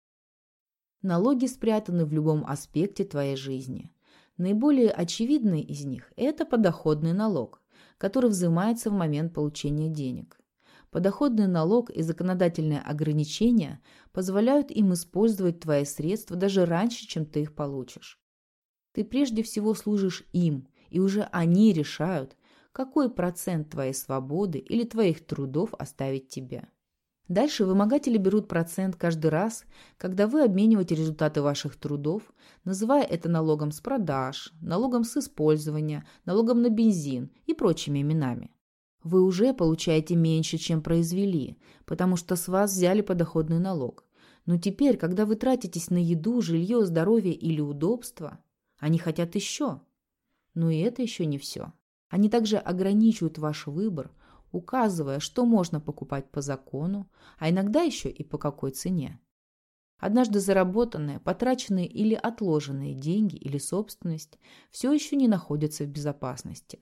Speaker 1: Налоги спрятаны в любом аспекте твоей жизни. Наиболее очевидный из них – это подоходный налог, который взимается в момент получения денег. Подоходный налог и законодательные ограничения позволяют им использовать твои средства даже раньше, чем ты их получишь. Ты прежде всего служишь им, и уже они решают, какой процент твоей свободы или твоих трудов оставить тебе. Дальше вымогатели берут процент каждый раз, когда вы обмениваете результаты ваших трудов, называя это налогом с продаж, налогом с использования, налогом на бензин и прочими именами. Вы уже получаете меньше, чем произвели, потому что с вас взяли подоходный налог. Но теперь, когда вы тратитесь на еду, жилье, здоровье или удобство, они хотят еще. Но и это еще не все. Они также ограничивают ваш выбор, указывая, что можно покупать по закону, а иногда еще и по какой цене. Однажды заработанные, потраченные или отложенные деньги или собственность все еще не находятся в безопасности.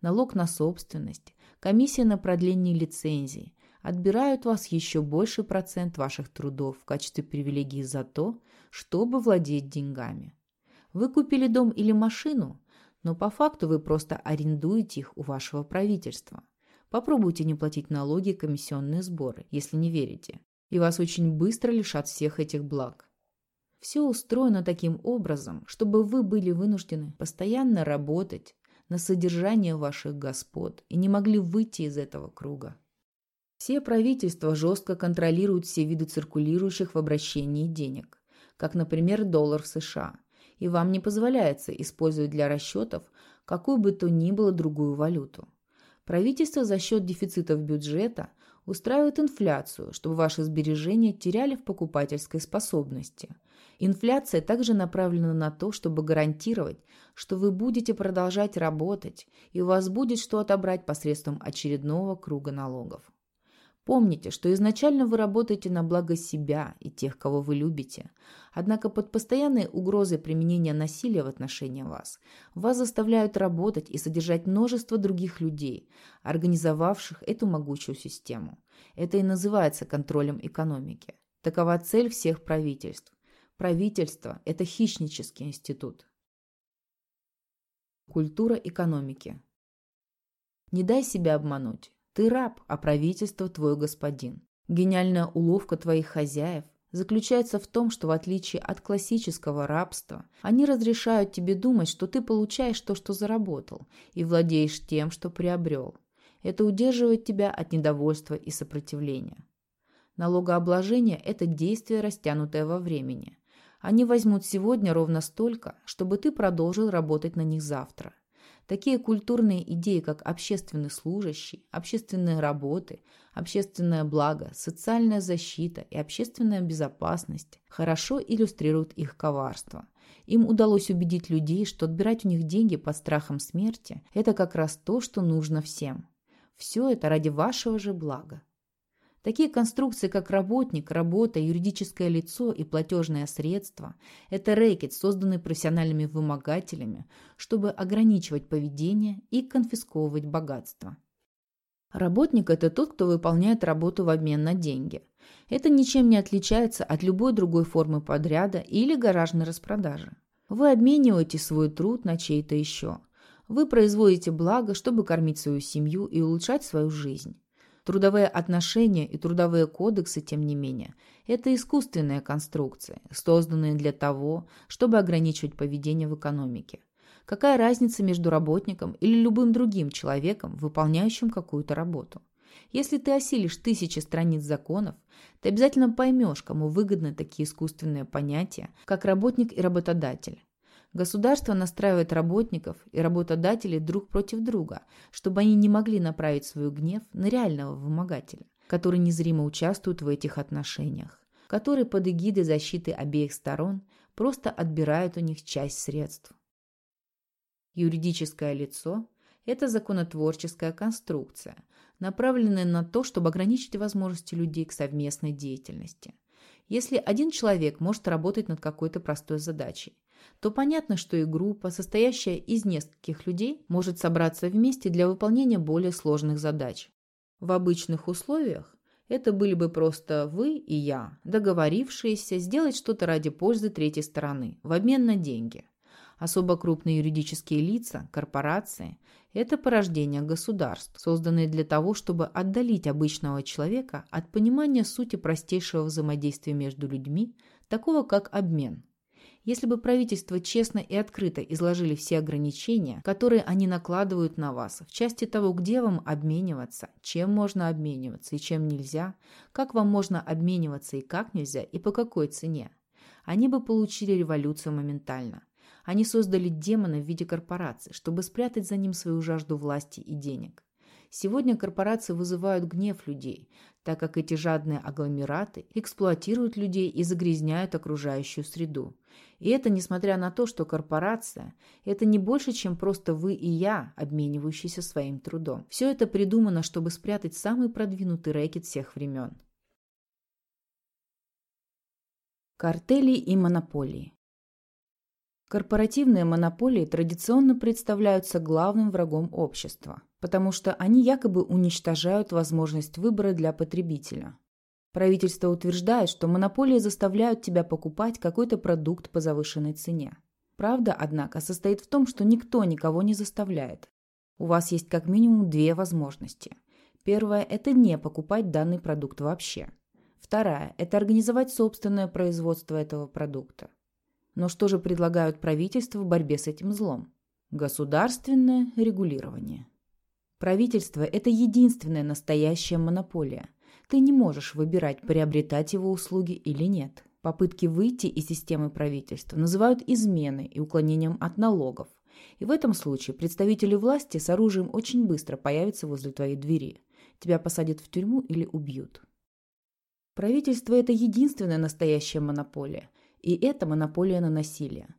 Speaker 1: Налог на собственность, комиссия на продление лицензии отбирают вас еще больший процент ваших трудов в качестве привилегии за то, чтобы владеть деньгами. Вы купили дом или машину, но по факту вы просто арендуете их у вашего правительства. Попробуйте не платить налоги и комиссионные сборы, если не верите, и вас очень быстро лишат всех этих благ. Все устроено таким образом, чтобы вы были вынуждены постоянно работать на содержание ваших господ и не могли выйти из этого круга. Все правительства жестко контролируют все виды циркулирующих в обращении денег, как, например, доллар в США, и вам не позволяется использовать для расчетов какую бы то ни было другую валюту. Правительство за счет дефицитов бюджета устраивает инфляцию, чтобы ваши сбережения теряли в покупательской способности. Инфляция также направлена на то, чтобы гарантировать, что вы будете продолжать работать и у вас будет что отобрать посредством очередного круга налогов. Помните, что изначально вы работаете на благо себя и тех, кого вы любите. Однако под постоянной угрозой применения насилия в отношении вас, вас заставляют работать и содержать множество других людей, организовавших эту могучую систему. Это и называется контролем экономики. Такова цель всех правительств. Правительство – это хищнический институт. Культура экономики. Не дай себя обмануть. Ты раб, а правительство твой господин. Гениальная уловка твоих хозяев заключается в том, что в отличие от классического рабства, они разрешают тебе думать, что ты получаешь то, что заработал, и владеешь тем, что приобрел. Это удерживает тебя от недовольства и сопротивления. Налогообложение – это действие, растянутое во времени. Они возьмут сегодня ровно столько, чтобы ты продолжил работать на них завтра. Такие культурные идеи, как общественный служащий, общественные работы, общественное благо, социальная защита и общественная безопасность, хорошо иллюстрируют их коварство. Им удалось убедить людей, что отбирать у них деньги под страхом смерти – это как раз то, что нужно всем. Все это ради вашего же блага. Такие конструкции, как работник, работа, юридическое лицо и платежное средство – это рэкет, созданный профессиональными вымогателями, чтобы ограничивать поведение и конфисковывать богатство. Работник – это тот, кто выполняет работу в обмен на деньги. Это ничем не отличается от любой другой формы подряда или гаражной распродажи. Вы обмениваете свой труд на чей-то еще. Вы производите благо, чтобы кормить свою семью и улучшать свою жизнь. Трудовые отношения и трудовые кодексы, тем не менее, это искусственные конструкции, созданные для того, чтобы ограничивать поведение в экономике. Какая разница между работником или любым другим человеком, выполняющим какую-то работу? Если ты осилишь тысячи страниц законов, ты обязательно поймешь, кому выгодны такие искусственные понятия, как работник и работодатель. Государство настраивает работников и работодателей друг против друга, чтобы они не могли направить свой гнев на реального вымогателя, который незримо участвует в этих отношениях, который под эгидой защиты обеих сторон просто отбирает у них часть средств. Юридическое лицо – это законотворческая конструкция, направленная на то, чтобы ограничить возможности людей к совместной деятельности. Если один человек может работать над какой-то простой задачей, то понятно, что и группа, состоящая из нескольких людей, может собраться вместе для выполнения более сложных задач. В обычных условиях это были бы просто вы и я, договорившиеся сделать что-то ради пользы третьей стороны, в обмен на деньги. Особо крупные юридические лица, корпорации – это порождение государств, созданные для того, чтобы отдалить обычного человека от понимания сути простейшего взаимодействия между людьми, такого как обмен – Если бы правительство честно и открыто изложили все ограничения, которые они накладывают на вас, в части того, где вам обмениваться, чем можно обмениваться и чем нельзя, как вам можно обмениваться и как нельзя, и по какой цене, они бы получили революцию моментально. Они создали демона в виде корпорации, чтобы спрятать за ним свою жажду власти и денег. Сегодня корпорации вызывают гнев людей, так как эти жадные агломераты эксплуатируют людей и загрязняют окружающую среду. И это несмотря на то, что корпорация – это не больше, чем просто вы и я, обменивающиеся своим трудом. Все это придумано, чтобы спрятать самый продвинутый рэкет всех времен. Картели и монополии Корпоративные монополии традиционно представляются главным врагом общества, потому что они якобы уничтожают возможность выбора для потребителя. Правительство утверждает, что монополии заставляют тебя покупать какой-то продукт по завышенной цене. Правда, однако, состоит в том, что никто никого не заставляет. У вас есть как минимум две возможности. Первая – это не покупать данный продукт вообще. Вторая – это организовать собственное производство этого продукта. Но что же предлагают правительства в борьбе с этим злом? Государственное регулирование. Правительство – это единственная настоящая монополия. Ты не можешь выбирать, приобретать его услуги или нет. Попытки выйти из системы правительства называют изменой и уклонением от налогов. И в этом случае представители власти с оружием очень быстро появятся возле твоей двери. Тебя посадят в тюрьму или убьют. Правительство – это единственная настоящая монополия – и это монополия на насилие.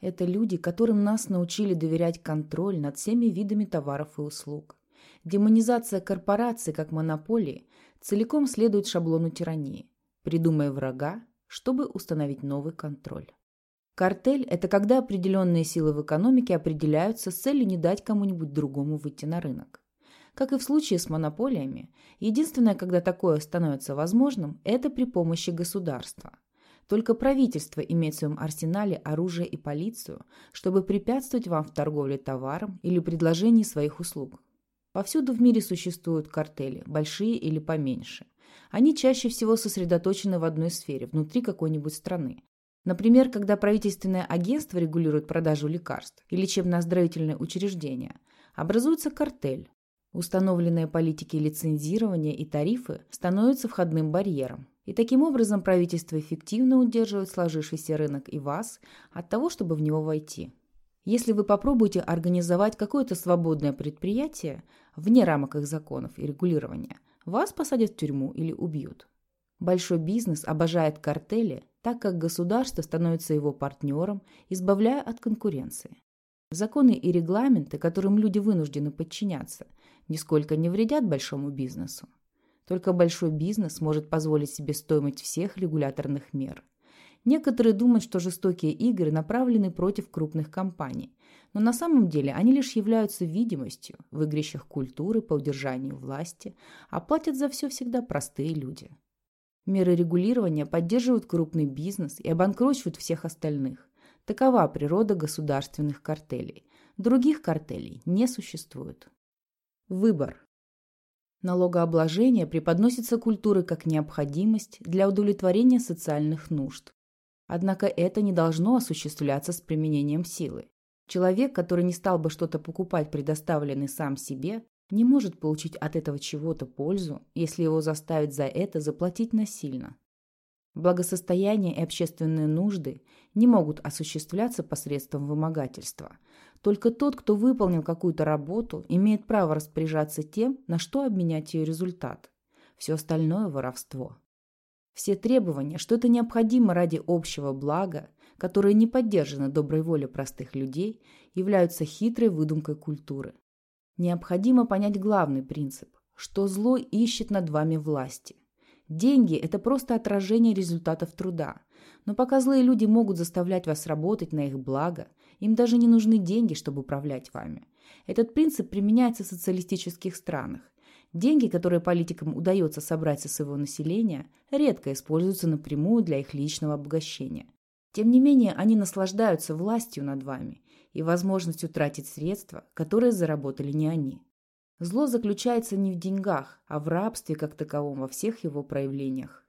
Speaker 1: Это люди, которым нас научили доверять контроль над всеми видами товаров и услуг. Демонизация корпораций как монополии целиком следует шаблону тирании, придумая врага, чтобы установить новый контроль. Картель – это когда определенные силы в экономике определяются с целью не дать кому-нибудь другому выйти на рынок. Как и в случае с монополиями, единственное, когда такое становится возможным, это при помощи государства. Только правительство имеет в своем арсенале оружие и полицию, чтобы препятствовать вам в торговле товаром или предложении своих услуг. Повсюду в мире существуют картели, большие или поменьше. Они чаще всего сосредоточены в одной сфере, внутри какой-нибудь страны. Например, когда правительственное агентство регулирует продажу лекарств и лечебно-оздоровительные учреждения, образуется картель. Установленные политики лицензирования и тарифы становятся входным барьером, и таким образом правительство эффективно удерживает сложившийся рынок и вас от того, чтобы в него войти. Если вы попробуете организовать какое-то свободное предприятие вне рамок их законов и регулирования, вас посадят в тюрьму или убьют. Большой бизнес обожает картели, так как государство становится его партнером, избавляя от конкуренции. Законы и регламенты, которым люди вынуждены подчиняться, нисколько не вредят большому бизнесу. Только большой бизнес может позволить себе стоимость всех регуляторных мер. Некоторые думают, что жестокие игры направлены против крупных компаний, но на самом деле они лишь являются видимостью в игрищах культуры по удержанию власти, а платят за все всегда простые люди. Меры регулирования поддерживают крупный бизнес и обанкрочивают всех остальных. Такова природа государственных картелей. Других картелей не существует. Выбор. Налогообложение преподносится культурой как необходимость для удовлетворения социальных нужд. Однако это не должно осуществляться с применением силы. Человек, который не стал бы что-то покупать, предоставленный сам себе, не может получить от этого чего-то пользу, если его заставить за это заплатить насильно. Благосостояние и общественные нужды не могут осуществляться посредством вымогательства. Только тот, кто выполнил какую-то работу, имеет право распоряжаться тем, на что обменять ее результат. Все остальное – воровство. Все требования, что это необходимо ради общего блага, которые не поддержаны доброй волей простых людей, являются хитрой выдумкой культуры. Необходимо понять главный принцип, что зло ищет над вами власти. Деньги – это просто отражение результатов труда. Но пока злые люди могут заставлять вас работать на их благо, им даже не нужны деньги, чтобы управлять вами. Этот принцип применяется в социалистических странах. Деньги, которые политикам удается собрать со своего населения, редко используются напрямую для их личного обогащения. Тем не менее, они наслаждаются властью над вами и возможностью тратить средства, которые заработали не они. Зло заключается не в деньгах, а в рабстве как таковом во всех его проявлениях.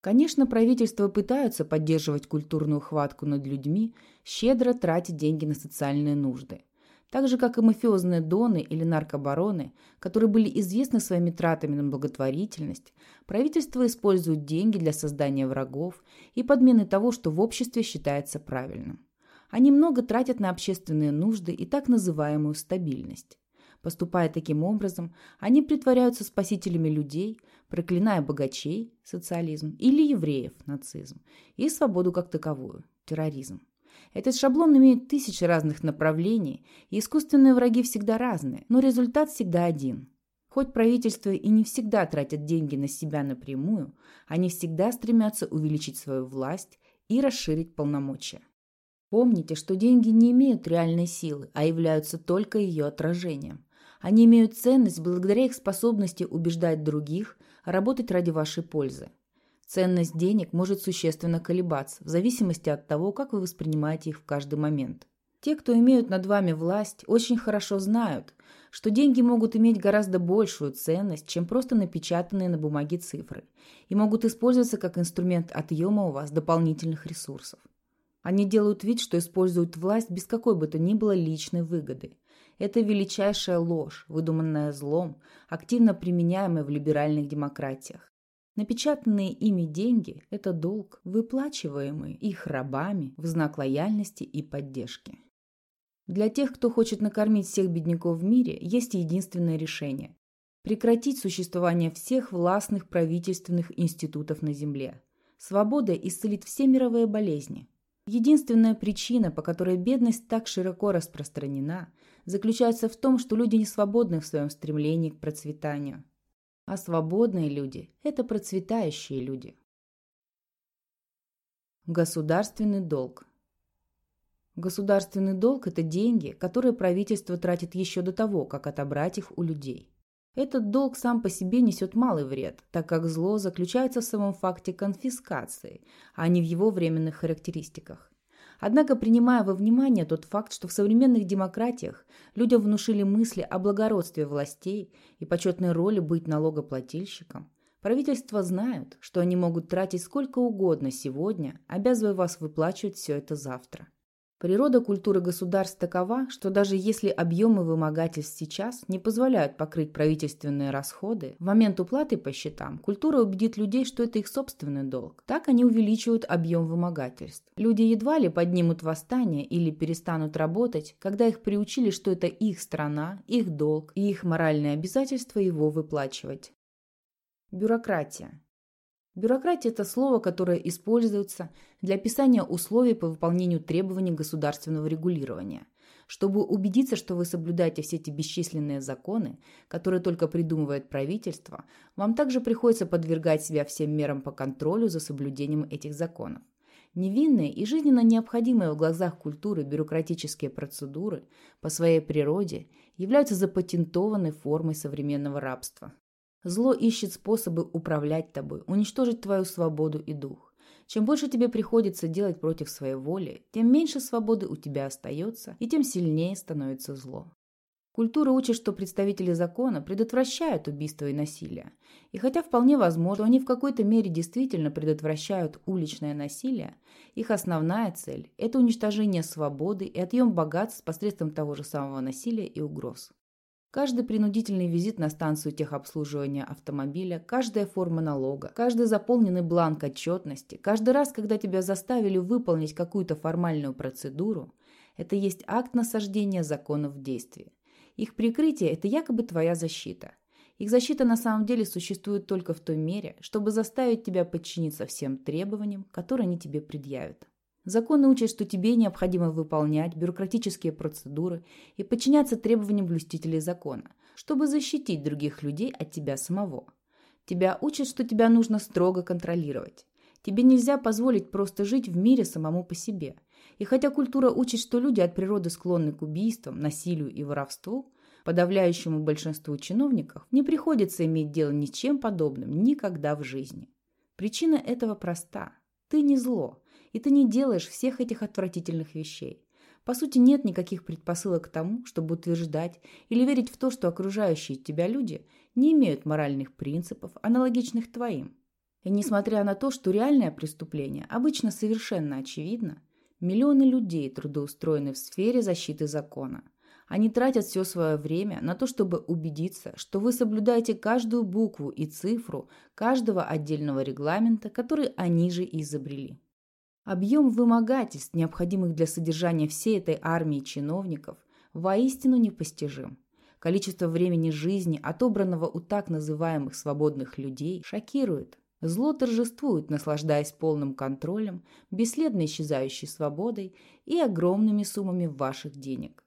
Speaker 1: Конечно, правительства пытаются поддерживать культурную хватку над людьми, щедро тратить деньги на социальные нужды. Так же, как и мафиозные доны или наркобароны, которые были известны своими тратами на благотворительность, правительство использует деньги для создания врагов и подмены того, что в обществе считается правильным. Они много тратят на общественные нужды и так называемую стабильность. Поступая таким образом, они притворяются спасителями людей, проклиная богачей, социализм, или евреев, нацизм, и свободу как таковую, терроризм. Этот шаблон имеет тысячи разных направлений, и искусственные враги всегда разные, но результат всегда один. Хоть правительство и не всегда тратят деньги на себя напрямую, они всегда стремятся увеличить свою власть и расширить полномочия. Помните, что деньги не имеют реальной силы, а являются только ее отражением. Они имеют ценность благодаря их способности убеждать других работать ради вашей пользы. Ценность денег может существенно колебаться, в зависимости от того, как вы воспринимаете их в каждый момент. Те, кто имеют над вами власть, очень хорошо знают, что деньги могут иметь гораздо большую ценность, чем просто напечатанные на бумаге цифры, и могут использоваться как инструмент отъема у вас дополнительных ресурсов. Они делают вид, что используют власть без какой бы то ни было личной выгоды. Это величайшая ложь, выдуманная злом, активно применяемая в либеральных демократиях. Напечатанные ими деньги – это долг, выплачиваемый их рабами в знак лояльности и поддержки. Для тех, кто хочет накормить всех бедняков в мире, есть единственное решение – прекратить существование всех властных правительственных институтов на Земле. Свобода исцелит все мировые болезни. Единственная причина, по которой бедность так широко распространена, заключается в том, что люди не свободны в своем стремлении к процветанию. А свободные люди – это процветающие люди. Государственный долг. Государственный долг – это деньги, которые правительство тратит еще до того, как отобрать их у людей. Этот долг сам по себе несет малый вред, так как зло заключается в самом факте конфискации, а не в его временных характеристиках. Однако, принимая во внимание тот факт, что в современных демократиях людям внушили мысли о благородстве властей и почетной роли быть налогоплательщиком, правительства знают, что они могут тратить сколько угодно сегодня, обязывая вас выплачивать все это завтра. Природа культуры государств такова, что даже если объемы вымогательств сейчас не позволяют покрыть правительственные расходы, в момент уплаты по счетам культура убедит людей, что это их собственный долг. Так они увеличивают объем вымогательств. Люди едва ли поднимут восстание или перестанут работать, когда их приучили, что это их страна, их долг и их моральное обязательство его выплачивать. Бюрократия. Бюрократия – это слово, которое используется для описания условий по выполнению требований государственного регулирования. Чтобы убедиться, что вы соблюдаете все эти бесчисленные законы, которые только придумывает правительство, вам также приходится подвергать себя всем мерам по контролю за соблюдением этих законов. Невинные и жизненно необходимые в глазах культуры бюрократические процедуры по своей природе являются запатентованной формой современного рабства. Зло ищет способы управлять тобой, уничтожить твою свободу и дух. Чем больше тебе приходится делать против своей воли, тем меньше свободы у тебя остается, и тем сильнее становится зло. Культура учит, что представители закона предотвращают убийство и насилие. И хотя вполне возможно, они в какой-то мере действительно предотвращают уличное насилие, их основная цель – это уничтожение свободы и отъем богатств посредством того же самого насилия и угроз. Каждый принудительный визит на станцию техобслуживания автомобиля, каждая форма налога, каждый заполненный бланк отчетности, каждый раз, когда тебя заставили выполнить какую-то формальную процедуру, это есть акт насаждения законов в действии. Их прикрытие – это якобы твоя защита. Их защита на самом деле существует только в той мере, чтобы заставить тебя подчиниться всем требованиям, которые они тебе предъявят. Законы учат, что тебе необходимо выполнять бюрократические процедуры и подчиняться требованиям блюстителей закона, чтобы защитить других людей от тебя самого. Тебя учат, что тебя нужно строго контролировать. Тебе нельзя позволить просто жить в мире самому по себе. И хотя культура учит, что люди от природы склонны к убийствам, насилию и воровству, подавляющему большинству чиновников не приходится иметь дело ни с чем подобным никогда в жизни. Причина этого проста. Ты не зло, и ты не делаешь всех этих отвратительных вещей. По сути, нет никаких предпосылок к тому, чтобы утверждать или верить в то, что окружающие тебя люди не имеют моральных принципов, аналогичных твоим. И несмотря на то, что реальное преступление обычно совершенно очевидно, миллионы людей трудоустроены в сфере защиты закона. Они тратят все свое время на то, чтобы убедиться, что вы соблюдаете каждую букву и цифру каждого отдельного регламента, который они же изобрели. Объем вымогательств, необходимых для содержания всей этой армии чиновников, воистину непостижим. Количество времени жизни, отобранного у так называемых свободных людей, шокирует. Зло торжествует, наслаждаясь полным контролем, бесследно исчезающей свободой и огромными суммами ваших денег.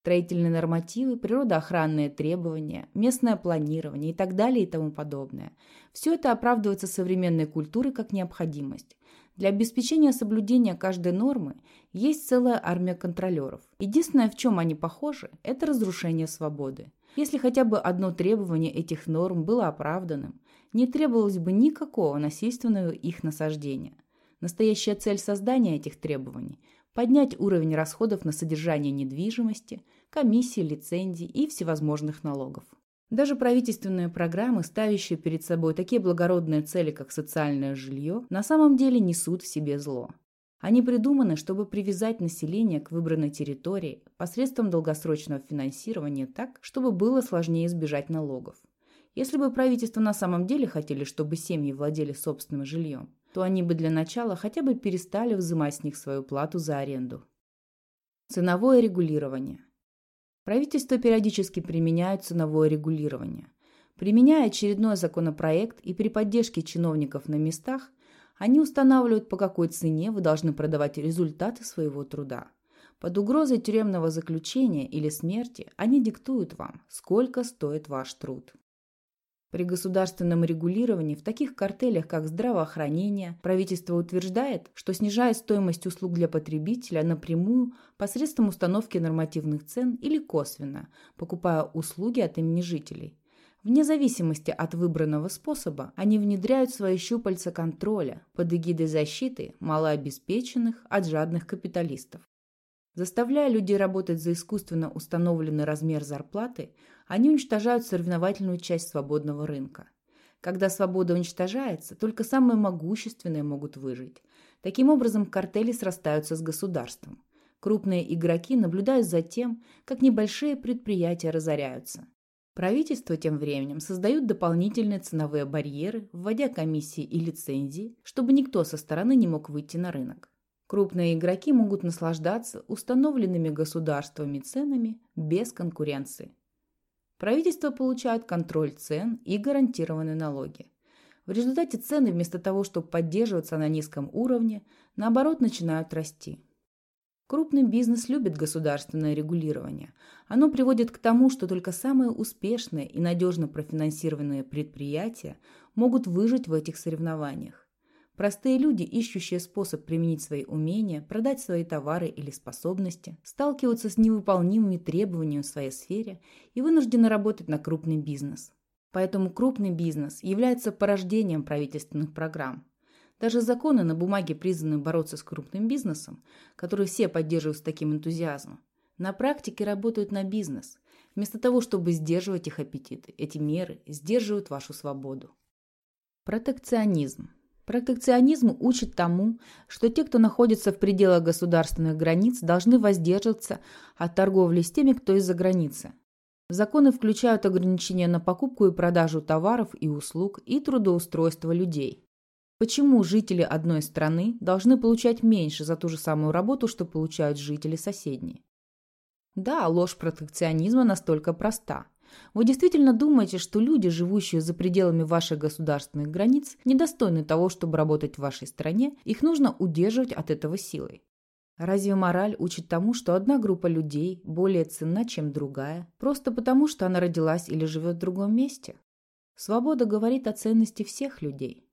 Speaker 1: Строительные нормативы, природоохранные требования, местное планирование и так далее и тому подобное. Все это оправдывается современной культурой как необходимость. Для обеспечения соблюдения каждой нормы есть целая армия контролеров. Единственное, в чем они похожи, это разрушение свободы. Если хотя бы одно требование этих норм было оправданным, не требовалось бы никакого насильственного их насаждения. Настоящая цель создания этих требований – поднять уровень расходов на содержание недвижимости, комиссии, лицензий и всевозможных налогов. Даже правительственные программы, ставящие перед собой такие благородные цели, как социальное жилье, на самом деле несут в себе зло. Они придуманы, чтобы привязать население к выбранной территории посредством долгосрочного финансирования так, чтобы было сложнее избежать налогов. Если бы правительство на самом деле хотели, чтобы семьи владели собственным жильем, то они бы для начала хотя бы перестали взимать с них свою плату за аренду. Ценовое регулирование. Правительство периодически применяет ценовое регулирование. Применяя очередной законопроект и при поддержке чиновников на местах, они устанавливают, по какой цене вы должны продавать результаты своего труда. Под угрозой тюремного заключения или смерти они диктуют вам, сколько стоит ваш труд. При государственном регулировании в таких картелях, как здравоохранение, правительство утверждает, что снижает стоимость услуг для потребителя напрямую посредством установки нормативных цен или косвенно, покупая услуги от имени жителей. Вне зависимости от выбранного способа, они внедряют свои щупальца контроля под эгидой защиты малообеспеченных от жадных капиталистов. Заставляя людей работать за искусственно установленный размер зарплаты, они уничтожают соревновательную часть свободного рынка. Когда свобода уничтожается, только самые могущественные могут выжить. Таким образом, картели срастаются с государством. Крупные игроки наблюдают за тем, как небольшие предприятия разоряются. Правительство тем временем создают дополнительные ценовые барьеры, вводя комиссии и лицензии, чтобы никто со стороны не мог выйти на рынок. Крупные игроки могут наслаждаться установленными государствами ценами без конкуренции. Правительство получает контроль цен и гарантированные налоги. В результате цены вместо того, чтобы поддерживаться на низком уровне, наоборот начинают расти. Крупный бизнес любит государственное регулирование. Оно приводит к тому, что только самые успешные и надежно профинансированные предприятия могут выжить в этих соревнованиях. Простые люди, ищущие способ применить свои умения, продать свои товары или способности, сталкиваются с невыполнимыми требованиями в своей сфере и вынуждены работать на крупный бизнес. Поэтому крупный бизнес является порождением правительственных программ. Даже законы на бумаге призваны бороться с крупным бизнесом, который все поддерживают с таким энтузиазмом, на практике работают на бизнес. Вместо того, чтобы сдерживать их аппетиты, эти меры сдерживают вашу свободу. Протекционизм. Протекционизм учит тому, что те, кто находится в пределах государственных границ, должны воздерживаться от торговли с теми, кто из-за границы. Законы включают ограничения на покупку и продажу товаров и услуг и трудоустройство людей. Почему жители одной страны должны получать меньше за ту же самую работу, что получают жители соседней? Да, ложь протекционизма настолько проста. Вы действительно думаете, что люди, живущие за пределами ваших государственных границ, недостойны того, чтобы работать в вашей стране, их нужно удерживать от этого силой? Разве мораль учит тому, что одна группа людей более ценна, чем другая, просто потому, что она родилась или живет в другом месте? Свобода говорит о ценности всех людей.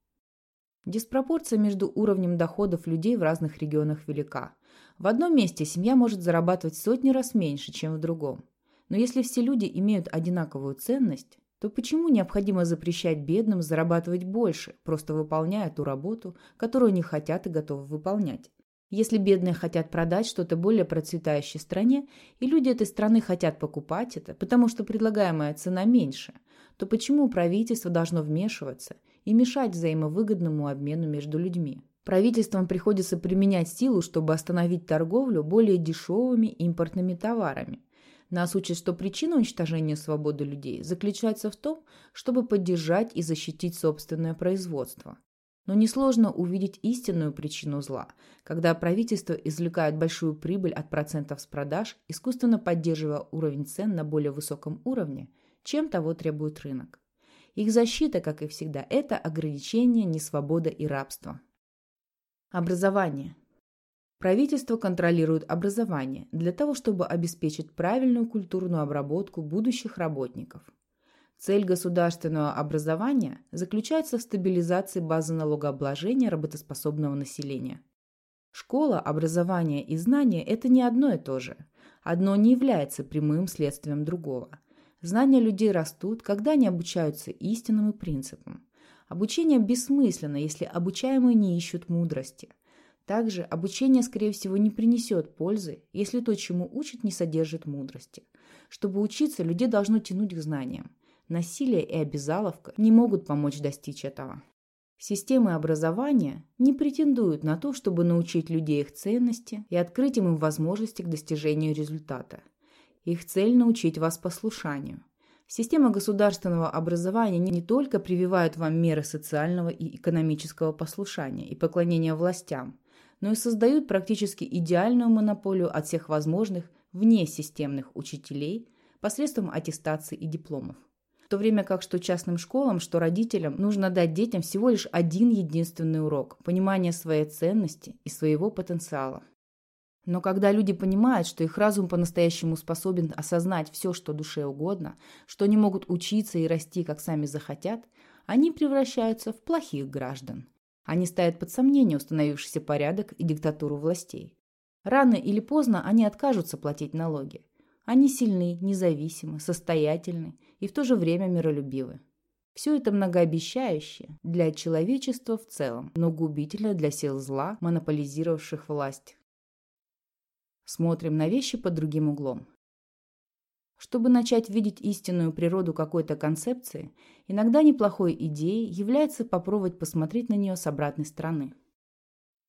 Speaker 1: Диспропорция между уровнем доходов людей в разных регионах велика. В одном месте семья может зарабатывать сотни раз меньше, чем в другом. Но если все люди имеют одинаковую ценность, то почему необходимо запрещать бедным зарабатывать больше, просто выполняя ту работу, которую они хотят и готовы выполнять? Если бедные хотят продать что-то более процветающей стране, и люди этой страны хотят покупать это, потому что предлагаемая цена меньше, то почему правительство должно вмешиваться и мешать взаимовыгодному обмену между людьми? Правительствам приходится применять силу, чтобы остановить торговлю более дешевыми импортными товарами. Нас учат, что причина уничтожения свободы людей заключается в том, чтобы поддержать и защитить собственное производство. Но несложно увидеть истинную причину зла, когда правительства извлекают большую прибыль от процентов с продаж, искусственно поддерживая уровень цен на более высоком уровне, чем того требует рынок. Их защита, как и всегда, это ограничение, несвобода и рабство. Образование. Правительство контролирует образование для того, чтобы обеспечить правильную культурную обработку будущих работников. Цель государственного образования заключается в стабилизации базы налогообложения работоспособного населения. Школа, образование и знание – это не одно и то же. Одно не является прямым следствием другого. Знания людей растут, когда они обучаются истинным и принципам. Обучение бессмысленно, если обучаемые не ищут мудрости. Также обучение, скорее всего, не принесет пользы, если то, чему учат, не содержит мудрости. Чтобы учиться, людей должно тянуть к знаниям. Насилие и обязаловка не могут помочь достичь этого. Системы образования не претендуют на то, чтобы научить людей их ценности и открыть им возможности к достижению результата. Их цель – научить вас послушанию. Система государственного образования не только прививает вам меры социального и экономического послушания и поклонения властям, но и создают практически идеальную монополию от всех возможных внесистемных учителей посредством аттестации и дипломов. В то время как что частным школам, что родителям нужно дать детям всего лишь один единственный урок – понимание своей ценности и своего потенциала. Но когда люди понимают, что их разум по-настоящему способен осознать все, что душе угодно, что они могут учиться и расти, как сами захотят, они превращаются в плохих граждан. Они ставят под сомнение установившийся порядок и диктатуру властей. Рано или поздно они откажутся платить налоги. Они сильны, независимы, состоятельны и в то же время миролюбивы. Все это многообещающее для человечества в целом, но губительно для сил зла, монополизировавших власть. Смотрим на вещи под другим углом. Чтобы начать видеть истинную природу какой-то концепции, иногда неплохой идеей является попробовать посмотреть на нее с обратной стороны.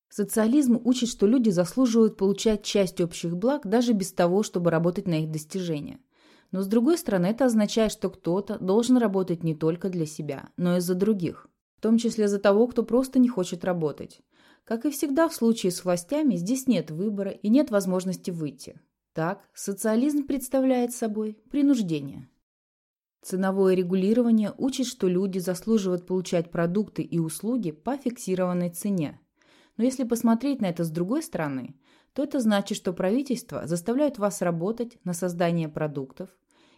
Speaker 1: Социализм учит, что люди заслуживают получать часть общих благ даже без того, чтобы работать на их достижения. Но с другой стороны, это означает, что кто-то должен работать не только для себя, но и за других, в том числе за того, кто просто не хочет работать. Как и всегда в случае с властями, здесь нет выбора и нет возможности выйти. Так, социализм представляет собой принуждение. Ценовое регулирование учит, что люди заслуживают получать продукты и услуги по фиксированной цене. Но если посмотреть на это с другой стороны, то это значит, что правительство заставляет вас работать на создание продуктов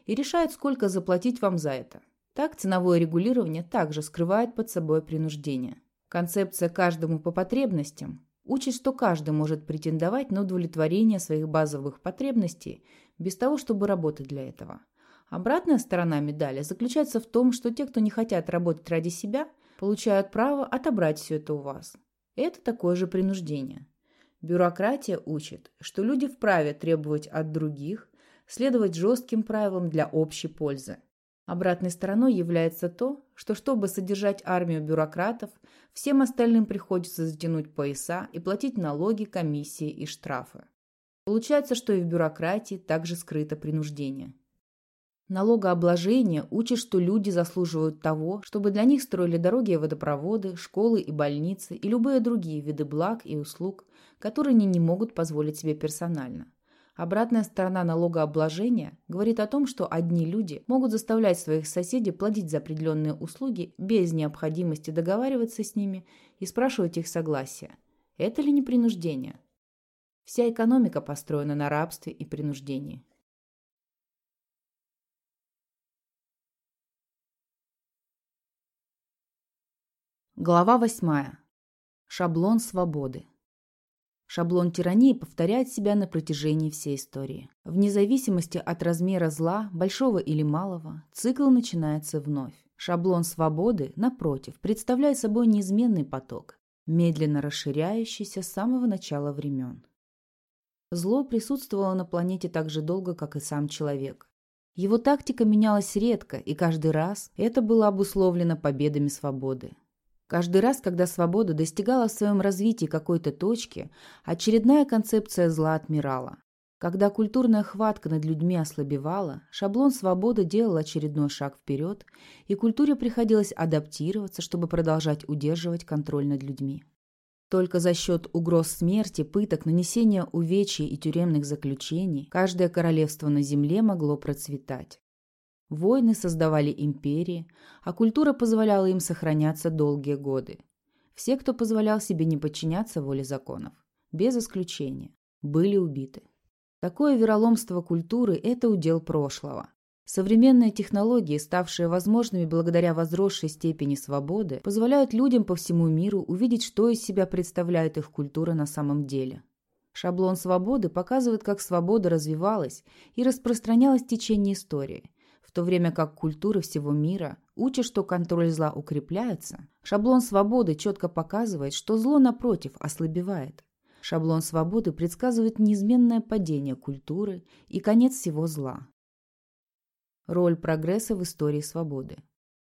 Speaker 1: и решает, сколько заплатить вам за это. Так ценовое регулирование также скрывает под собой принуждение. Концепция «каждому по потребностям» учит, что каждый может претендовать на удовлетворение своих базовых потребностей без того, чтобы работать для этого. Обратная сторона медали заключается в том, что те, кто не хотят работать ради себя, получают право отобрать все это у вас. Это такое же принуждение. Бюрократия учит, что люди вправе требовать от других, следовать жестким правилам для общей пользы. Обратной стороной является то, что чтобы содержать армию бюрократов, всем остальным приходится затянуть пояса и платить налоги, комиссии и штрафы. Получается, что и в бюрократии также скрыто принуждение. Налогообложение учит, что люди заслуживают того, чтобы для них строили дороги и водопроводы, школы и больницы и любые другие виды благ и услуг, которые они не могут позволить себе персонально. Обратная сторона налогообложения говорит о том, что одни люди могут заставлять своих соседей платить за определенные услуги без необходимости договариваться с ними и спрашивать их согласия. Это ли не принуждение? Вся экономика построена на рабстве и принуждении. Глава восьмая. Шаблон свободы. Шаблон тирании повторяет себя на протяжении всей истории. Вне зависимости от размера зла, большого или малого, цикл начинается вновь. Шаблон свободы, напротив, представляет собой неизменный поток, медленно расширяющийся с самого начала времен. Зло присутствовало на планете так же долго, как и сам человек. Его тактика менялась редко, и каждый раз это было обусловлено победами свободы. Каждый раз, когда свобода достигала в своем развитии какой-то точки, очередная концепция зла отмирала. Когда культурная хватка над людьми ослабевала, шаблон свободы делал очередной шаг вперед, и культуре приходилось адаптироваться, чтобы продолжать удерживать контроль над людьми. Только за счет угроз смерти, пыток, нанесения увечий и тюремных заключений каждое королевство на земле могло процветать. Войны создавали империи, а культура позволяла им сохраняться долгие годы. Все, кто позволял себе не подчиняться воле законов, без исключения, были убиты. Такое вероломство культуры – это удел прошлого. Современные технологии, ставшие возможными благодаря возросшей степени свободы, позволяют людям по всему миру увидеть, что из себя представляет их культура на самом деле. Шаблон свободы показывает, как свобода развивалась и распространялась в течение истории, в то время как культуры всего мира учат, что контроль зла укрепляется. Шаблон свободы четко показывает, что зло, напротив, ослабевает. Шаблон свободы предсказывает неизменное падение культуры и конец всего зла. Роль прогресса в истории свободы.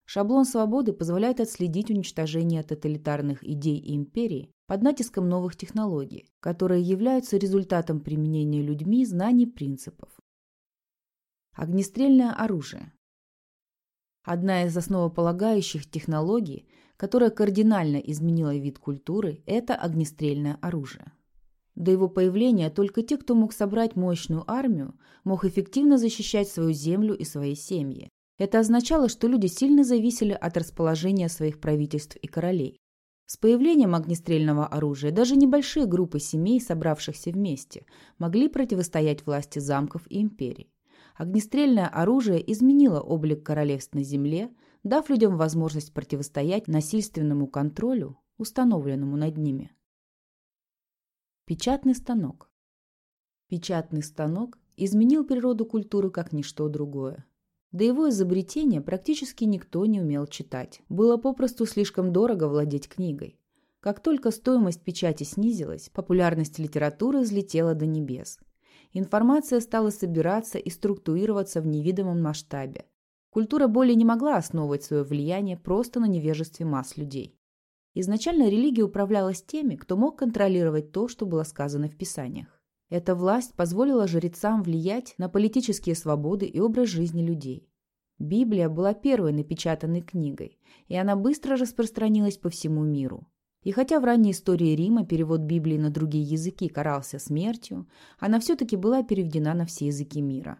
Speaker 1: Шаблон свободы позволяет отследить уничтожение тоталитарных идей и империй под натиском новых технологий, которые являются результатом применения людьми знаний принципов. Огнестрельное оружие. Одна из основополагающих технологий, которая кардинально изменила вид культуры, это огнестрельное оружие. До его появления только те, кто мог собрать мощную армию, мог эффективно защищать свою землю и свои семьи. Это означало, что люди сильно зависели от расположения своих правительств и королей. С появлением огнестрельного оружия даже небольшие группы семей, собравшихся вместе, могли противостоять власти замков и империй. Огнестрельное оружие изменило облик королевств на земле, дав людям возможность противостоять насильственному контролю, установленному над ними. Печатный станок. Печатный станок изменил природу культуры как ничто другое. До его изобретения практически никто не умел читать. Было попросту слишком дорого владеть книгой. Как только стоимость печати снизилась, популярность литературы взлетела до небес. Информация стала собираться и структурироваться в невидимом масштабе. Культура более не могла основывать свое влияние просто на невежестве масс людей. Изначально религия управлялась теми, кто мог контролировать то, что было сказано в Писаниях. Эта власть позволила жрецам влиять на политические свободы и образ жизни людей. Библия была первой напечатанной книгой, и она быстро распространилась по всему миру. И хотя в ранней истории Рима перевод Библии на другие языки карался смертью, она все-таки была переведена на все языки мира.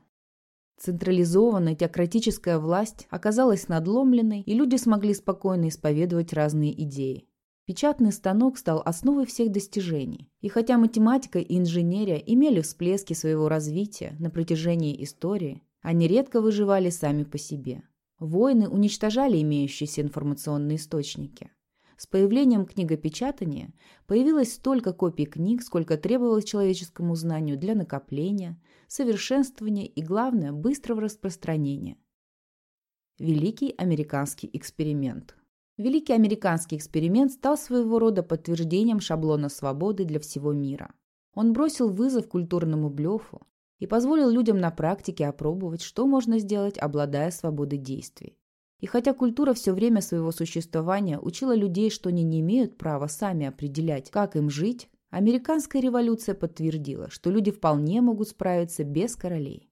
Speaker 1: Централизованная теократическая власть оказалась надломленной, и люди смогли спокойно исповедовать разные идеи. Печатный станок стал основой всех достижений. И хотя математика и инженерия имели всплески своего развития на протяжении истории, они редко выживали сами по себе. Войны уничтожали имеющиеся информационные источники. С появлением книгопечатания появилось столько копий книг, сколько требовалось человеческому знанию для накопления, совершенствования и, главное, быстрого распространения. Великий американский эксперимент Великий американский эксперимент стал своего рода подтверждением шаблона свободы для всего мира. Он бросил вызов культурному блефу и позволил людям на практике опробовать, что можно сделать, обладая свободой действий. И хотя культура все время своего существования учила людей, что они не имеют права сами определять, как им жить, американская революция подтвердила, что люди вполне могут справиться без королей.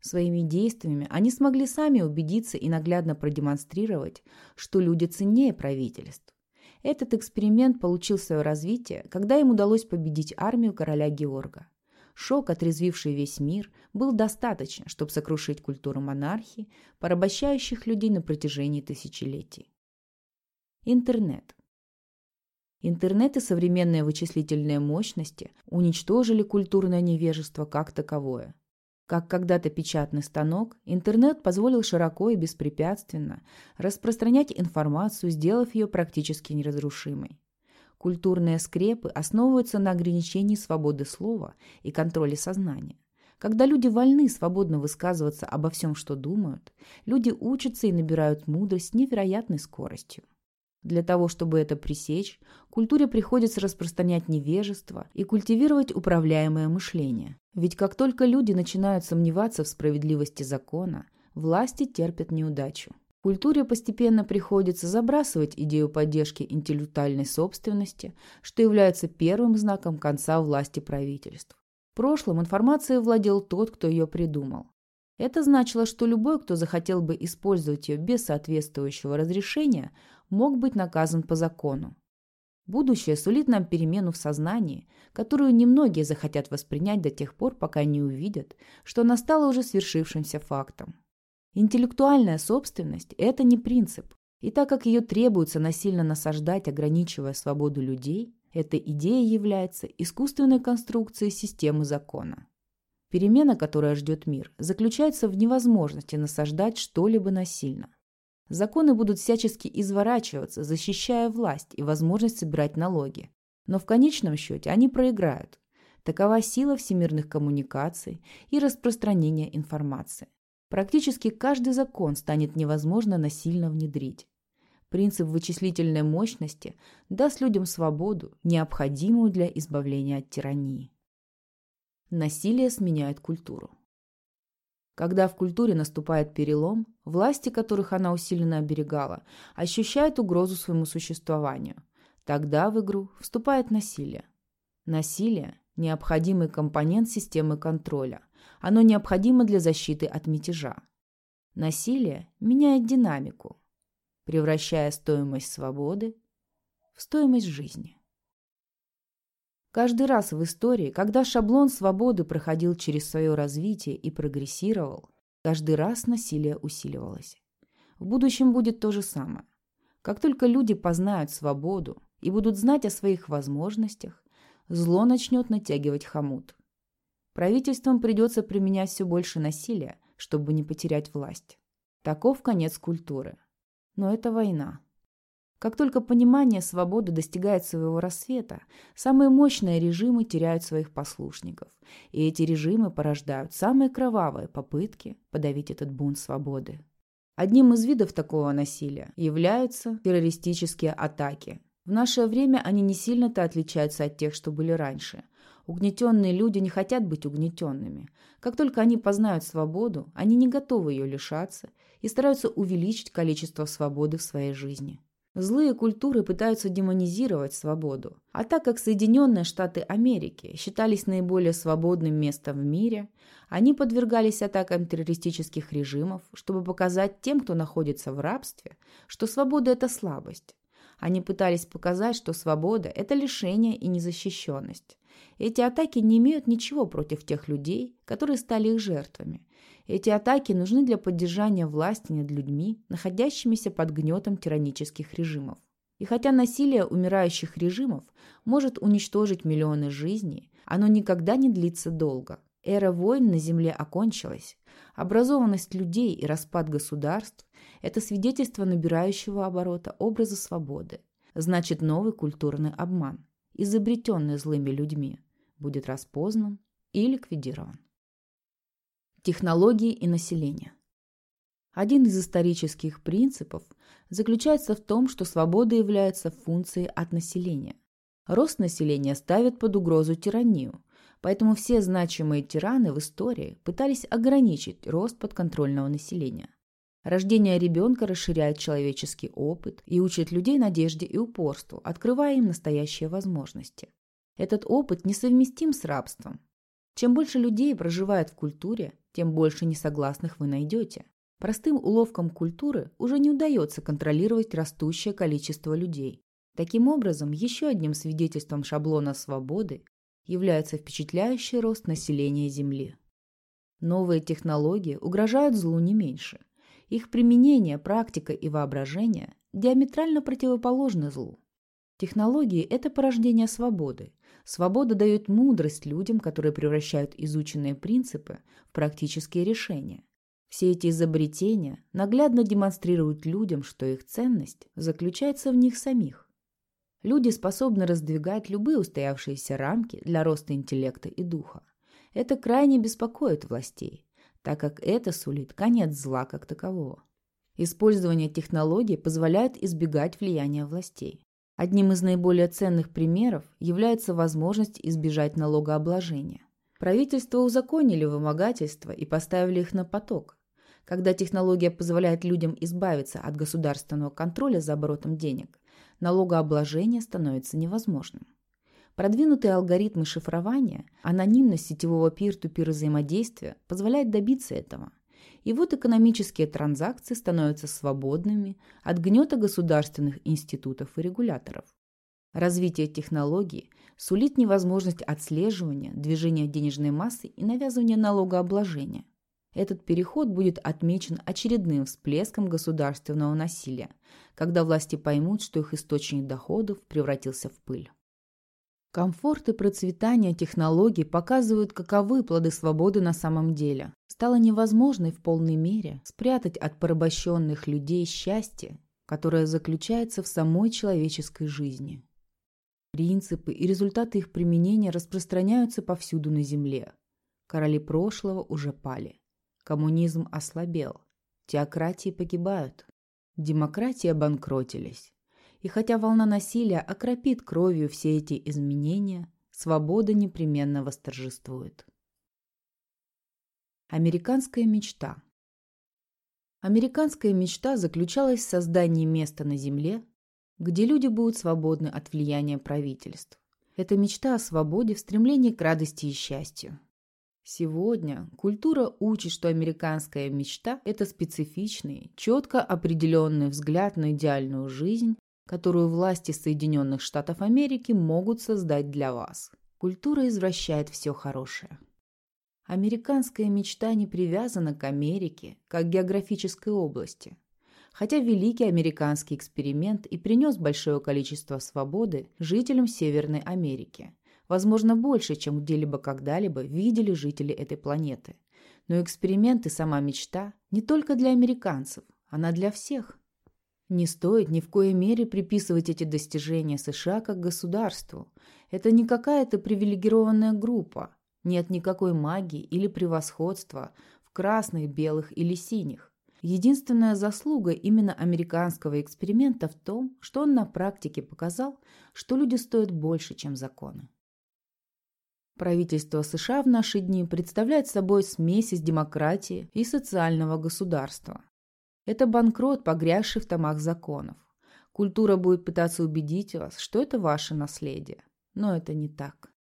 Speaker 1: Своими действиями они смогли сами убедиться и наглядно продемонстрировать, что люди ценнее правительств. Этот эксперимент получил свое развитие, когда им удалось победить армию короля Георга. Шок, отрезвивший весь мир, был достаточно, чтобы сокрушить культуру монархии, порабощающих людей на протяжении тысячелетий. Интернет. Интернет и современные вычислительные мощности уничтожили культурное невежество как таковое. Как когда-то печатный станок, интернет позволил широко и беспрепятственно распространять информацию, сделав ее практически неразрушимой. Культурные скрепы основываются на ограничении свободы слова и контроле сознания. Когда люди вольны свободно высказываться обо всем, что думают, люди учатся и набирают мудрость невероятной скоростью. Для того, чтобы это пресечь, культуре приходится распространять невежество и культивировать управляемое мышление. Ведь как только люди начинают сомневаться в справедливости закона, власти терпят неудачу. Культуре постепенно приходится забрасывать идею поддержки интеллектуальной собственности, что является первым знаком конца власти правительств. В прошлом информацией владел тот, кто ее придумал. Это значило, что любой, кто захотел бы использовать ее без соответствующего разрешения, мог быть наказан по закону. Будущее сулит нам перемену в сознании, которую немногие захотят воспринять до тех пор, пока не увидят, что она стала уже свершившимся фактом. Интеллектуальная собственность – это не принцип, и так как ее требуется насильно насаждать, ограничивая свободу людей, эта идея является искусственной конструкцией системы закона. Перемена, которая ждет мир, заключается в невозможности насаждать что-либо насильно. Законы будут всячески изворачиваться, защищая власть и возможность собирать налоги. Но в конечном счете они проиграют. Такова сила всемирных коммуникаций и распространения информации. Практически каждый закон станет невозможно насильно внедрить. Принцип вычислительной мощности даст людям свободу, необходимую для избавления от тирании. Насилие сменяет культуру. Когда в культуре наступает перелом, власти, которых она усиленно оберегала, ощущают угрозу своему существованию. Тогда в игру вступает насилие. Насилие – необходимый компонент системы контроля. Оно необходимо для защиты от мятежа. Насилие меняет динамику, превращая стоимость свободы в стоимость жизни. Каждый раз в истории, когда шаблон свободы проходил через свое развитие и прогрессировал, каждый раз насилие усиливалось. В будущем будет то же самое. Как только люди познают свободу и будут знать о своих возможностях, зло начнет натягивать хомут. Правительствам придется применять все больше насилия, чтобы не потерять власть. Таков конец культуры. Но это война. Как только понимание свободы достигает своего рассвета, самые мощные режимы теряют своих послушников, и эти режимы порождают самые кровавые попытки подавить этот бунт свободы. Одним из видов такого насилия являются террористические атаки. В наше время они не сильно-то отличаются от тех, что были раньше. Угнетенные люди не хотят быть угнетенными. Как только они познают свободу, они не готовы ее лишаться и стараются увеличить количество свободы в своей жизни. Злые культуры пытаются демонизировать свободу. А так как Соединенные Штаты Америки считались наиболее свободным местом в мире, они подвергались атакам террористических режимов, чтобы показать тем, кто находится в рабстве, что свобода – это слабость. Они пытались показать, что свобода – это лишение и незащищенность. Эти атаки не имеют ничего против тех людей, которые стали их жертвами, эти атаки нужны для поддержания власти над людьми, находящимися под гнетом тиранических режимов. И хотя насилие умирающих режимов может уничтожить миллионы жизней, оно никогда не длится долго. Эра войн на Земле окончилась. Образованность людей и распад государств – это свидетельство набирающего оборота образа свободы. Значит, новый культурный обман, изобретенный злыми людьми, будет распознан и ликвидирован. Технологии и население. Один из исторических принципов заключается в том, что свобода является функцией от населения. Рост населения ставит под угрозу тиранию, поэтому все значимые тираны в истории пытались ограничить рост подконтрольного населения. Рождение ребенка расширяет человеческий опыт и учит людей надежде и упорству, открывая им настоящие возможности. Этот опыт несовместим с рабством. Чем больше людей проживает в культуре, тем больше несогласных вы найдете. Простым уловкам культуры уже не удается контролировать растущее количество людей. Таким образом, еще одним свидетельством шаблона свободы является впечатляющий рост населения Земли. Новые технологии угрожают злу не меньше. Их применение, практика и воображение диаметрально противоположны злу. Технологии – это порождение свободы, Свобода дает мудрость людям, которые превращают изученные принципы в практические решения. Все эти изобретения наглядно демонстрируют людям, что их ценность заключается в них самих. Люди способны раздвигать любые устоявшиеся рамки для роста интеллекта и духа. Это крайне беспокоит властей, так как это сулит конец зла как такового. Использование технологий позволяет избегать влияния властей. Одним из наиболее ценных примеров является возможность избежать налогообложения. Правительство узаконили вымогательство и поставили их на поток. Когда технология позволяет людям избавиться от государственного контроля за оборотом денег, налогообложение становится невозможным. Продвинутые алгоритмы шифрования, анонимность сетевого пир-ту-пир взаимодействия позволяет добиться этого. И вот экономические транзакции становятся свободными от гнета государственных институтов и регуляторов. Развитие технологий сулит невозможность отслеживания движения денежной массы и навязывания налогообложения. Этот переход будет отмечен очередным всплеском государственного насилия, когда власти поймут, что их источник доходов превратился в пыль. Комфорт и процветание технологий показывают, каковы плоды свободы на самом деле. Стало невозможно в полной мере спрятать от порабощенных людей счастье, которое заключается в самой человеческой жизни. Принципы и результаты их применения распространяются повсюду на Земле. Короли прошлого уже пали. Коммунизм ослабел. Теократии погибают. Демократии обанкротились. И хотя волна насилия окропит кровью все эти изменения, свобода непременно восторжествует. Американская мечта Американская мечта заключалась в создании места на Земле, где люди будут свободны от влияния правительств. Это мечта о свободе в стремлении к радости и счастью. Сегодня культура учит, что американская мечта – это специфичный, четко определенный взгляд на идеальную жизнь, которую власти Соединенных Штатов Америки могут создать для вас. Культура извращает все хорошее. Американская мечта не привязана к Америке, как географической области. Хотя великий американский эксперимент и принес большое количество свободы жителям Северной Америки – возможно, больше, чем где-либо когда-либо видели жители этой планеты. Но эксперимент и сама мечта не только для американцев, она для всех. Не стоит ни в коей мере приписывать эти достижения США как государству. Это не какая-то привилегированная группа. Нет никакой магии или превосходства в красных, белых или синих. Единственная заслуга именно американского эксперимента в том, что он на практике показал, что люди стоят больше, чем законы. Правительство США в наши дни представляет собой смесь из демократии и социального государства. Это банкрот, погрязший в томах законов. Культура будет пытаться убедить вас, что это ваше наследие. Но это не так.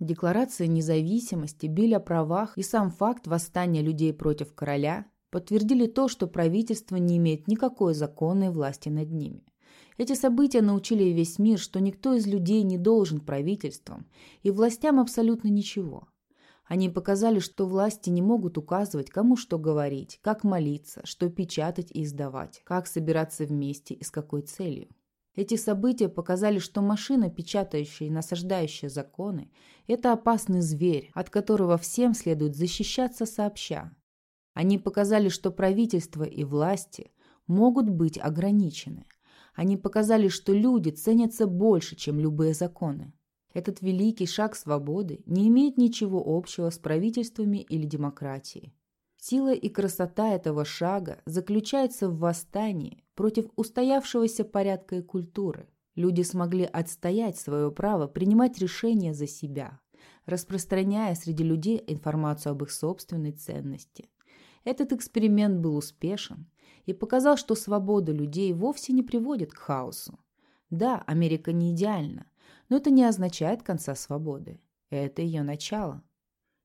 Speaker 1: Декларация независимости, биль о правах и сам факт восстания людей против короля подтвердили то, что правительство не имеет никакой законной власти над ними. Эти события научили весь мир, что никто из людей не должен правительствам и властям абсолютно ничего. Они показали, что власти не могут указывать, кому что говорить, как молиться, что печатать и издавать, как собираться вместе и с какой целью. Эти события показали, что машина, печатающая и насаждающая законы, это опасный зверь, от которого всем следует защищаться сообща. Они показали, что правительство и власти могут быть ограничены – они показали, что люди ценятся больше, чем любые законы. Этот великий шаг свободы не имеет ничего общего с правительствами или демократией. Сила и красота этого шага заключается в восстании против устоявшегося порядка и культуры. Люди смогли отстоять свое право принимать решения за себя, распространяя среди людей информацию об их собственной ценности. Этот эксперимент был успешен, и показал, что свобода людей вовсе не приводит к хаосу. Да, Америка не идеальна, но это не означает конца свободы. Это ее начало.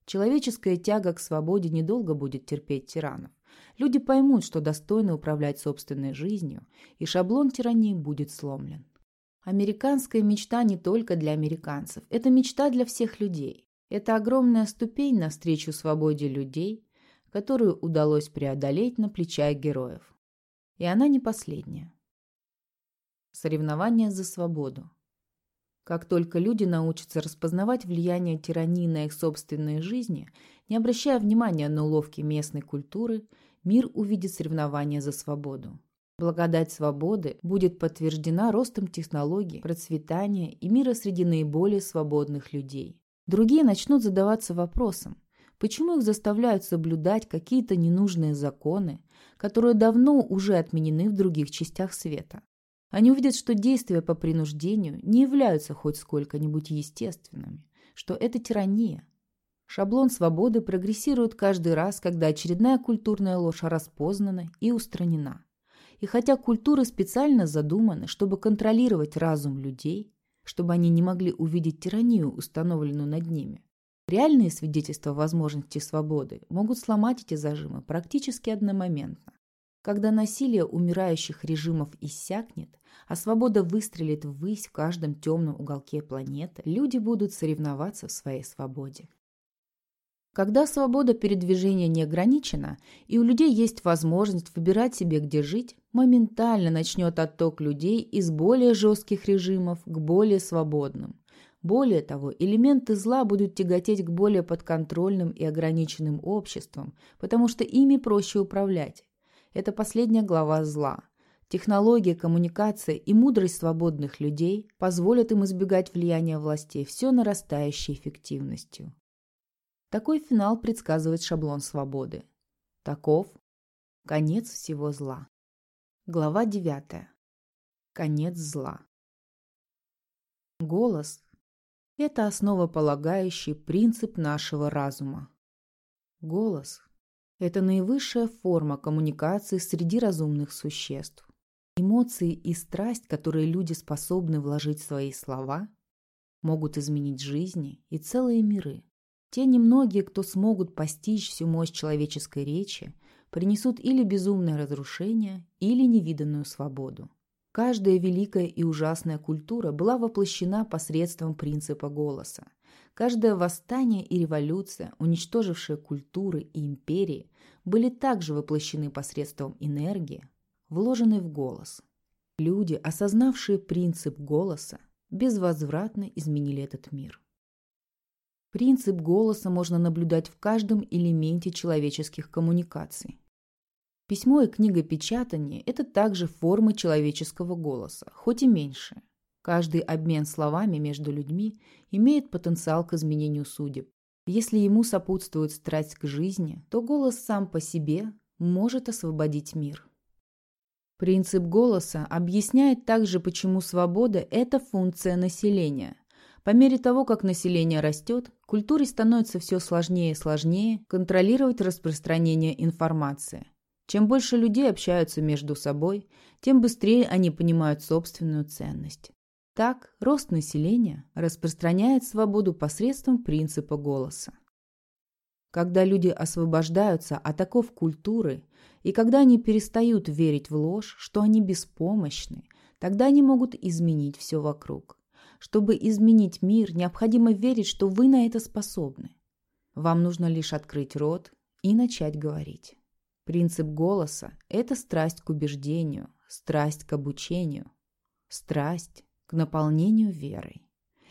Speaker 1: Человеческая тяга к свободе недолго будет терпеть тиранов. Люди поймут, что достойны управлять собственной жизнью, и шаблон тирании будет сломлен. Американская мечта не только для американцев, это мечта для всех людей. Это огромная ступень навстречу свободе людей, которую удалось преодолеть на плечах героев. И она не последняя. Соревнования за свободу. Как только люди научатся распознавать влияние тирании на их собственные жизни, не обращая внимания на уловки местной культуры, мир увидит соревнования за свободу. Благодать свободы будет подтверждена ростом технологий, процветания и мира среди наиболее свободных людей. Другие начнут задаваться вопросом, Почему их заставляют соблюдать какие-то ненужные законы, которые давно уже отменены в других частях света? Они увидят, что действия по принуждению не являются хоть сколько-нибудь естественными, что это тирания. Шаблон свободы прогрессирует каждый раз, когда очередная культурная ложь распознана и устранена. И хотя культуры специально задуманы, чтобы контролировать разум людей, чтобы они не могли увидеть тиранию, установленную над ними, реальные свидетельства возможности свободы могут сломать эти зажимы практически одномоментно. Когда насилие умирающих режимов иссякнет, а свобода выстрелит ввысь в каждом темном уголке планеты, люди будут соревноваться в своей свободе. Когда свобода передвижения не ограничена, и у людей есть возможность выбирать себе, где жить, моментально начнет отток людей из более жестких режимов к более свободным. Более того, элементы зла будут тяготеть к более подконтрольным и ограниченным обществам, потому что ими проще управлять. Это последняя глава зла. Технология, коммуникация и мудрость свободных людей позволят им избегать влияния властей все нарастающей эффективностью. Такой финал предсказывает шаблон свободы. Таков конец всего зла. Глава 9. Конец зла. Голос – это основополагающий принцип нашего разума. Голос – это наивысшая форма коммуникации среди разумных существ. Эмоции и страсть, которые люди способны вложить в свои слова, могут изменить жизни и целые миры. Те немногие, кто смогут постичь всю мощь человеческой речи, принесут или безумное разрушение, или невиданную свободу. Каждая великая и ужасная культура была воплощена посредством принципа голоса. Каждое восстание и революция, уничтожившие культуры и империи, были также воплощены посредством энергии, вложенной в голос. Люди, осознавшие принцип голоса, безвозвратно изменили этот мир. Принцип голоса можно наблюдать в каждом элементе человеческих коммуникаций. Письмо и книгопечатание – это также формы человеческого голоса, хоть и меньше. Каждый обмен словами между людьми имеет потенциал к изменению судеб. Если ему сопутствует страсть к жизни, то голос сам по себе может освободить мир. Принцип голоса объясняет также, почему свобода – это функция населения – по мере того, как население растет, культуре становится все сложнее и сложнее контролировать распространение информации. Чем больше людей общаются между собой, тем быстрее они понимают собственную ценность. Так, рост населения распространяет свободу посредством принципа голоса. Когда люди освобождаются от оков культуры, и когда они перестают верить в ложь, что они беспомощны, тогда они могут изменить все вокруг. Чтобы изменить мир, необходимо верить, что вы на это способны. Вам нужно лишь открыть рот и начать говорить. Принцип голоса – это страсть к убеждению, страсть к обучению, страсть к наполнению верой.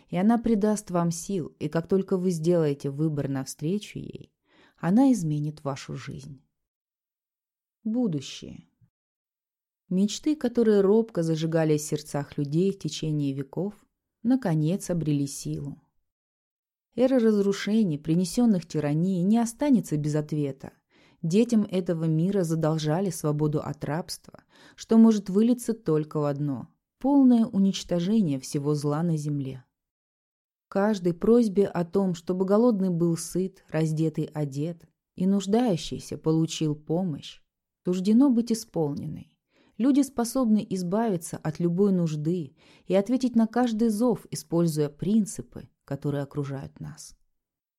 Speaker 1: И она придаст вам сил, и как только вы сделаете выбор навстречу ей, она изменит вашу жизнь. Будущее. Мечты, которые робко зажигались в сердцах людей в течение веков, наконец обрели силу. Эра разрушений, принесенных тиранией, не останется без ответа. Детям этого мира задолжали свободу от рабства, что может вылиться только в одно – полное уничтожение всего зла на земле. Каждой просьбе о том, чтобы голодный был сыт, раздетый одет, и нуждающийся получил помощь, суждено быть исполненной. Люди способны избавиться от любой нужды и ответить на каждый зов, используя принципы, которые окружают нас.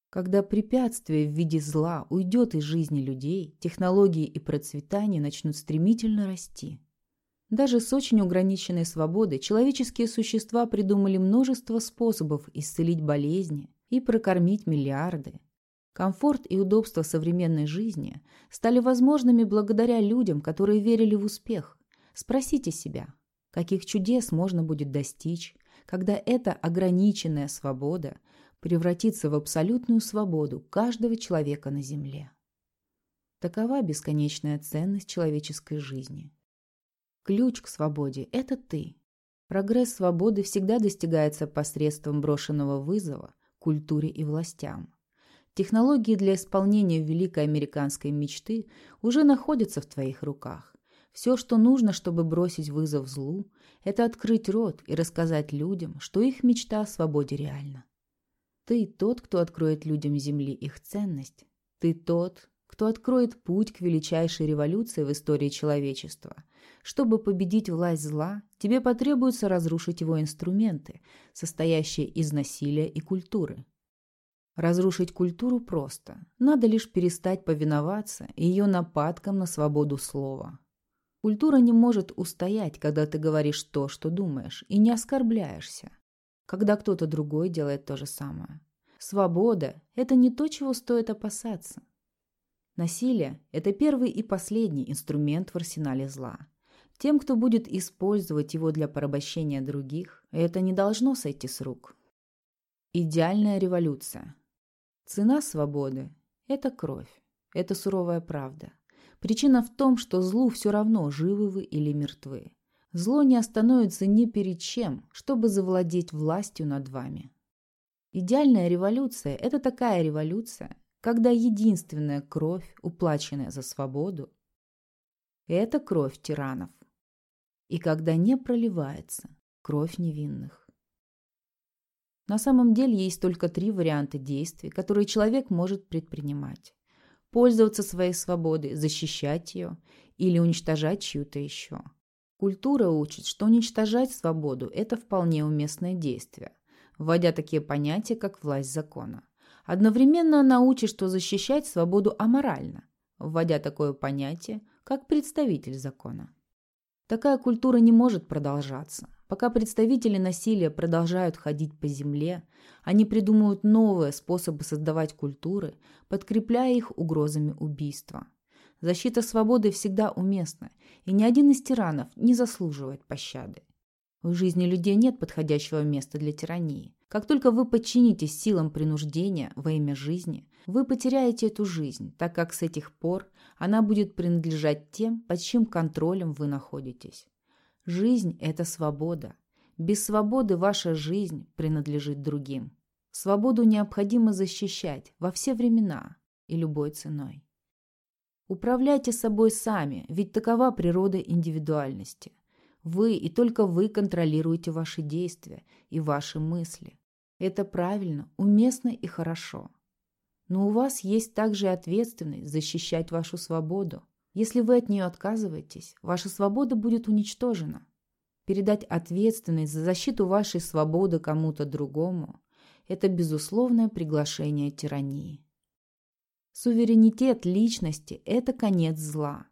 Speaker 1: Когда препятствие в виде зла уйдет из жизни людей, технологии и процветание начнут стремительно расти. Даже с очень ограниченной свободой человеческие существа придумали множество способов исцелить болезни и прокормить миллиарды. Комфорт и удобство современной жизни стали возможными благодаря людям, которые верили в успех, Спросите себя, каких чудес можно будет достичь, когда эта ограниченная свобода превратится в абсолютную свободу каждого человека на Земле. Такова бесконечная ценность человеческой жизни. Ключ к свободе – это ты. Прогресс свободы всегда достигается посредством брошенного вызова культуре и властям. Технологии для исполнения великой американской мечты уже находятся в твоих руках. Все, что нужно, чтобы бросить вызов злу, это открыть рот и рассказать людям, что их мечта о свободе реальна. Ты тот, кто откроет людям Земли их ценность. Ты тот, кто откроет путь к величайшей революции в истории человечества. Чтобы победить власть зла, тебе потребуется разрушить его инструменты, состоящие из насилия и культуры. Разрушить культуру просто. Надо лишь перестать повиноваться ее нападкам на свободу слова. Культура не может устоять, когда ты говоришь то, что думаешь, и не оскорбляешься, когда кто-то другой делает то же самое. Свобода – это не то, чего стоит опасаться. Насилие – это первый и последний инструмент в арсенале зла. Тем, кто будет использовать его для порабощения других, это не должно сойти с рук. Идеальная революция. Цена свободы – это кровь, это суровая правда. Причина в том, что злу все равно, живы вы или мертвы. Зло не остановится ни перед чем, чтобы завладеть властью над вами. Идеальная революция – это такая революция, когда единственная кровь, уплаченная за свободу, это кровь тиранов. И когда не проливается кровь невинных. На самом деле есть только три варианта действий, которые человек может предпринимать. Пользоваться своей свободой, защищать ее или уничтожать чью-то еще. Культура учит, что уничтожать свободу – это вполне уместное действие, вводя такие понятия, как власть закона. Одновременно она учит, что защищать свободу аморально, вводя такое понятие, как представитель закона. Такая культура не может продолжаться. Пока представители насилия продолжают ходить по земле, они придумывают новые способы создавать культуры, подкрепляя их угрозами убийства. Защита свободы всегда уместна, и ни один из тиранов не заслуживает пощады. В жизни людей нет подходящего места для тирании. Как только вы подчинитесь силам принуждения во имя жизни, вы потеряете эту жизнь, так как с этих пор она будет принадлежать тем, под чьим контролем вы находитесь. Жизнь – это свобода. Без свободы ваша жизнь принадлежит другим. Свободу необходимо защищать во все времена и любой ценой. Управляйте собой сами, ведь такова природа индивидуальности. Вы и только вы контролируете ваши действия и ваши мысли. Это правильно, уместно и хорошо. Но у вас есть также ответственность защищать вашу свободу. Если вы от нее отказываетесь, ваша свобода будет уничтожена. Передать ответственность за защиту вашей свободы кому-то другому – это безусловное приглашение тирании. Суверенитет личности – это конец зла.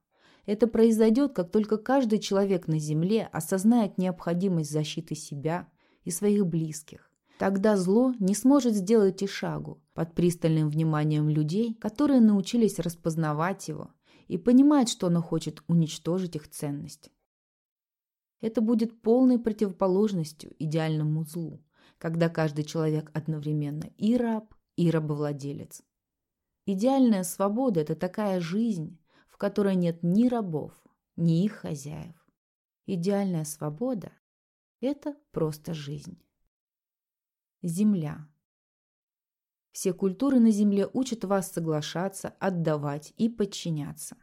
Speaker 1: Это произойдет, как только каждый человек на Земле осознает необходимость защиты себя и своих близких. Тогда зло не сможет сделать и шагу под пристальным вниманием людей, которые научились распознавать его и понимать, что оно хочет уничтожить их ценность. Это будет полной противоположностью идеальному злу, когда каждый человек одновременно и раб, и рабовладелец. Идеальная свобода – это такая жизнь, в которой нет ни рабов, ни их хозяев. Идеальная свобода – это просто жизнь. Земля. Все культуры на Земле учат вас соглашаться, отдавать и подчиняться.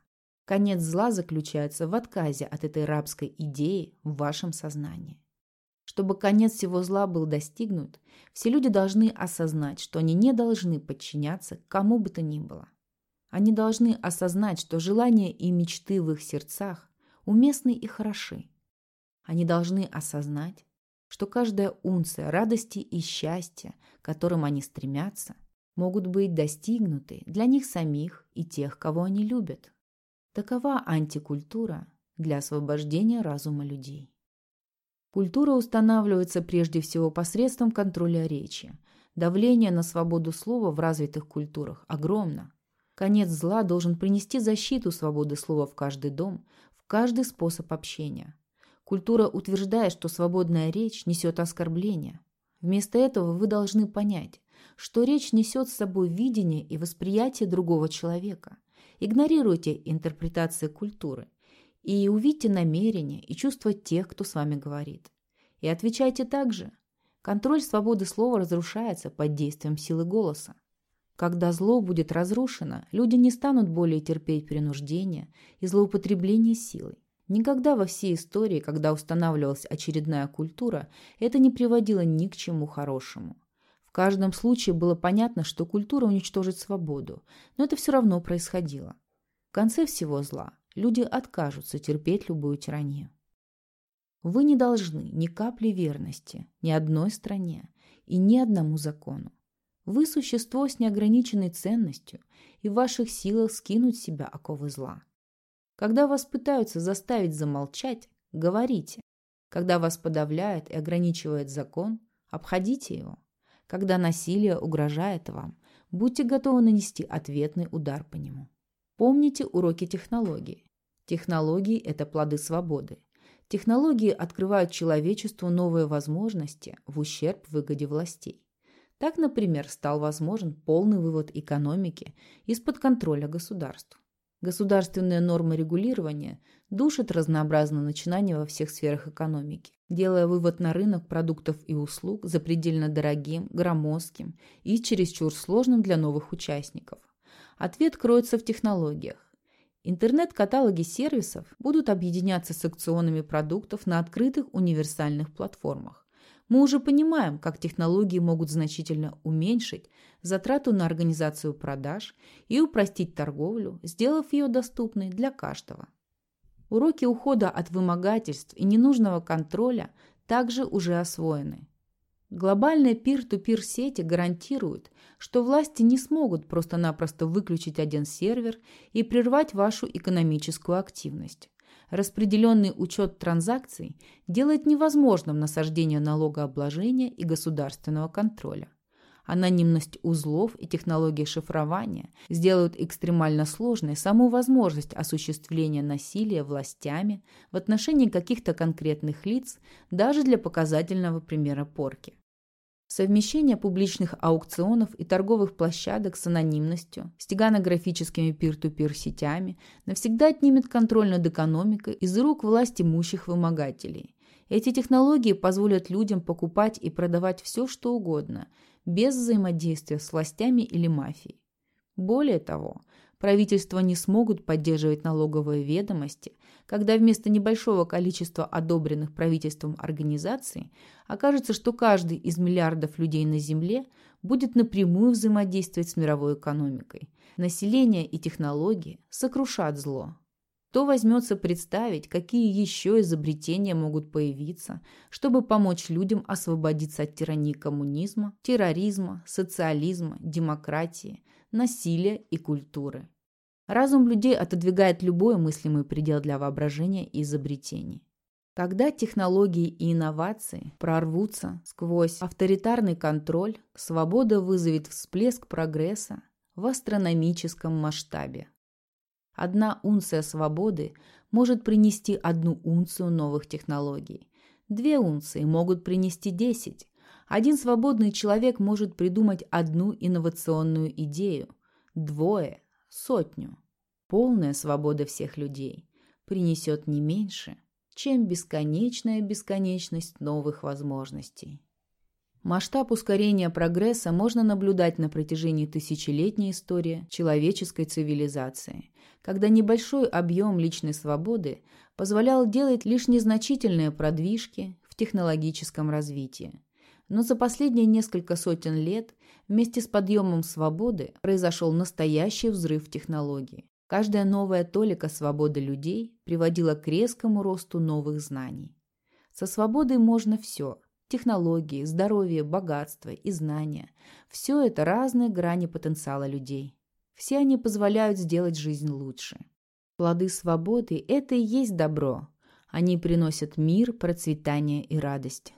Speaker 1: Конец зла заключается в отказе от этой рабской идеи в вашем сознании. Чтобы конец всего зла был достигнут, все люди должны осознать, что они не должны подчиняться кому бы то ни было. Они должны осознать, что желания и мечты в их сердцах уместны и хороши. Они должны осознать, что каждая унция радости и счастья, к которым они стремятся, могут быть достигнуты для них самих и тех, кого они любят. Такова антикультура для освобождения разума людей. Культура устанавливается прежде всего посредством контроля речи. Давление на свободу слова в развитых культурах огромно. Конец зла должен принести защиту свободы слова в каждый дом, в каждый способ общения. Культура утверждает, что свободная речь несет оскорбление. Вместо этого вы должны понять, что речь несет с собой видение и восприятие другого человека. Игнорируйте интерпретации культуры и увидьте намерения и чувства тех, кто с вами говорит. И отвечайте также. Контроль свободы слова разрушается под действием силы голоса. Когда зло будет разрушено, люди не станут более терпеть принуждение и злоупотребление силой. Никогда во всей истории, когда устанавливалась очередная культура, это не приводило ни к чему хорошему. В каждом случае было понятно, что культура уничтожит свободу, но это все равно происходило. В конце всего зла люди откажутся терпеть любую тиранию. Вы не должны ни капли верности ни одной стране и ни одному закону. Вы существо с неограниченной ценностью, и в ваших силах скинуть себя оковы зла. Когда вас пытаются заставить замолчать, говорите. Когда вас подавляет и ограничивает закон, обходите его. Когда насилие угрожает вам, будьте готовы нанести ответный удар по нему. Помните уроки технологии. Технологии – это плоды свободы. Технологии открывают человечеству новые возможности в ущерб выгоде властей. Так, например, стал возможен полный вывод экономики из-под контроля государств. Государственные нормы регулирования душат разнообразные начинания во всех сферах экономики, делая вывод на рынок продуктов и услуг запредельно дорогим, громоздким и чересчур сложным для новых участников. Ответ кроется в технологиях. Интернет-каталоги сервисов будут объединяться с акционами продуктов на открытых универсальных платформах, мы уже понимаем, как технологии могут значительно уменьшить затрату на организацию продаж и упростить торговлю, сделав ее доступной для каждого. Уроки ухода от вымогательств и ненужного контроля также уже освоены. Глобальные пир-ту-пир сети гарантируют, что власти не смогут просто-напросто выключить один сервер и прервать вашу экономическую активность. Распределенный учет транзакций делает невозможным насаждение налогообложения и государственного контроля. Анонимность узлов и технологии шифрования сделают экстремально сложной саму возможность осуществления насилия властями в отношении каких-то конкретных лиц даже для показательного примера порки. Совмещение публичных аукционов и торговых площадок с анонимностью, стеганографическими пир-ту-пир сетями навсегда отнимет контроль над экономикой из рук власть имущих вымогателей. Эти технологии позволят людям покупать и продавать все, что угодно, без взаимодействия с властями или мафией. Более того, правительства не смогут поддерживать налоговые ведомости, когда вместо небольшого количества одобренных правительством организаций окажется, что каждый из миллиардов людей на Земле будет напрямую взаимодействовать с мировой экономикой. Население и технологии сокрушат зло. Кто возьмется представить, какие еще изобретения могут появиться, чтобы помочь людям освободиться от тирании коммунизма, терроризма, социализма, демократии, насилия и культуры. Разум людей отодвигает любой мыслимый предел для воображения и изобретений. Когда технологии и инновации прорвутся сквозь авторитарный контроль, свобода вызовет всплеск прогресса в астрономическом масштабе. Одна унция свободы может принести одну унцию новых технологий. Две унции могут принести десять, один свободный человек может придумать одну инновационную идею, двое – сотню. Полная свобода всех людей принесет не меньше, чем бесконечная бесконечность новых возможностей. Масштаб ускорения прогресса можно наблюдать на протяжении тысячелетней истории человеческой цивилизации, когда небольшой объем личной свободы позволял делать лишь незначительные продвижки в технологическом развитии. Но за последние несколько сотен лет вместе с подъемом свободы произошел настоящий взрыв технологий. Каждая новая толика свободы людей приводила к резкому росту новых знаний. Со свободой можно все – технологии, здоровье, богатство и знания. Все это разные грани потенциала людей. Все они позволяют сделать жизнь лучше. Плоды свободы – это и есть добро. Они приносят мир, процветание и радость.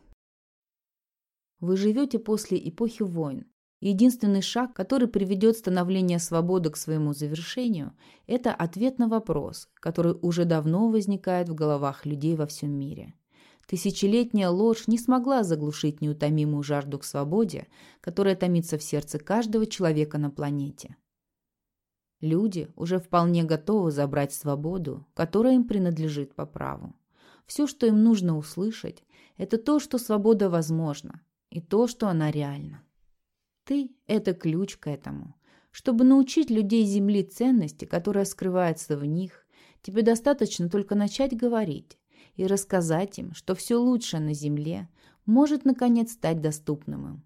Speaker 1: Вы живете после эпохи войн. Единственный шаг, который приведет становление свободы к своему завершению, это ответ на вопрос, который уже давно возникает в головах людей во всем мире. Тысячелетняя ложь не смогла заглушить неутомимую жажду к свободе, которая томится в сердце каждого человека на планете. Люди уже вполне готовы забрать свободу, которая им принадлежит по праву. Все, что им нужно услышать, это то, что свобода возможна, и то, что она реальна. Ты – это ключ к этому. Чтобы научить людей Земли ценности, которая скрывается в них, тебе достаточно только начать говорить и рассказать им, что все лучшее на Земле может, наконец, стать доступным им.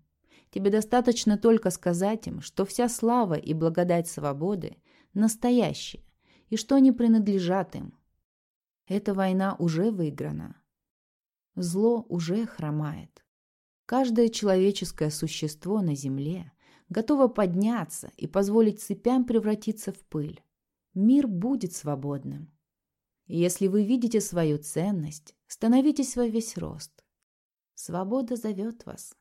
Speaker 1: Тебе достаточно только сказать им, что вся слава и благодать свободы настоящие, и что они принадлежат им. Эта война уже выиграна. Зло уже хромает. Каждое человеческое существо на Земле готово подняться и позволить цепям превратиться в пыль. Мир будет свободным. Если вы видите свою ценность, становитесь во весь рост. Свобода зовет вас.